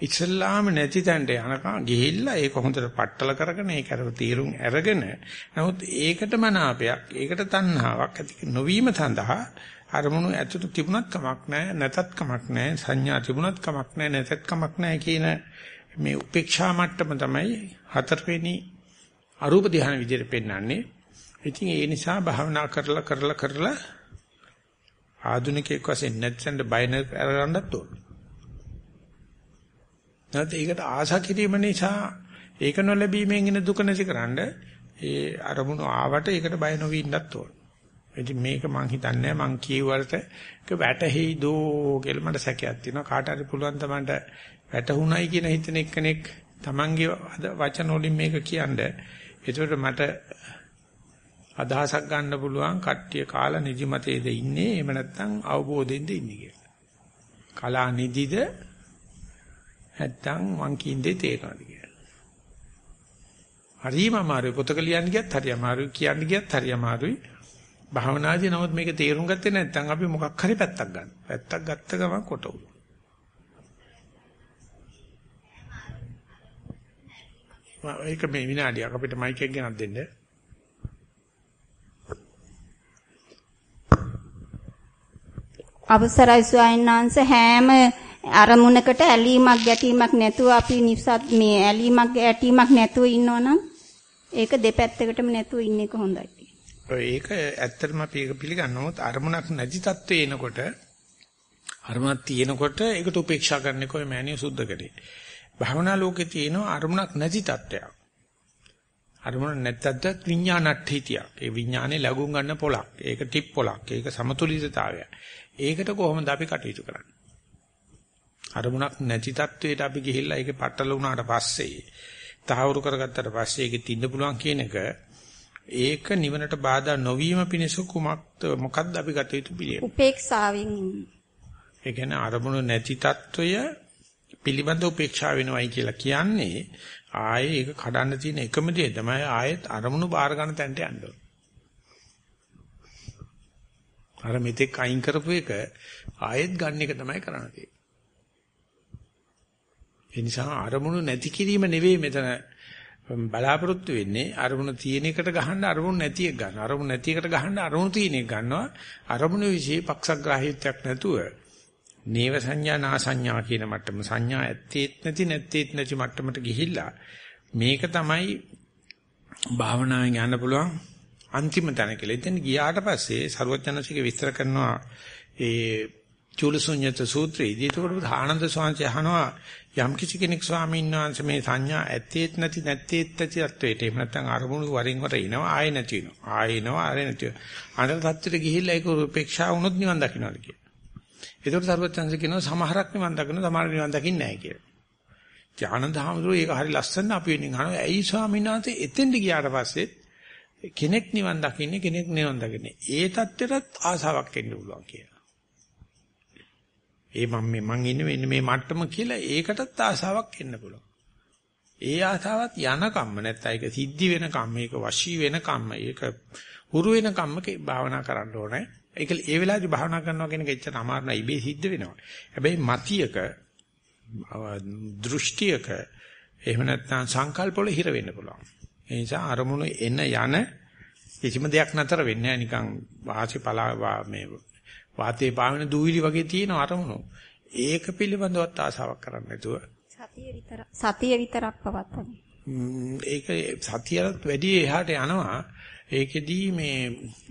ඉස්ලාම නැති තැනට යනකම් ගිහිල්ලා ඒක හොඳට පట్టල කරගෙන ඒක අර තීරුම් අරගෙන නමුත් ඒකට මනාපයක් ඒකට තණ්හාවක් ඇති නොවීම සඳහා අරමුණු ඇතුළත තිබුණත් කමක් නැහැ නැතත් කමක් නැහැ සංඥා තිබුණත් කමක් නැහැ නැතත් කමක් නැහැ කියන මේ උපේක්ෂා මට්ටම තමයි හතරවෙනි අරූප ධ්‍යාන විදිහට පෙන්වන්නේ ඉතින් ඒ නිසා භාවනා කරලා කරලා කරලා ආධුනිකයෙක් වශයෙන් නැත්නම් බය නැරගන්නත් ඕන. නැත්නම් ඒකට ආශා කිරීම නිසා ඒක නොලැබීමෙන් එන දුක නැතිකරන්න ඒ අරමුණු ආවට ඒකට බය නොවී ඉන්නත් ඕන. ඉතින් මේක මං හිතන්නේ මං කියුවට ඒක වැටහෙයි දෝ කියලා මට සැකයක් තියෙනවා. කාට හරි පුළුවන් තමන්ට වැටහුණයි කියන හිතන එක්කෙනෙක් තමන්ගේ වචන වලින් මේක කියන්නේ. ඒකට මට අදහසක් ගන්න පුළුවන් කට්ටිය කාලා නිදිමතේද ඉන්නේ එහෙම නැත්නම් අවබෝධයෙන්ද ඉන්නේ කියලා. කලා නිදිද නැත්නම් මං කින්දේ තේරෙනවද කියලා. හරිම අමාරුයි පොතක ලියන්න ගියත් හරි අමාරුයි කියන්න ගියත් හරි අමාරුයි. භාවනාදී නමුත් මේක තේරුම් ගත්තේ නැත්නම් අපි මොකක් හරි පැත්තක් ගන්න. පැත්තක් ගත්ත ගමන් කොට උන. ඒක මේ විනාඩියක් අපිට මයික් එක ගෙනත් දෙන්න. අවසරයි ස්වාමීනාංශ හැම අරමුණකට ඇලීමක් ගැටීමක් නැතුව අපි නිසත් මේ ඇලීමක් ගැටීමක් නැතුව ඉන්නවනම් ඒක දෙපැත්තකටම නැතුව ඉන්න එක හොඳයි. ඒක ඇත්තටම අපි ඒක පිළිගන්නවොත් අරමුණක් නැති තත්ත්වේ එනකොට අරමුණක් තියෙනකොට ඒකට උපේක්ෂා කරන්නේ කොයි මෑනිය සුද්ධ කරේ. භවනා ලෝකේ තියෙන අරමුණක් නැති තත්ත්වයක්. අරමුණ නැත්තත් විඥානට්ඨිතියක්. ඒ විඥානේ ලැබුම් ගන්න පොලක්. ඒක ටිප් පොලක්. ඒක සමතුලිතතාවය. ඒකට කොහොමද අපි කටයුතු කරන්නේ? අරමුණක් නැති තත්වයට අපි ගිහිල්ලා ඒක පටල වුණාට පස්සේ තහවුරු කරගත්තට පස්සේ ඒක තින්න පුළුවන් කියන එක ඒක නිවනට බාධා නොවීම පිණිස කුමක්ද මොකද්ද අපි ගත යුතු පිළිවෙල? උපේක්ෂාවෙන් ඒ කියන්නේ අරමුණු නැති తত্ত্বය පිළිබඳ උපේක්ෂාව වෙනවයි කියලා කියන්නේ ආයේ ඒක කඩන්න තියෙන එකම දේ තමයි ආයෙත් අරමුණු බාර ගන්න තැනට යන්න ඕන. අර මෙතෙක් අයින් කරපු එක ආයෙත් ගන්න එක තමයි කරන්න තියෙන්නේ. ඒ නිසා අරමුණු නැති කිරීම නෙවෙයි මෙතන බලාපොරොත්තු වෙන්නේ අරමුණ තියෙන එකට ගහන්න අරමුණ නැති එක ගන්න. අරමුණ නැති එකට ගහන්න අරමුණ තියෙන එක ගන්නවා. අරමුණ વિશે පක්ෂග්‍රාහීත්වයක් නැතුව නේව සංඥා නා සංඥා කියන මට්ටම සංඥා ඇත්තේත් නැති නැත්තේත් නැති මට්ටමට ගිහිල්ලා මේක තමයි භාවනාවෙන් යන්න පුළුවන් අන්තිම තැන කියලා. එතෙන් ගියාට පස්සේ ਸਰවඥාන්සික විස්තර කරනවා ඒ චූලසුඤ්ඤත සූත්‍රයේදී ඒකට ආනන්ද ස්වාමීන් අහනවා යම් කිසි කෙනෙක් ස්වාමීන් වහන්සේ මේ සංඥා ඇත්තේත් නැති නැත්තේත් නැති තත්වයට එහෙම නැත්නම් අරමුණු වරින් වර එනවා ආයෙ නැති වෙනවා ආයෙ එනවා ආයෙ නැති වෙනවා අnder තත්ත්වයට ගිහිල්ලා ඒක උපේක්ෂා වුණොත් නිවන් දකින්නවාද කියලා. ඒකට සර්වඥාන්සේ කියනවා සමහරක් නිවන් දකින්න සමහර නිවන් දකින්නේ නැහැ කියලා. ඥානන්ද හාමුදුරුවෝ ඒක හරි ලස්සන අපි වෙනින් අහනවා ඇයි ස්වාමීන් වහන්සේ එතෙන්ට ගියාට පස්සේ කෙනෙක් නිවන් දකින්නේ කෙනෙක් නිවන් දකින්නේ. ඒ தත්ත්වයටත් ආසාවක් එන්න පුළුවන් කියලා. ඒ මම මේ මං ඉන්නේ මෙන්න මේ මට්ටම කියලා ඒකටත් ආසාවක් එන්න පුළුවන්. ඒ ආසාවත් යන කම්ම නැත්නම් ඒක සිද්ධි වෙන කම්ම, ඒක වශී වෙන කම්ම, ඒක හුරු වෙන කම්මක භාවනා කරන්න ඕනේ. ඒක ඒ වෙලාවේදී භාවනා කරනවා කියන එක එච්චර අමාරු නෑ ඉබේ සිද්ධ වෙනවා. හැබැයි මතියක දෘෂ්ටියක එහෙම නැත්නම් සංකල්ප වල හිර වෙන්න පුළුවන්. ඒ නිසා අරමුණු එන යන කිසිම දෙයක් නතර වෙන්නේ නැහැ නිකන් වාසි පලා මේ වාතේ පාවෙන දූවිලි වගේ තියෙන අරමුණු. ඒක පිළිබඳවත් ආසාවක් කරන්න නැතුව සතිය විතර සතිය විතරක් පවත්තන. ඒක සතියට වැඩි එහාට යනවා. ඒකෙදී මේ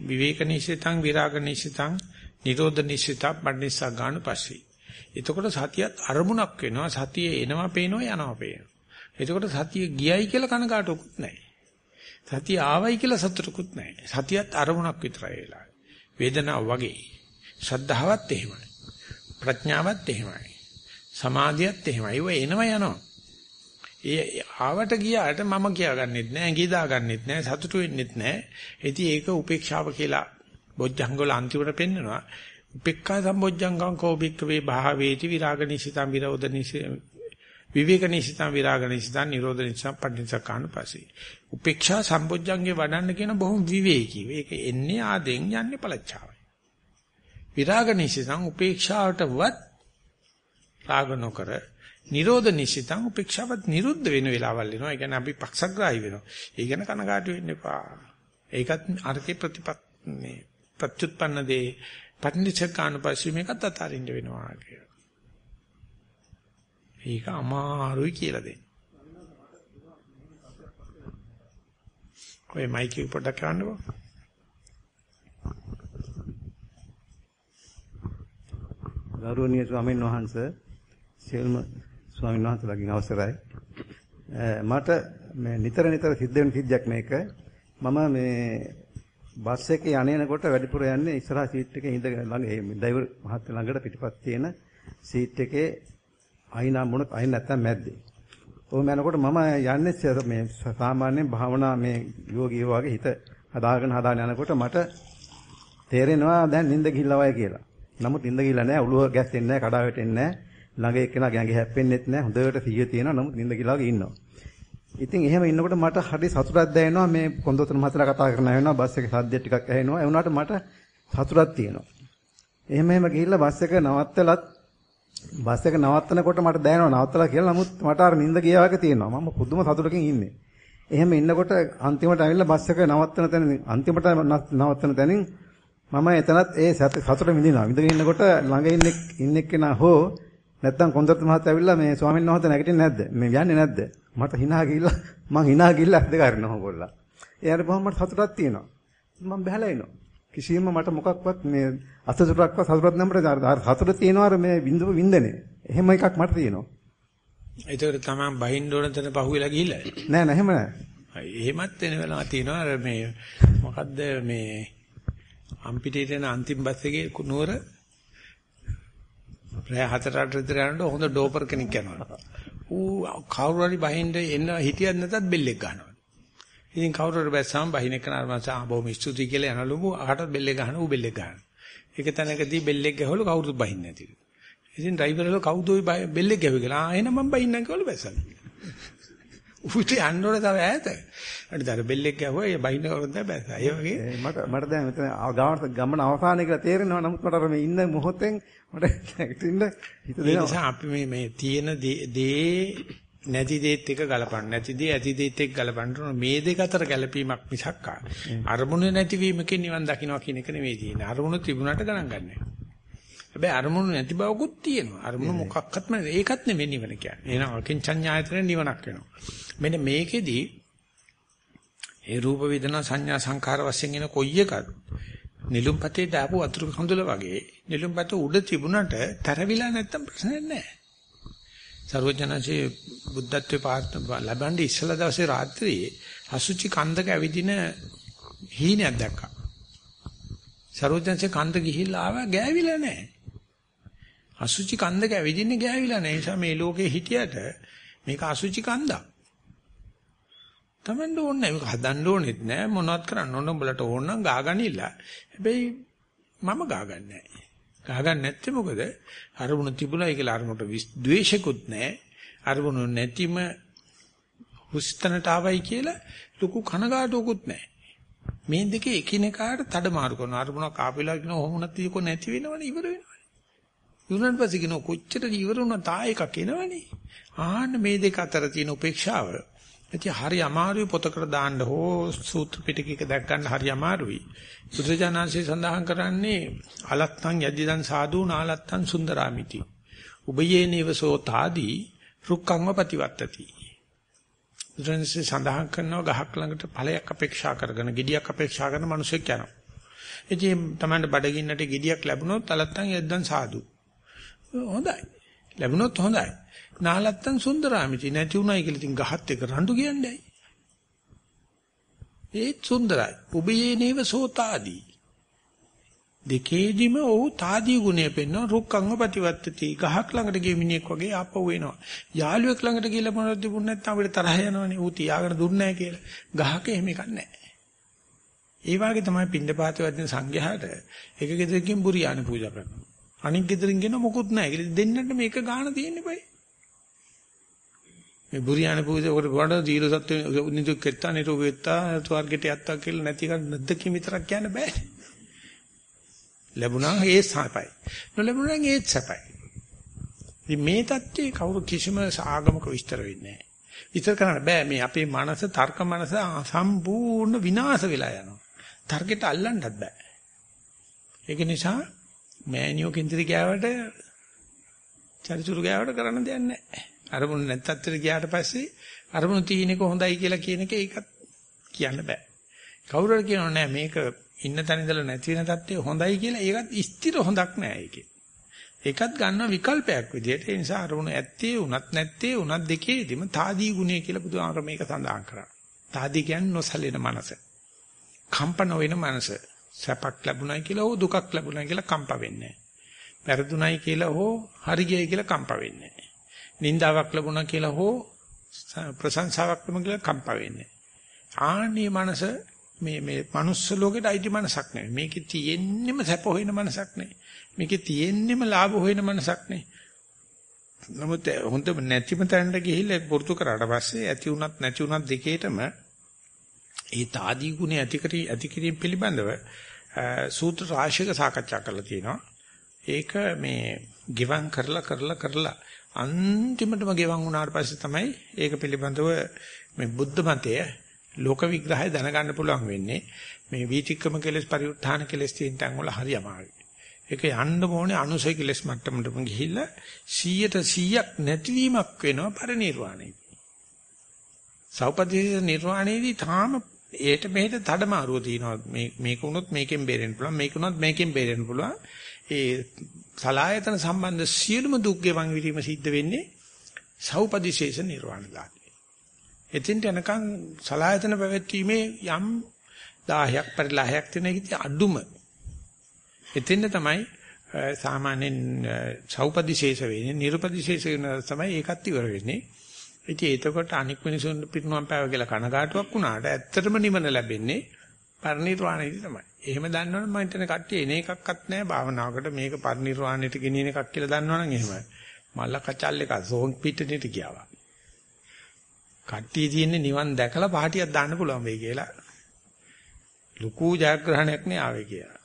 විවේක නිශ්චිතං විරාග නිශ්චිතං නිරෝධ නිශ්චිතං පඩිස්සා ගන්න පස්සේ. එතකොට සතියත් අරමුණක් වෙනවා. සතිය එනවා පේනවා යනවා පේනවා. එතකොට සතිය ගියයි කියලා කනකාටුකුත් නැහැ. සතිය ආවයි කියලා සතුටුකුත් නැහැ. සතියත් අරමුණක් විතරයි වෙලා. වේදනාව වගේ. ශ්‍රද්ධාවත් එහෙමයි. ප්‍රඥාවත් එහෙමයි. සමාධියත් එහෙමයි. ඒව එනවා යනවා. ඒ ආවට ගියාට මම කියාගන්නෙත් නෑ, ඇඟි දාගන්නෙත් නෑ, සතුටු වෙන්නෙත් නෑ. ඉතින් ඒක උපේක්ෂාව කියලා බොජ්ජංග වල අන්තිමට පෙන්නනවා. උපේක්ඛා සම්බොජ්ජංගං කෝබික්ක වේ භාවේති විරාග නිසිතං විරෝධ නිසි විවේක නිසිතං විරාග නිසිතං නිරෝධ නිසිතං පටිච්චසකාණු පස්සේ. උපේක්ෂා සම්බොජ්ජංගේ වඩන්න කියන බොහොම විවේකීව. ඒක එන්නේ ආදෙන් යන්නේ පළච්චාවයි. විරාග නිසිතං උපේක්ෂාවටවත් රාග නොකර නිරෝධ නිසිතං උපේක්ෂාවත් නිරුද්ධ වෙන වෙලාවල් එනවා. ඒ කියන්නේ අපි පක්ෂග්‍රාහී වෙනවා. ඒ ගැන කනගාටු වෙන්න එපා. ඒකත් අර්ථේ ප්‍රතිපත් මේ ප්‍රත්‍යুৎපන්න දේ පටිච්චසකාණු පස්සේ මේකත් අතාරින්න වෙනවා කියලා. ඒක අමාරුයි කියලා දෙන්න. ඔය මයික් එක පොඩ්ඩක් කරන්නකෝ. ගෞරවනීය ස්වාමීන් වහන්සේ සියලුම ස්වාමීන් වහන්සේලාගෙන් අවසරයි. මට මේ නිතර නිතර සිද්ධ වෙන සිද්ධියක් මේක. මම මේ බස් එකේ යන්නේනකොට වැඩිපුර යන්නේ ඉස්සරහා සීට් එකේ ඉඳ ළඟ ඒ ඩ්‍රයිවර් මහත්තයා ළඟට පිටිපස්ස තියෙන සීට් එකේ අයිනා මොනක් අයින නැත්තම් මැද්දේ. ඔහොම යනකොට මම යන්නේ මේ සාමාන්‍යයෙන් භාවනා මේ යෝගී වගේ හිත හදාගෙන හදාගෙන යනකොට මට තේරෙනවා දැන් නිින්ද ගිහිල්ලා වයි කියලා. නමුත් නිින්ද ගිහිල්ලා නැහැ, ඔළුව ගැස්සෙන්නේ නැහැ, කඩා වැටෙන්නේ නැහැ. ළඟ එක්කෙනා ගැඟේ හැප්පෙන්නෙත් නැහැ. හොඳට සිහිය තියෙනවා. නමුත් නිින්ද ගිහිල්ලා වගේ ඉන්නවා. ඉතින් එහෙම ඉන්නකොට මට හරි සතුටක් දැනෙනවා මේ කොන්දොතන මහත්තයා කතා කරන වෙනවා බස් එකේ සද්ද ටිකක් ඇහෙනවා ඒ වුණාට මට සතුටක් තියෙනවා එහෙම එහෙම ගිහිල්ලා බස් එක නවත්තලත් බස් එක නවත්තනකොට මට දැනෙනවා නවත්තලා කියලා නමුත් මට අර නිින්ද ගියා වගේ තියෙනවා මම පුදුම සතුටකින් ඉන්නේ එහෙම ඉන්නකොට අන්තිමට ඇවිල්ලා බස් එක නවත්තන තැන අන්තිමට නවත්තන තැනින් මම එතනත් ඒ සතුට විඳිනවා විඳගෙන ඉන්නකොට ළඟ ඉන්න ඉන්න කෙනා හෝ නැත්තම් කොන්දොත් මහත්තයා ඇවිල්ලා මේ ස්වාමීන් වහන්සේ නැගිටින්නේ නැද්ද මේ යන්නේ නැද්ද මට hina ගිහිල්ලා මං hina ගිහිල්ලා අත් දෙක අරිනවා කොල්ලා. එයාට බොහොම මට සතුටක් තියෙනවා. මම බහැලා එනවා. කිසියම්ම මට මොකක්වත් මේ අසතුටක්වත් සතුටක් නැමට සතුට තියෙනවා මේ බින්දුව වින්දනේ. එහෙම එකක් මට තියෙනවා. ඒතකොට තමයි බහින්න ඕන තැන පහුවෙලා ගිහිල්ලා. නෑ නෑ එහෙම නෑ. එහෙමත් වෙන වෙලාව තියෙනවා අර මේ මොකද්ද මේ අම්පිටේට යන අන්තිම බස් එකේ නුවර රෑ 4ට විතර යනකොට හොඳ ඩෝපර් කෙනෙක් යනවා. ඌ කවුරු හරි බහින්න එන්න හිටියත් නැතත් බෙල්ලෙක් ගන්නවා. ඉතින් කවුරු හරි බැස්සාම බහින එක නර්මස බොහොම ස්තුතියි කියලා යනලුමු අහටත් බෙල්ලෙක් ගහන ඌ බෙල්ලෙක් ගන්නවා. ඒක තැනකදී බෙල්ලෙක් ගහවලු කවුරුත් බහින්නේ නැතිලු. ඉතින් ඩ්‍රයිවර්ලෝ කවුද ওই බෙල්ලෙක් ගැහුවේ කියලා. ආ එහෙනම් මම බහින්නම් කියලා බැස්සන්. උට යන්න ඕන තව ඈත. අනිත් අර බෙල්ලෙක් ගැහුවා ඒ බයින්න කරුත් බැස. ඒ වගේ ඒ මට මට දැන් මෙතන ගාමට ගමන අවසානයේ කියලා තේරෙනවා නමුත් මට අර මේ ඉන්න මොහොතෙන් මට [laughs] නැගිටින්න හිත ඒ දෙනවා. නිසා අපි මේ මේ තියෙන දේ නැති දේත් එක ගලපන්න නැති දේ ඇති දේත් එක්ක ගලපන්න මේ දෙක අතර ගැළපීමක් මිසක් අරමුණ නැතිවීමකින් නිවන් දකින්නවා කියන එක නෙවෙයි තියෙන්නේ. අරමුණ තිබුණාට ගණන් ගන්නෑ හැබැයි අරමුණ නැති බවකුත් තියෙනවා. අරමුණ මොකක්වත්ම ඒකත් නෙවෙයි නිවන කියන්නේ. එහෙනම් අකින්චඤ්ඤායතන නිවනක් වෙනවා. මෙන්න මේකෙදි ඒ රූප වේදනා සංඥා සංඛාර වශයෙන් එන කොයි එකත් නිලුම්පතේ දාපු වතුර කඳුල වගේ නිලුම්පත උඩ තිබුණට තරවිලා නැත්තම් ප්‍රශ්නයක් නැහැ සර්වඥාන්සේ බුද්ධත්වේ පාත් ලැබන්නේ ඉස්සලා දවසේ රාත්‍රියේ අසුචි කන්දක ඇවිදින හීනයක් දැක්කා. සර්වඥාන්සේ කන්ද ගිහිල්ලා ආවා ගෑවිලා නැහැ. අසුචි කන්දක ඇවිදින්නේ ගෑවිලා නැහැ. ඒ නිසා මේ ලෝකේ හිටියට මේක අසුචි කන්දක්. Tamanne ඕනේ නැහැ. මේක හදන්න ඕනෙත් නැහැ. මොනවත් කරන්න ඕන උඹලට ඕන නම් ගාගනිලා. හැබැයි මම ගාගන්නේ නැහැ. ගහගන්න නැත්තේ මොකද? අරමුණ තිබුණයි කියලා අරමුණට ද්වේෂිකුත් නැහැ. අරමුණ නැතිම හුස්තනට ආවයි කියලා ලොකු කනගාටුවකුත් නැහැ. මේ දෙකේ එකිනෙකාට තඩමාරු කරන අරමුණක් ආපෙලා කියන ඔහොමනත් ඉකො නැති වෙනවනේ ඉවර වෙනවනේ. ඉවරන් පස්සේ කියන කොච්චර ඉවර වුණා තා එකක් එනවනේ. ආන්න මේ දෙක අතර තියෙන උපේක්ෂාව ඉතින් හරි අමාරුයි පොතකට දාන්න හෝ සූත්‍ර පිටකයක දැක් ගන්න හරි අමාරුයි. බුදුජානන්සේ සඳහන් කරන්නේ අලත්තං යදිදන් සාදු නාලත්තං සුන්දරාමිති. උබයේ නේවසෝ තාදී රුක්ඛංව ප්‍රතිවත්තති. බුදුරජාණන්සේ සඳහන් කරනවා ගහක් ළඟට ඵලයක් අපේක්ෂා කරගෙන gediyak අපේක්ෂා කරන මිනිසෙක් යනවා. ඉතින් තමයි බඩගින්නට gediyak ලැබුණොත් අලත්තං යදිදන් සාදු. හොඳයි. ලැබුණොත් හොඳයි. නාලත්තන් සුන්දරාමිති නැති උනායි කියලා ඉතින් ගහත් එක රණ්ඩු කියන්නේ. ඒත් සුන්දරයි. උබයේ නේව සෝතාදී. දෙකේදිම ඔහු තාදී ගුණය පෙන්වන රුක්කංග ප්‍රතිවත්තති. ගහක් ළඟට ගිය මිනිහෙක් වගේ ආපහු එනවා. යාළුවෙක් ළඟට ගිහලා මොනවද තිබුණ නැත්නම් අපිට තරහ යනවනේ. ඌ තියාගෙන දුන්නේ නැහැ කියලා. ගහක එහෙම එකක් නැහැ. ඒ වගේ තමයි පින්ඩපාත වදින සංඝයාට එක ගෙදරකින් බුරියානි පූජා කරනවා. අනික් ගෙදරින් ගෙන මොකුත් නැහැ. කියලා දෙන්නට මේක ගාන තියෙන්නේ බයි. මේ බුරියාන පූජාවකට වඩා දීල සත්‍ය නිදුක් කෙත්තා නිරෝගීත්තා ස්වර්ගයට යත්තා කියලා නැති කන් නැද්දකින් විතරක් කියන්න බෑ. ලැබුණා ඒ සපයි. නොලැබුණා ඒ සපයි. ඉතින් මේ தත්ත්වයේ කවුරු කිසිම ආගමක විස්තර වෙන්නේ නැහැ. විස්තර කරන්න බෑ මේ අපේ මනස තර්ක මනස සම්පූර්ණ විනාශ වෙලා යනවා. තර්කයට අල්ලන්නත් බෑ. ඒක නිසා මෑනියෝ කින්දිරි ගෑවට චරිචුරු ගෑවට කරන්න දෙයක් නැහැ. අරමුණ නැත්තත් ගියාට පස්සේ අරමුණ තියෙන එක හොඳයි කියලා කියන එක ඒකත් කියන්න බෑ. කවුරු හරි කියනවා නෑ මේක ඉන්න තැන ඉඳලා නැති වෙන තත්ත්වය හොඳයි කියලා ඒකත් ස්ථිර හොඳක් නෑ ඒකේ. ඒකත් ගන්න විකල්පයක් විදියට ඒ නිසා අරමුණ ඇත්තේ උනත් නැත්තේ උනත් දෙකේදීම තාදී ගුණය කියලා බුදුආමර මේක සඳහන් කරා. තාදී කියන්නේ නොසලෙන මනස. කම්පන වෙන මනස. සැපක් ලැබුණයි කියලා හෝ දුකක් ලැබුණයි කියලා කම්ප වෙන්නේ නැහැ. පෙරදුණයි කියලා හෝ හරි ගියයි කියලා කම්ප වෙන්නේ නැහැ. නින්දාවක් ලැබුණා කියලා හෝ ප්‍රශංසාවක් ලැබුණා කියලා කම්ප වෙන්නේ. ආන්නේ මනස මේ මේ manuss ලෝකෙට අයිති මනසක් නෙවෙයි. මේකේ තියෙන්නෙම සැප හොයන මනසක් නෙවෙයි. මේකේ තියෙන්නෙම ලාභ හොයන මනසක් නෙවෙයි. නමුත් හොඳ නැතිම තැනට ගිහිල්ලා පුරුදු කරාට පස්සේ ඇති උනත් නැති උනත් දෙකේටම ඒ තාදී ගුණ ඇතිකරි ඇතිකිරීම පිළිබඳව සූත්‍ර රාශියක සාකච්ඡා කරලා තියෙනවා. ඒක මේ ගිවං කරලා කරලා කරලා අන්තිමටම ගෙවන් වුණාට පස්සේ තමයි ඒක පිළිබඳව මේ බුද්ධ මතය ලෝක විග්‍රහය දැනගන්න පුළුවන් වෙන්නේ මේ වීතික්‍රම කෙලස් පරිඋත්ථාන කෙලස් තියෙන තැන් වල හරි අමාරුයි. ඒක යන්න ඕනේ අනුසය කෙලස් මට්ටමටම ගිහිල්ලා 100ට 100ක් නැතිවීමක් වෙනවා පරිණිරවාණයදී. සෞපදේශ නිර්වාණයේදී තාම ඒට මෙහෙට තඩමාරුව තියෙනවා මේ මේක වුණොත් මේකෙන් බේරෙන්න පුළුවන් මේක වුණොත් මේකෙන් බේරෙන්න පුළුවන් ඒ සලායතන සම්බන්ධ සියලුම දුක් ගෙවන් වීම සිද්ධ වෙන්නේ සෞපදිශේෂ නිර්වාණ ධාතුවේ. එතෙන්ට යනකම් සලායතන පැවැත්වීමේ යම් 10ක් පරිලාහයක් තියෙන එකේ අඩුම. එතෙන්ද තමයි සාමාන්‍යයෙන් සෞපදිශේෂ වෙන්නේ නිර්පදිශේෂ වෙන තමයි ඒකත් ඉවර වෙන්නේ. ඉතින් එතකොට අනික් මිනිසුන් පිටුනම් පෑව කියලා කනගාටුවක් වුණාට ඇත්තටම නිවන ලැබෙන්නේ පරිණිරවාණයදී තමයි. එහෙම දන්නවනම් මම හිතන කට්ටිය එන එකක්වත් නැහැ භාවනාවකට මේක පරිණිරවාණයට ගෙනියන එකක් කියලා දන්නවනම් එහෙම. මල්ල කචල් එක සෝන් පිටේට ගියාවා. කට්ටිය තියෙන්නේ නිවන් දැකලා පහටියක් දාන්න පුළුවන් වෙයි කියලා. ලুকু ජයග්‍රහණයක් නේ ආවේ කියලා.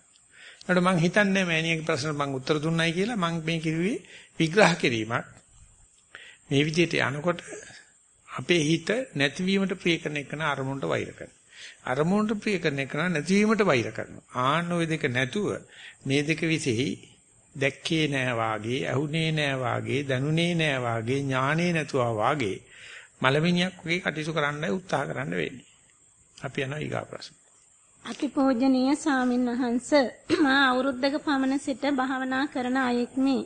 ඒකට මං හිතන්නේ මෑණියගේ ප්‍රශ්න මං උත්තර දුන්නයි කියලා මං මේ කිව්වේ විග්‍රහ කිරීමක්. මේ විදිහට යනකොට අපේ හිත නැතිවීමට ප්‍රිය කරන එක න අරමුණට වෛර කරනවා. අරමුණට ප්‍රිය කරන එක නැතිවීමට වෛර කරනවා. ආන්න ওই දෙක නැතුව මේ දෙක විසෙහි දැක්කේ නෑ වාගේ, ඇහුනේ නෑ වාගේ, දැනුනේ නෑ වාගේ, ඥානේ නැතුවා වාගේ මලමිනියක් වගේ කටයුතු කරන්නයි උත්සාහ කරන්න වෙන්නේ. අපි යනවා ඊගා ප්‍රශ්න. අතිපූජනීය සාමින්වහන්ස මා අවුරුද්දක පමණ සිට භාවනා කරන අයෙක්මි.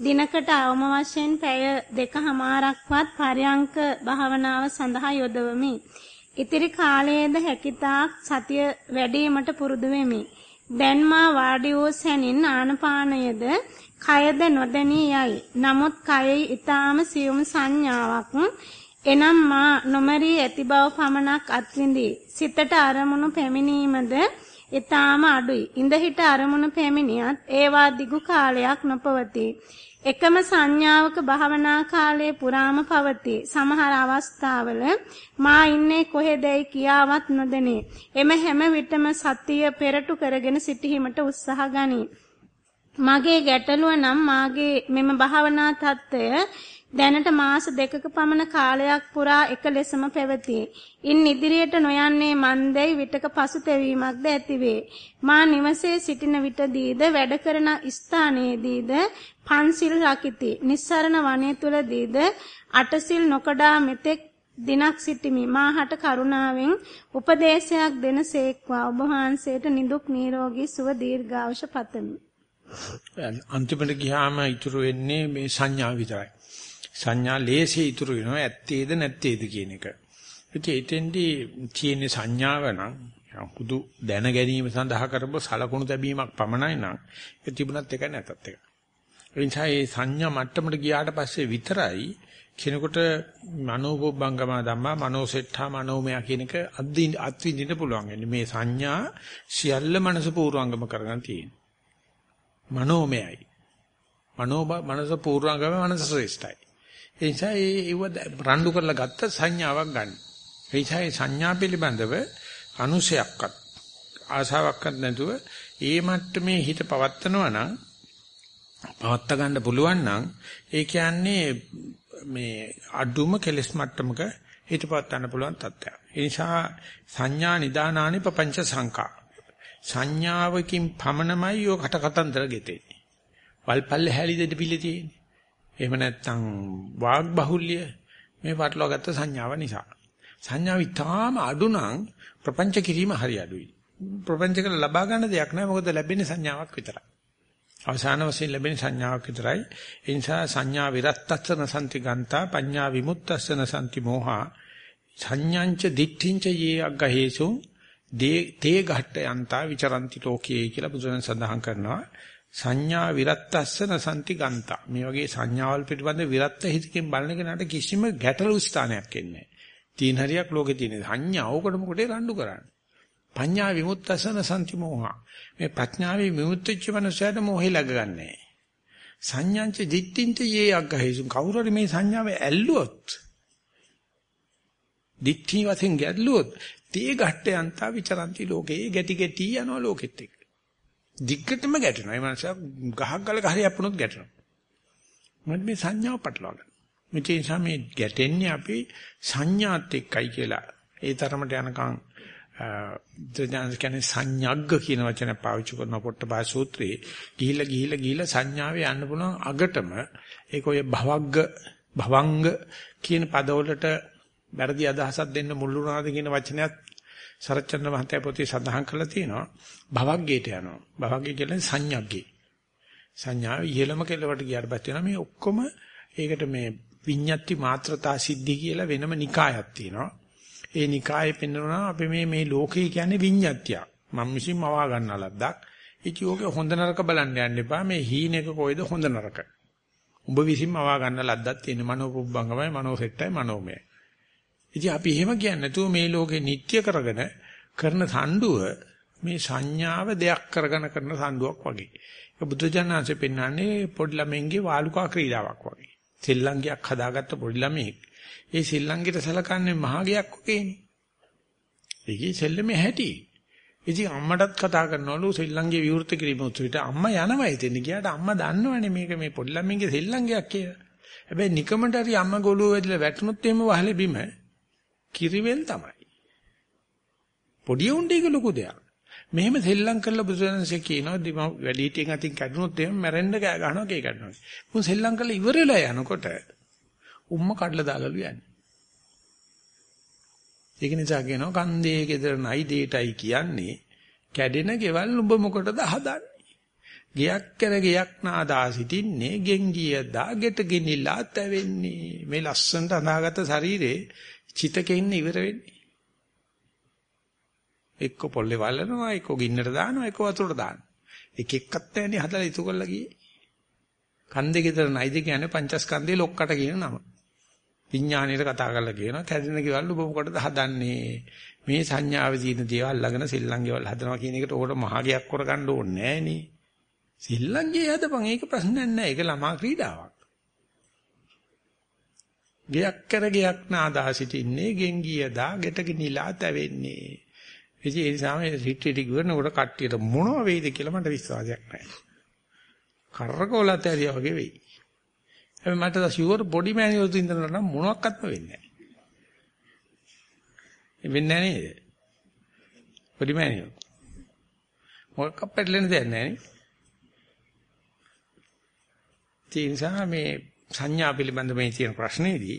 දිනකට අවම වශයෙන් පැය දෙකහමාරක්වත් පරයන්ක භාවනාව සඳහා යොදවමි. ඉතිරි කාලයේද හැකිතාක් සතිය වැඩිවීමට පුරුදු වෙමි. දැන් මා වාඩි වූ සැනින් ආනපානයද කයද නොදැනී යයි. නමුත් කයෙහි ඊටාම සියුම් සංඥාවක් එනම් මා නොමරී ඇති බව පමණක් අත්විඳි. සිතට අරමුණු පැමිණීමද ඊටාම අඩුයි. ඉඳ හිට අරමුණු පැමිණියත් ඒවා දිගු කාලයක් නොපවතී. එකම සංඥාවක භවනා කාලයේ පුරාම පවතී. සමහර අවස්ථාවල මා ඉන්නේ කොහෙදයි කියාවත් නොදැනේ. එම හැම විටම සතිය පෙරටු කරගෙන සිටීමට උත්සාහ ගනී. මගේ ගැටලුව නම් මාගේ මෙම භවනා தত্ত্বය දැනට මාස දෙකක පමණ කාලයක් පුරා එක ලෙසම පැවතී. ඉන් ඉදිරියට නොයන්නේ මන්දැයි විටක පසුතැවීමක්ද ඇතිවේ. මා නිවසේ සිටින විටදීද වැඩ කරන ස්ථානයේදීද පන්සිල් රකිති. නිස්සරණ වනයේ තුලදීද අටසිල් නොකඩා මෙතෙක් දිනක් සිටිමි. මාහට කරුණාවෙන් උපදේශයක් දෙන සේක්වා ඔබ වහන්සේට නිදුක් නිරෝගී සුව දීර්ඝායුෂ පතමි. අන්තිමට ගියාම ඉතුරු වෙන්නේ මේ සංඥා විතරයි. සංඥා ලේසිය ඉතුරු වෙනවා ඇත්තේද නැත්තේද කියන එක. ඉතින් එතෙන්දී තියෙන සංඥාව නම් හුදු දැන ගැනීම සඳහා කරපු සලකුණු තැබීමක් පමණයි නම් ඒ තිබුණත් එකයි නැතත් එකයි. ඒ නිසා මේ සංඥා මට්ටමට ගියාට පස්සේ විතරයි කෙනෙකුට මනෝබොබ්බංගම ධම්මා මනෝසෙට්ඨා මනෝමය කියන එක අත්විඳින්න පුළුවන්. මේ සංඥා සියල්ල මනස පූර්වංගම කරගෙන තියෙන. මනෝමයයි. මනෝ මනස පූර්වංගම මනස ශ්‍රේෂ්ඨයි. ඒ නිසා ඒව රණ්ඩු කරලා ගත්ත සංඥාවක් ගන්න. ඒ නිසා ඒ සංඥා පිළිබඳව අනුසයක්වත් ආසාවක්වත් නැතුව ඒ මට්ටමේ හිත පවත්නවා නම් පවත්ත ගන්න පුළුවන් නම් ඒ කියන්නේ මේ අඩුම කෙලස් මට්ටමක හිත පවත්වන්න පුළුවන් තත්ත්වයක්. ඒ නිසා සංඥා නිදානානි පపంచ සංකා. සංඥාවකින් පමණමයි යෝ කට කතන්දර ගෙතෙන්නේ. වල්පල්ලේ හැලි දෙඩ පිළි තියෙන්නේ. එහෙම නැත්නම් වාග් බහුල්‍ය මේ වටලවා ගත්ත සංඥාව නිසා. සංඥාව ඉතාම අඩු නම් ප්‍රපංච කිරීම හරි අඩුයි. ප්‍රපංච කරලා ලබා ගන්න දෙයක් නැහැ මොකද ලැබෙන්නේ සංඥාවක් විතරයි. අවසාන වශයෙන් ලැබෙන සංඥාවක් විතරයි. ඒ නිසා සංඥා විරත්තස්සන සම්ති ගන්තා පඤ්ඤා විමුක්තස්සන සම්ති මෝහා සංඥාංච දිට්ඨිංච යේ අග්ගහේසු තේ ඝට්ට යන්තා විචරಂತಿ ලෝකයේ කියලා බුදුන් සඳහන් කරනවා. සංඥා විරත්තස්සන සම්ති ගන්තා. මේ වගේ සංඥාවල් පිළිබඳ විරත්ත හිතකින් බලන කෙනාට කිසිම ගැටලු ස්ථානයක් එන්නේ නැහැ. තීන හරියක් ලෝකේ තියෙන සංඥා ඕකට මොකටද රණ්ඩු කරන්නේ? පඤ්ඤා විමුක්තසන සම්ති මෝහා. මේ ප්‍රඥාවේ විමුක්තිච්ච මනුස්සයාට මොහේ ලගගන්නේ. සංඥාංච දිට්ඨින්ච යේ අග්ගහේසු කවුරු හරි මේ සංඥාව ඇල්ලුවොත් දිට්ඨි වශයෙන් ගැල්ලුවොත් තේ ගැට්ට යන්තා විචරಂತಿ ලෝකේ ගැටි ගැටි යනවා ලෝකෙත් එක්ක. දිග්ගටම ගැටෙනවා. ඒ මනුස්සයා ගහක් ගලක හරි අප්පුනොත් ගැටෙනවා. මොකද මේ සංඥාව පටලවාගන්න. මේ නිසා මේ ගැටෙන්නේ අපි සංඥාත් එක්කයි කියලා. ඒ තරමට යනකම් දෙඥාන කියන්නේ සංඥග්ග කියන වචන පාවිච්චි කරන පොට්ටපා සූත්‍රයේ ගිහිල්ලා ගිහිල්ලා ගිහිල්ලා සංඥාවේ යන්න පුළුවන් අගටම ඒක ඔය භවග්ග භවංග කියන පදවලට වැරදි අදහසක් දෙන්න මුල්ුණාද කියන වචනයත් සරච්චන්ද්‍ර මහත්තයා පොතේ සඳහන් කරලා තියෙනවා. භවග්ගයට යනවා. භවග්ගය කියන්නේ සංඥග්ගේ. සංඥාව ඉහළම කෙලවට ගියාට පස්සේ වෙනවා මේ ඔක්කොම ඒකට මේ විඤ්ඤාති මාත්‍රතා සිද්ධි කියලා වෙනම නිකායක් තියෙනවා. ඒ නිකායේ පෙන්වනවා අපි මේ මේ ලෝකය කියන්නේ විඤ්ඤාත්‍ය. මම විසින් මවා ගන්නා ලද්දක්. ඉති ඕකේ හොඳ නරක බලන්න යන්න එපා. මේ හීනෙක කොයිද හොඳ නරක. උඹ විසින් මවා ගන්න ලද්දක් තියෙන මනෝපුබ්බංගමයි මනෝසෙට්ටයි මනෝමයයි. ඉතින් අපි එහෙම කියන්නේ නැතුව මේ ලෝකේ නිට්ටය කරගෙන කරන සම්ඩුව මේ සංඥාව දෙයක් කරගෙන කරන සම්ඩුවක් වගේ. ඒක බුදුජානනාංශයෙන් පෙන්වන්නේ පොඩි ළමෙන්ගේ වාලුකා ක්‍රීඩාවක් වගේ. සෙල්ලංගයක් හදාගත්ත පොඩි ළමෙක් ඒ සිල්ලංගෙට සලකන්නේ මහගයක් වගේනේ. ඒකේ සෙල්ලමේ හැටි. ඉතින් අම්මටත් කතා කරනවලු සෙල්ලංගේ විවෘත කිරීම උත්සවයට අම්මා යනවා ඉතින් ගියාට අම්මා දන්නවනේ මේක මේ පොඩි ළමයින්ගේ සෙල්ලංගයක් කියලා. හැබැයි නිකමට හරි අම්මා ගොළුව වැදිලා වැටුනොත් එහෙම වහලේ බිම කිරිවෙල් තමයි. පොඩි උන්ට ඒක ලොකු දෙයක්. මෙහෙම සෙල්ලම් කරලා බුදුරජාණන්සේ කියනවා දිම වැඩිහිටියන් අතින් කැඩුනොත් එහෙම මැරෙන්න ගෑ ගන්නවා කේ කඩනවා. මුන් සෙල්ලම් කරලා ඉවර වෙලා යනකොට උම්ම කඩලා දාගලු යන්නේ. ඒක නිසා කියනවා කන්දේ ගෙදර නයි දෙයටයි කියන්නේ. කැඩෙන ගෙවල් උඹ මොකටද හදන්නේ? ගියක් කර ගියක් නාදා සිටින්නේ ගෙන් ගිය දාගෙට ගිනිලා තැවෙන්නේ. මේ ලස්සනට අඳාගත ශරීරේ චිතකෙන්න ඉවර වෙන්නේ. එක්ක පොල්ලේ වල්ලනවා එක්ක ගින්නට දානවා එක්ක වතුරට දානවා. එක එක්කත් නැන්නේ හදලා ඉතු කරලා ගියේ. කන්දේ ගෙදර නයිද කියන්නේ පංචස්කන්ධේ ලොක්කට කියන නම. විඥාණයට කතා කරලා කියනවා කැඩෙන ගෙවල් ඔබ මොකටද හදන්නේ? මේ සංඥාවේ තියෙන දේවල් ළඟන සෙල්ලම් ගෙවල් හදනවා කියන එකට ඕකට මහගයක් කරගන්න ඕනේ නෑනේ සෙල්ලම්ගේ හදපන් ඒක ප්‍රශ්නයක් නෑ ඒක ළමා ක්‍රීඩාවක්. ගයක් කර ගයක් නාදා සිටින්නේ ගෙන් ගියදා ගෙට ගිනිලා තැවෙන්නේ. ඉතින් ඒ නිසා මේ රිට්‍රීට් එක කරනකොට කට්ටියට මොනව වෙයිද කියලා මට විශ්වාසයක් නැහැ. කරකවලත් ඇරියා වගේ වෙයි. හැබැයි මට ෂුවර් බොඩි මෑනියුවල් තින්දලා නම් මොනවත්ක්ම වෙන්නේ නැහැ වෙන්නේ නැහැ නේද බොඩි මෑනියුවල් මොකක් අපෙట్లෙන දෙයක් නැහැ නේ ඒ නිසා මේ සංඥා පිළිබඳ මේ තියෙන ප්‍රශ්නේදී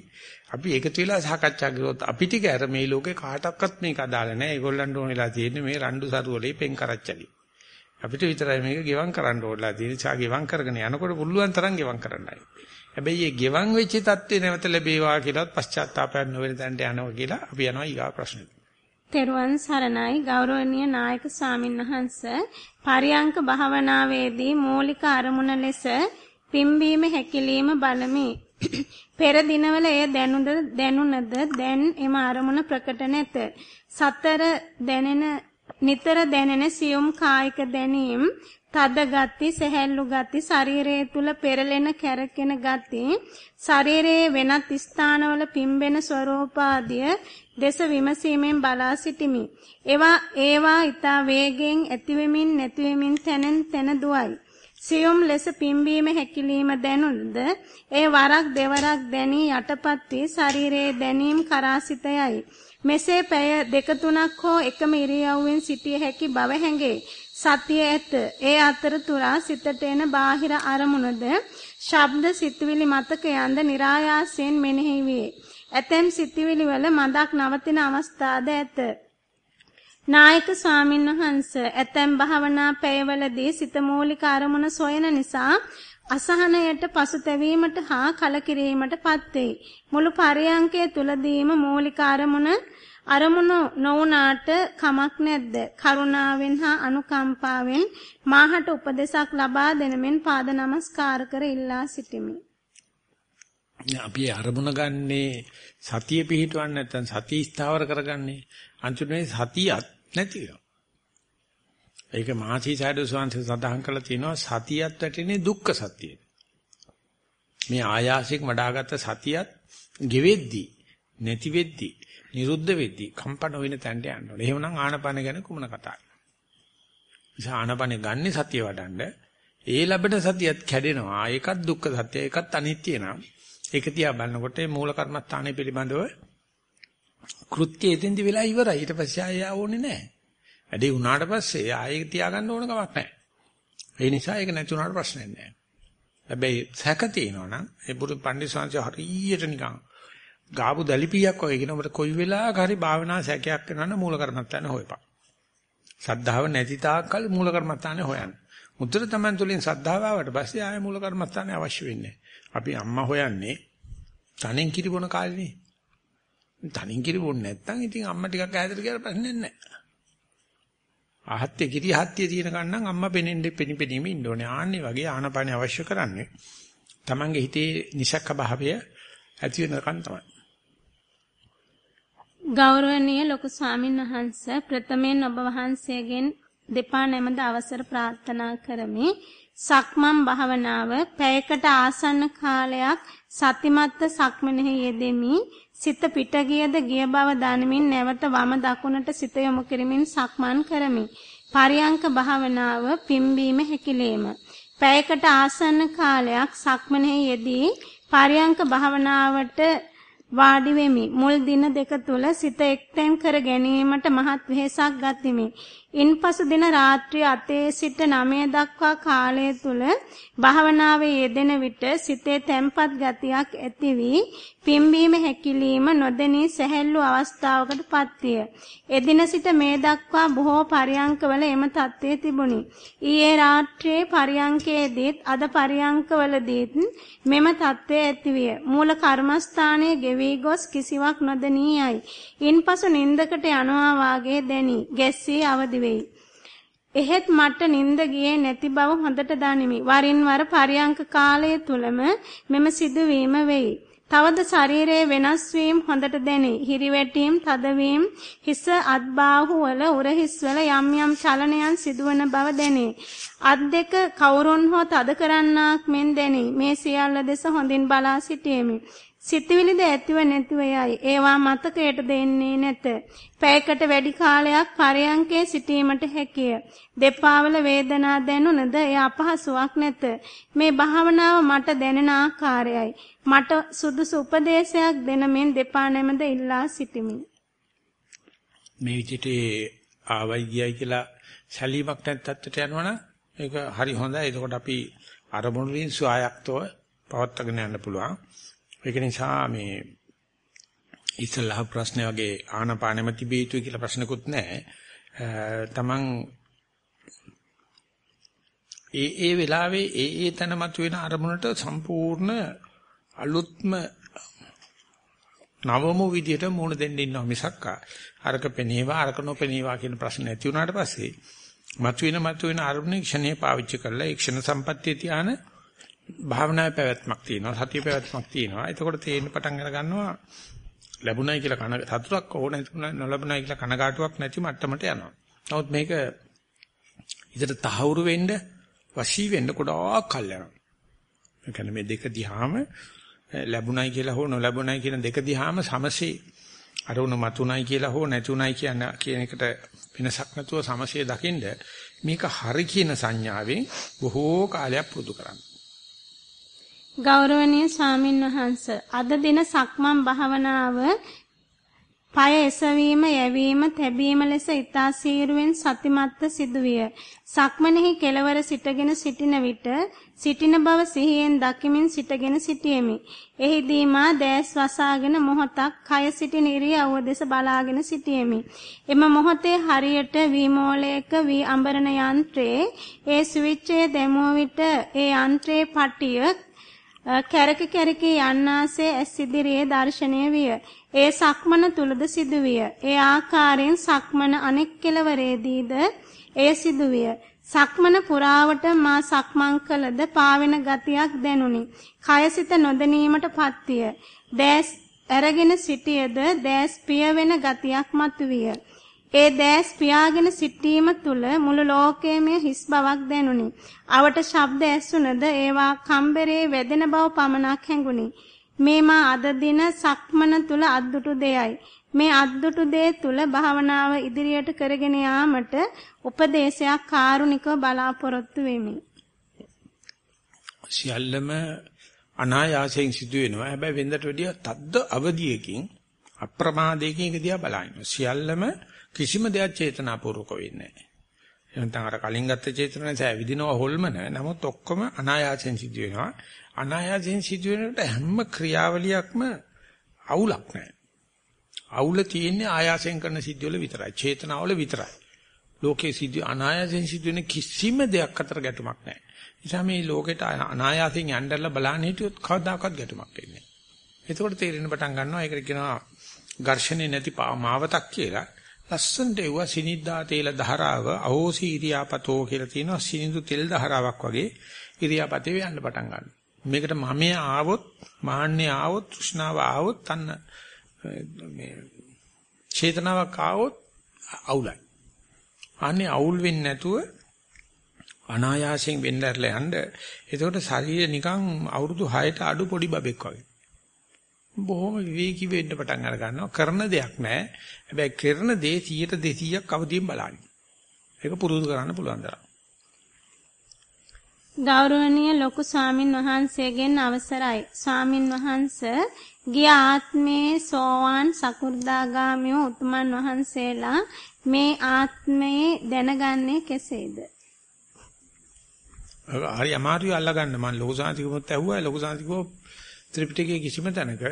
අපි එකතු වෙලා සාකච්ඡා කළොත් අපි ටික අර මේ ලෝකේ කාටවත් මේක අදාළ නැහැ. ඒගොල්ලන්ට ඕනෙලා තියෙන්නේ මේ රණ්ඩු සරුවලේ පෙන් කරච්චලි. අපිට විතරයි මේක ගෙවම් කරන්න ඕනලා තියෙන්නේ. චා ගෙවම් කරගෙන යනකොට පුළුවන් තරම් ගෙවම් කරන්නයි. හැබැයි මේ ගෙවම් වෙච්ච தත්ත්වේ නැවත ලැබේවා කියලාත් පශ්චාත්තාපයක් නොවෙන තැනට යනවා කියලා අපි යනවා ඊගා ප්‍රශ්නෙට. තෙරුවන් සරණයි ගෞරවනීය නායක ස්වාමින්වහන්ස පරියංක භාවනාවේදී මූලික අරමුණ ලෙස පිම්බීම හැකිලිම බලමි. [clears throat] පෙර දිනවල එය දැනුද දැනුණද දැන් එම අරමුණ ප්‍රකට නැත. සතර දැනෙන නිතර දැනෙන සියුම් කායික දැනීම් තද ගති සැහැල්ලු ගති ශරීරයේ තුල පෙරලෙන කැරකෙන ගති ශරීරයේ වෙනත් ස්ථානවල පිම්බෙන ස්වરૂපාදිය දෙස විමසීමෙන් බලා සිටිමි. ඒවා ඒවා ඊතා වේගෙන් ඇතිවෙමින් නැතිවෙමින් තැනෙන් තැන දුවයි. සියුම් ලෙස පිම්බීම හැකිලිම දැනුණද ඒ වරක් දෙවරක් දැනී යටපත් වී ශරීරයේ දැනීම් කරාසිතයයි මෙසේ පැය දෙක තුනක් හෝ එකම ඉරියව්වෙන් සිටිය හැකි බව හැඟේ සතිය ඇත. ඒ අතරතුරා සිතට එන බාහිර අරමුණද ශබ්ද සිතුවිලි මතකයන්ද નિરાයාසයෙන් මෙනෙහි වේ. ඇතැම් සිතුවිලි වල මදක් නවතින අවස්ථාද ඇත. නායක ස්වාමින් වහන්ස ඇතැම් භාවනා පැයවලදී සිත මූලික අරමුණ සොයන නිසා අසහනයට පසුතැවීමට හා කලකිරීමටපත් වේ. මුළු පරයන්කය තුලදීම මූලික අරමුණ අරමුණු නොවුනාට කමක් නැද්ද? කරුණාවෙන් හා අනුකම්පාවෙන් මාහට උපදෙසක් ලබා දෙනමින් පාද නමස්කාර කර ඉල්ලා සිටිමි. අපි අරමුණ ගන්නේ සතිය පිහිටවන්න නැත්නම් සතිය ස්ථාවර කරගන්නේ අන්තිමේ සතියත් නැති වෙනවා. ඒක මහසි සයඩෝ ස්වාමීන් සඳහන් කළා තියෙනවා සතියත් වැටෙන්නේ දුක්ඛ සත්‍යයට. මේ ආයාසයෙන් වඩාගත් සතියත් ගෙවෙද්දි නැති වෙද්දි නිරුද්ධ වෙද්දි කම්පන වෙන තැනට යන්න ඕනේ. එහෙමනම් ආනපන ගැන කුමන කතාවද? නිසා ආනපන ගන්නේ සතිය වඩන්න ඒ ලැබෙන සතියත් කැඩෙනවා. ඒකත් දුක්ඛ සත්‍ය, ඒකත් අනිත්‍ය නම් ඒක තියා බලනකොට මූල කර්මස්ථානය පිළිබඳව කෘත්‍ය එතෙන්දි වෙලා ඉවරයි. ඊට පස්සේ ආයෙ ආවෝනේ නැහැ. වැඩේ වුණාට පස්සේ ආයෙ තියාගන්න ඕන කමක් නැහැ. ඒ නිසා ඒක නැති වුණාට ප්‍රශ්නයක් නැහැ. හැබැයි සැක තියෙනවා නම් ඒ බුදු පඬිස්සංශ හරියට නිකන් ගාපු දලිපියක් වගේ කියන ඔබට කොයි වෙලාවක හරි භාවනා සැකයක් කරනවනම් මූල කර්මත්තාන හොයපන්. සද්ධාව නැති තාක්කල් මූල කර්මත්තානේ හොයන්න. මුද්දර තමයි තුලින් සද්ධාව ආවට පස්සේ ආයෙ මූල කර්මත්තානේ අවශ්‍ය වෙන්නේ. අපි අම්මා හොයන්නේ තනෙන් කිරි බොන කාලේනේ. තනින් කිරි බොන්නේ නැත්නම් ඉතින් අම්මා ටිකක් ඈතට ගියාට ප්‍රශ්නයක් නැහැ. ආහත්ය කිරි ආහත්ය තියෙන කන්නම් අම්මා පෙනෙන්නේ පෙනිපෙනීම ඉන්න ඕනේ. ආන්නේ වගේ ආනපානේ අවශ්‍ය කරන්නේ. Tamange හිතේ නිසක්ක භාවය ඇති වෙනකන් තමයි. ගෞරවනීය ලොකු ස්වාමීන් වහන්ස ප්‍රථමයෙන් ඔබ වහන්සේගෙන් දෙපා නැමද අවසර ප්‍රාර්ථනා කරමි. සක්මන් භාවනාව පැයකට ආසන්න කාලයක් සතිමත්ව සක්මනෙහි යෙදෙමි සිත පිට ගියද ගිය බව දනිමින් නැවත වම දකුණට සිත යොමු කරමින් සක්මන් කරමි. පරියංක භාවනාව පිම්බීම හැකිලීම. පැයකට ආසන්න කාලයක් සක්මනේ යෙදී පරියංක භාවනාවට වාඩි වෙමි. මුල් දින දෙක තුල සිත එක්තෙන් කර ගැනීමට මහත් වෙහෙසක් ගතිමි. ඉන්පසු දින රාත්‍රී අතේ සිට 9 දක්වා කාලය තුල භාවනාවේ යෙදෙන විට සිතේ තැම්පත් ගතියක් ඇති වී පිම්බීම හැකිලිම නොදෙනී සැහැල්ලු අවස්ථාවකට පත්විය. එදින සිට මේ දක්වා බොහෝ පරියංකවල එම தත්ත්වය තිබුණි. ඊයේ රාත්‍රියේ පරියංකයේදීත් අද පරියංකවලදීත් මෙම தත්ත්වය ඇතිවිය. මූල කර්මස්ථානයේ ගෙවි ගොස් කිසිවක් නොදෙනී යයි. ඉන්පසු නින්දකට යනවා වාගේ දැනි. ගැස්සී අවදි වෙයි. එහෙත් මට නිින්ද ගියේ නැති බව හොඳට දනිමි. වරින් වර පරියංක කාලය තුලම මෙම සිදුවීම වෙයි. තවද ශරීරයේ වෙනස් වීම හොඳට දැනේ. හිරිවැටීම්, තදවීම, හිස අත්බාහු වල උරහිස් වල යම් යම් චලනයන් සිදුවන බව දැනේ. අත් දෙක කවුරුන් හෝ තද කරන්නාක් මෙන් දැනේ. මේ සියල්ල දෙස හොඳින් බලා සිටියෙමි. සිතවිලිද ඇතිව නැතිව යයි. ඒවා මතකයට දෙන්නේ නැත. පැයකට වැඩි කාලයක් පරයන්කේ සිටීමට හැකිය. දෙපාවල වේදනා දැනුණද එය අපහසුාවක් නැත. මේ භාවනාව මට දැනෙන ආකාරයයි. මට සුදුසු උපදේශයක් දෙන මෙන් දෙපා නැමද ඉල්ලා සිටිමි. මේ විදිහට ආවයි ගියයි කියලා සැලීමක් නැත්තට යනවනම් ඒක හරි හොඳයි. එතකොට අපි අරමුණු වලින් සුවයක්තව පවත්වාගෙන යන්න පුළුවන්. ඒක නිසා මේ ඉස්සල්ලාහ ප්‍රශ්නේ වගේ ආනපානෙම තිබිය යුතුයි කියලා ප්‍රශ්නකුත් නැහැ. තමන් ඒ ඒ වෙලාවේ ඒ ඒ තැන මතුවෙන අරමුණට සම්පූර්ණ අලුත්ම නවම විදියට මුණ දෙන්න ඉන්නවා මිසක් අරක පෙනේවා අරක නොපෙනේවා කියන ප්‍රශ්න නැති වුණාට පස්සේ මතුවෙන මතුවෙන අරමුණේ ක්ෂණේ පාවිච්චි කරලා ඒ ක්ෂණ සම්පත්තිය තියාන භාවනාවේ පැවැත්මක් තියෙනවා සතිය පැවැත්මක් තියෙනවා. එතකොට තේින්න පටන් අර ගන්නවා ලැබුණයි කියලා කන සතුටක් ඕන නොලැබුණයි කියලා කනගාටුවක් නැති මට්ටමට යනවා. නමුත් මේක ඉතට තහවුරු වෙන්න වශී වෙන්න ගොඩාක් කල් යනවා. ඒ කියන්නේ මේ දෙක දිහාම ලැබුණයි කියලා හෝ නොලැබුණයි කියන දෙක දිහාම සමසේ අරුණ මතුණයි කියලා හෝ නැතුණයි කියන කියන එකට වෙනසක් නැතුව සමසේ දකින්න මේක හරි කියන සංඥාවෙන් බොහෝ කාලයක් පුරුදු කරන්න. ගෞරවනීය ස්වාමින් වහන්ස අද දින සක්මන් භාවනාව পায় එසවීම යැවීම තැබීම ලෙස ඊතා සීරුවෙන් සතිමත්ව සිදුවිය. සක්මනෙහි කෙලවර සිටගෙන සිටින විට සිටින බව සිහියෙන් දකිමින් සිටගෙන සිටියෙමි. එහිදී මා දැස් වසාගෙන මොහොතක් කය සිටින ඉරියව්ව දෙස බලාගෙන සිටියෙමි. එම මොහොතේ හරියට වීමෝලයක වී අඹරන යන්ත්‍රයේ ඒ ස්විච් එක දැමුව විට ඒ යන්ත්‍රයේ පටිය කැරක කැරක යන්නාසේ ඇස් ඉදිරියේ දැర్శණය විය. ඒ සක්මන තුලද සිදුවිය. ඒ ආකාරයෙන් සක්මන අනෙක් කෙලවරේදීද එය සිදුවිය. සක්මන පුරාවට මා සක්මන් කළද පාවෙන ගතියක් දැනුනි. කයසිත නොදැනීමට පත්විය. දැස් අරගෙන සිටියද දැස් පිය වෙන ගතියක් මතුවිය. ඒ දැස් පියාගෙන සිටීම තුල මුළු ලෝකයේම හිස් බවක් දැනුනි. අවට ශබ්ද ඇසුනද ඒවා කම්බරේ වැදෙන බව පමණක් හැඟුනි. මේ මා අද දින සක්මන තුල අද්දුටු දෙයයි. මේ අද්දුටු දේ තුල භාවනාව ඉදිරියට කරගෙන යාමට උපදේශයක් කාරුණිකව බලාපොරොත්තු වෙමි. සියල්ලම අනායාසයෙන් සිදු වෙනවා. හැබැයි වෙනදට වැඩිය තද්ද අවදියකින් අප්‍රමාදයකින් එක දිහා බලනවා. සියල්ලම කිසිම දෙයක් චේතනාපූර්වක වෙන්නේ නැහැ. එහෙනම් අර කලින් ගත්ත චේතනාවෙන් සෑවිදිනවා හොල්මන. නමුත් ඔක්කොම අනායාසයෙන් සිදු වෙනවා. අනායාසයෙන් සිදු වෙනකොට හැම ක්‍රියාවලියක්ම අවුලක් නැහැ. අවුල තියෙන්නේ ආයාසයෙන් කරන සිද්ධිවල විතරයි. චේතනාවල විතරයි. ලෝකයේ සිද්ධි අනායාසයෙන් සිදුවෙන කිසිම දෙයක් අතර ගැටුමක් නැහැ. නිසා මේ ලෝකෙට අනායාසයෙන් යnderලා බලන්න හිටියොත් කවදාකවත් ගැටුමක් වෙන්නේ නැහැ. එතකොට තේරෙන පටන් ගන්නවා ඒකට කියනවා ඝර්ෂණේ නැති මාවතක් කියලා. ලස්සනට එවුවා සිනිද්දා තේල ධාරාව අහෝසි ඉරියාපතෝ කියලා තියෙනවා සිනිඳු තෙල් ධාරාවක් වගේ ඉරියාපතේ යන්න පටන් ගන්නවා. මේකට මමයේ ආවොත් මාන්නේ ආවොත් තෘෂ්ණාව ආවොත් අන්න මේ චේතනාවක් ආවොත් අවුලයි. අනේ අවුල් වෙන්නේ නැතුව අනායාසයෙන් වෙන්නර්ලා යන්න. එතකොට ශරීරය නිකන් අවුරුදු 6ට අඩු පොඩි බබෙක් වගේ. බොහොම විවේකී වෙන්න පටන් අර ගන්නවා. කරන දෙයක් නැහැ. හැබැයි කරන දේ 100ට 200ක් අවදියෙන් බලන්න. ඒක පුරුදු කරන්න පුළුවන් දරා. ගෞරවනීය ලොකු ස්වාමින් වහන්සේගෙන් අවසරයි. ස්වාමින් වහන්ස ගිය ආත්මේ සෝවාන් සකු르දාගාමී උතුමන් වහන්සේලා මේ ආත්මයේ දැනගන්නේ කෙසේද? හරි අමාරුයි අල්ලගන්න මම ලොකු සාන්තිකමත් ඇහුවා ලොකු සාන්තිකෝ ත්‍රිපිටකයේ කිසිම තැනක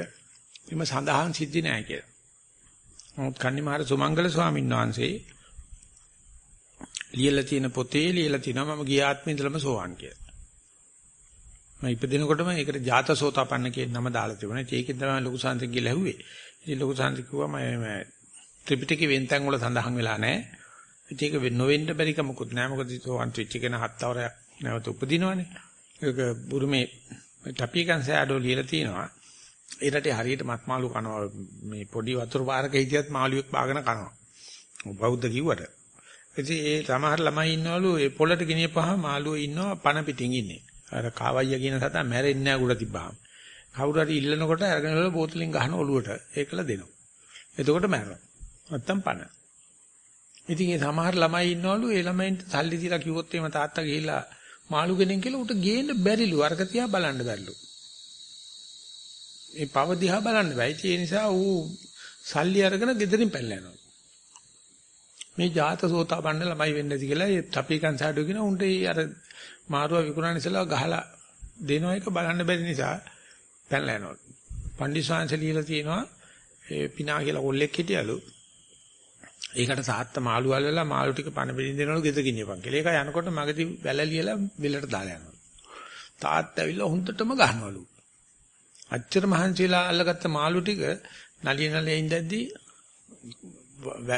එම සඳහන් සිද්ධි නැහැ කියලා. නමුත් කන්නිමාර සුමංගල ස්වාමීන් වහන්සේ ලියලා තියෙන පොතේ ලියලා තිනවා මම ගිය ආත්මේ ඉඳලම සෝවාන් කියලා. මම ඉපදිනකොටම ඒකට ජාතසෝතාපන්න කියන නම දාලා තිබුණා. ඒකෙන් තමයි ලොකු සාන්තික කියලා ඇහුවේ. ඉතින් ලොකු සාන්තික කිව්වා මම ත්‍රිපිටකේ වෙන්තන් වල සඳහන් වෙලා නැහැ. ඒක නොවෙන්න බැරි කමකුත් නැහැ. මොකද සෝවාන් වෙච්ච කෙන හත්වරයක් නැවත උපදිනවනේ. ඒක බුරුමේ ටපිකන් සෑඩෝ ලියලා තිනවා. ඒ රටේ හරියට මත් මාළු කනවා මේ පොඩි වතුර පාරක හිටියත් මාළුවෙක් බාගෙන කනවා. බෞද්ධ කිව්වට. ඉතින් ඒ සමහර ළමයි ඉන්නවලු ඒ පොළට ගෙනියපුවාම මාළුවෝ ඉන්නවා පණ පිටින් ඉන්නේ. අර කාවයිය කියන සතා මැරෙන්නේ නැහැ උඩ තිබ්බාම. කවුරු හරි ඉල්ලනකොට අරගෙන වල බෝතලෙන් ගහන ඔලුවට ඒකල දෙනවා. එතකොට මැරෙනවා. නැත්තම් පණ. ඉතින් ඒ සමහර ළමයි ඉන්නවලු ඒ ළමයින්ට සල්ලි දීලා කිව්වොත් එimhe තාත්තා ගිහිල්ලා මාළු ගෙනෙන් කියලා උට ගේන්න බැරිලු අරක තියා බලන්න බැරිලු. ඒ පව දිහා බලන්න බෑ. ඒ නිසා ඌ සල්ලි අරගෙන ගෙදරින් පැනලා යනවා. මේ ජාත සෝතාපන්න ළමයි වෙන්නේ නැති කියලා ඒ තපිකන් සාඩු කියන උන්ට අර මාරුව විකුණන ඉස්සලා ගහලා දෙන එක බලන්න බැරි නිසා පැනලා යනවා. පණ්ඩිස්වාංශ ලියලා තියෙනවා ඒ පිනා කියලා කොල්ලෙක් හිටියලු. ඒකට සාත්ත මාළු වල වෙලා මාළු ටික පණ බෙදින් දෙනවලු ගෙද ගිනියපන් කියලා. ඒක යනකොට මගදී වැල ලියලා බෙල්ලට දාලා යනවා. තාත්තා ඇවිල්ලා හුඳටම ගහනවලු. අච්චර මහන්සිලා අල්ලගත්ත මාළු ටික නලිය නලිය ඉඳද්දී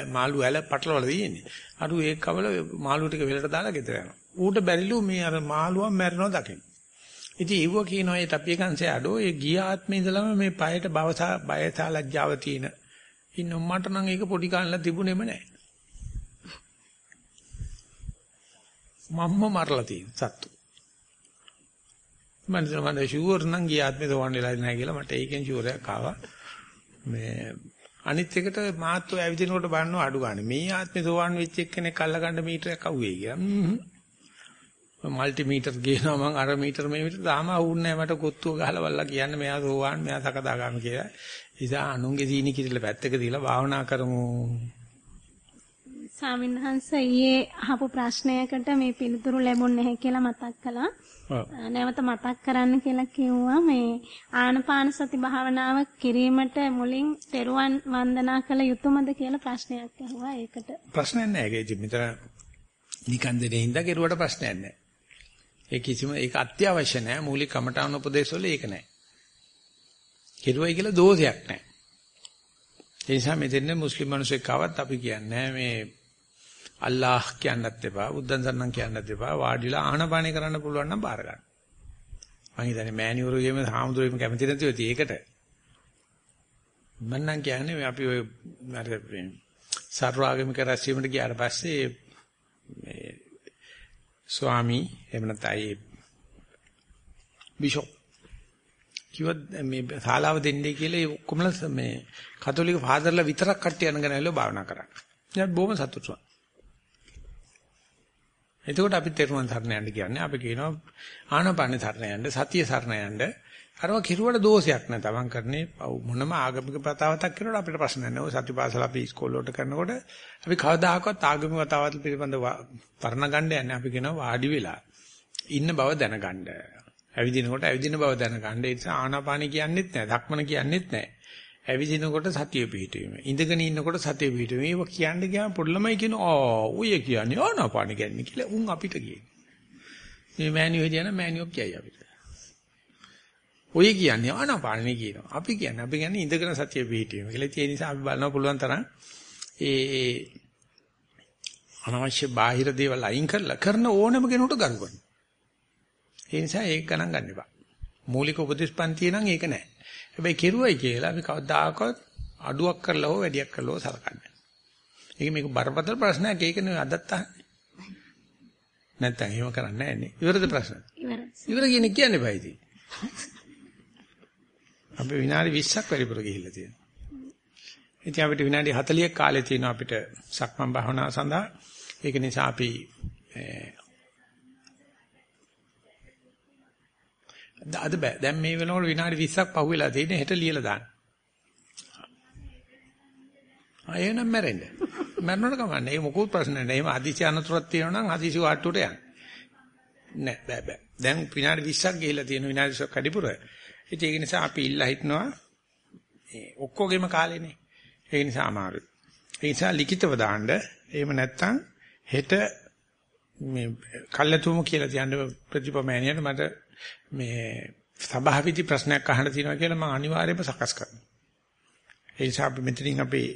මාළු ඇල පටලවල තියෙන්නේ. අර ඒක කවල මාළු ටික වෙලට දාලා ගෙදර යනවා. ඌට බැරිලු මේ අර මාළුවා මැරෙනවා දකින්න. ඉතින් ඒව කියනවා ඒ තප්පියකන්සේ අඩෝ ඒ ගිය ආත්මේ ඉඳලම මේ පයට බවසා බයසා ලැජ්ජාව තියෙන. ඉන්න මට නම් ඒක පොඩි කාලේ තිබුණෙම නැහැ. මම්ම මරලා තියෙන සත්තු. මම මම ෂුවර් නම් ගිය ආත්මේ තෝරන්න වෙලා නැහැ කියලා මට ඒකෙන් ෂුවර් එකක් ආවා. මේ අනිත් එකට මාත්තු ඇවිදිනකොට බලනවා අඩු ගන්න. මේ ආත්මේ සෝවන් වෙච්ච එක්කෙනෙක් අල්ලගන්න මීටරයක් අහුවේ කියලා. මල්ටි මීටර් ගේනවා මං අර මීටර මේ මීටර තාම අහුන්නේ නැහැ මට කොත්තුව ගහලා බලලා කියන්නේ මෙයා සෝවන් මෙයා සකදාගාම කියලා. ඉතින් අනුන්ගේ දීනි කිරිල පැත්තක දීලා භාවනා කරමු. ස්වාමින්වහන්ස ඊයේ අහපු ප්‍රශ්නයකට මේ පිළිතුරු ලැබුණ නැහැ කියලා මතක් කළා. නැවත මතක් කරන්න කියලා කිව්වා මේ ආනපාන සති භාවනාව කිරීමට මුලින් තෙරුවන් වන්දනා කළ යුතුයමද කියලා ප්‍රශ්නයක් අහුවා ඒකට. ප්‍රශ්නයක් නැහැ. ඒක මෙතන නිකන් දෙනේ හින්දා කෙරුවට ප්‍රශ්නයක් නැහැ. ඒ කිසිම ඒක අත්‍යවශ්‍ය නැහැ. මූලික කමඨාන උපදේශවල ඒක නැහැ. කෙරුවයි කියලා දෝෂයක් නැහැ. ඒ නිසා මෙතෙන් මුස්ලිම් මිනිස්සෙක් ආවත් අපි කියන්නේ මේ අල්ලාහ් කියන්නත් එපා, බුද්ධන් සරණම් කියන්නත් එපා. වාඩිලා ආහනපානේ කරන්න පුළුවන් නම් බාර ගන්න. මම හිතන්නේ මෑණිවරුගේම සාමුදුරේම කැමති නැති වෙති ඒකට. මම නම් කියන්නේ අපි ඔය අර සර්වාගමික රැස්වීමට ගියාට පස්සේ මේ ස්වාමි එහෙම නැත්නම් බිෂොප් කිව්වත් මේ ශාලාව දෙන්නේ කියලා ඒ ඔක්කොමලා මේ කතෝලික ෆාදර්ලා විතරක් කට්ටිය අනගෙන ඇවිල්ලා භාවනා කරා. ඉතින් බොහොම සතුටුයි. එතකොට අපි තෙරුවන් සරණ යන්න කියන්නේ අපි කියනවා ආනපාන සරණ යන්න සතිය සරණ යන්න අරව කිරුවට දෝෂයක් නෑ තමන් කරන්නේ මොනම ආගමික ප්‍රතාවතක් කරනකොට අපිට ප්‍රශ්න නැහැ. ඔය සතිපාසල අපි ඉස්කෝල වලට කරනකොට අපි කවදාහක්වත් ආගමික ප්‍රතාවත පිළිබඳව පරණ ගන්න යන්නේ අපි කියනවා වාඩි වෙලා ඉන්න බව දැනගන්න. ඇවිදිනකොට ඇවිදින බව දැනගන්න. ඒ නිසා ආනාපාන කියන්නෙත් නෑ. ධක්මන කියන්නෙත් නෑ. ඇවිදිනකොට සතිය පිහිටවීම. ඉඳගෙන ඉන්නකොට සතිය පිහිටවීම. ඒක කියන්න ගියාම පොඩ්ඩලමයි කියන ආ ඔය කියන්නේ ආනාපාන කියන්නේ කියලා උන් අපිට කියන්නේ. මේ මෑනියෝ හිටියන මෑනියෝ කියයි අපිට. ඔය කියන්නේ ආනාපානේ කියනවා. අපි කියන්නේ අපි කියන්නේ ඉඳගෙන සතිය පිහිටවීම කියලා. ඒ නිසා අපි බලනවා පුළුවන් තරම් ඒ අනවශ්‍ය බාහිර දේවල් අයින් කරලා කරන ඕනම කෙනෙකුට ගරු කරනවා. ඒ නිසා ඒක ගණන් ගන්න එපා. මූලික උපදේශ පන්තිය නම් ඒක නෑ. හැබැයි කෙරුවයි කියලා අපි කවදාකවත් අඩුවක් කරලා හෝ වැඩියක් කරලා හෝ සලකන්නේ. ඒක මේක බරපතල ප්‍රශ්නයක් ඒක නෙවෙයි අදත් අහන්නේ. නැත්තම් එහෙම කරන්නේ නැහැ නේ. ඉවරද ප්‍රශ්න? ඉවරයි. ඉවර කියන්නේ කියන්නේ බයිදී. අපි විනාඩි 20ක් වැඩිපුර ගිහිල්ලා තියෙනවා. ඉතින් අපිට විනාඩි 40ක් කාලේ තියෙනවා අපිට සක්මන් භාවනාව සඳහා. ඒක නිසා අපි අද බෑ. දැන් මේ වෙනකොට විනාඩි 20ක් පහුවෙලා තියෙන හෙට ලියලා දාන්න. ආයෙනම් මැරෙන්න. මැරෙන්නට කමන්නේ. ඒක මොකුත් ප්‍රශ්න නැහැ. එහෙම හදිසි අනතුරක් තියෙනවා නම් හදිසි වාට්ටුවට යන්න. නෑ බෑ බෑ. දැන් විනාඩි 20ක් ගිහිල්ලා තියෙන විනාඩි 20ක් අඩිපුර. ඉතින් ඒක නිසා අපි ඉල්ලා හිටනවා මේ ඔක්කොගෙම කාලේනේ. ඒ නිසා අමාරුයි. ඒ නිසා ලිඛිතව දාන්න. එහෙම නැත්නම් හෙට මේ කල්ලාතුම කියලා තියන්න ප්‍රතිපමෑනියට මට මේ සභාවිති ප්‍රශ්නයක් අහන්න තියෙනවා කියලා මම අනිවාර්යයෙන්ම සකස් කරනවා. ඒ නිසා අපි මෙතනින් අපේ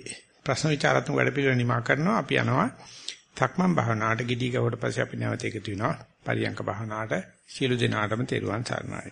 ප්‍රශ්න විචාරාත්මක වැඩපිළිවෙල නිමා කරනවා. අපි යනවා තක්මන් භාවනාවට ගිඩි ගවට පස්සේ අපි නැවත එකතු වෙනවා. පරියංක භාවනාවට සියලු දෙනාටම තෙරුවන් සරණයි.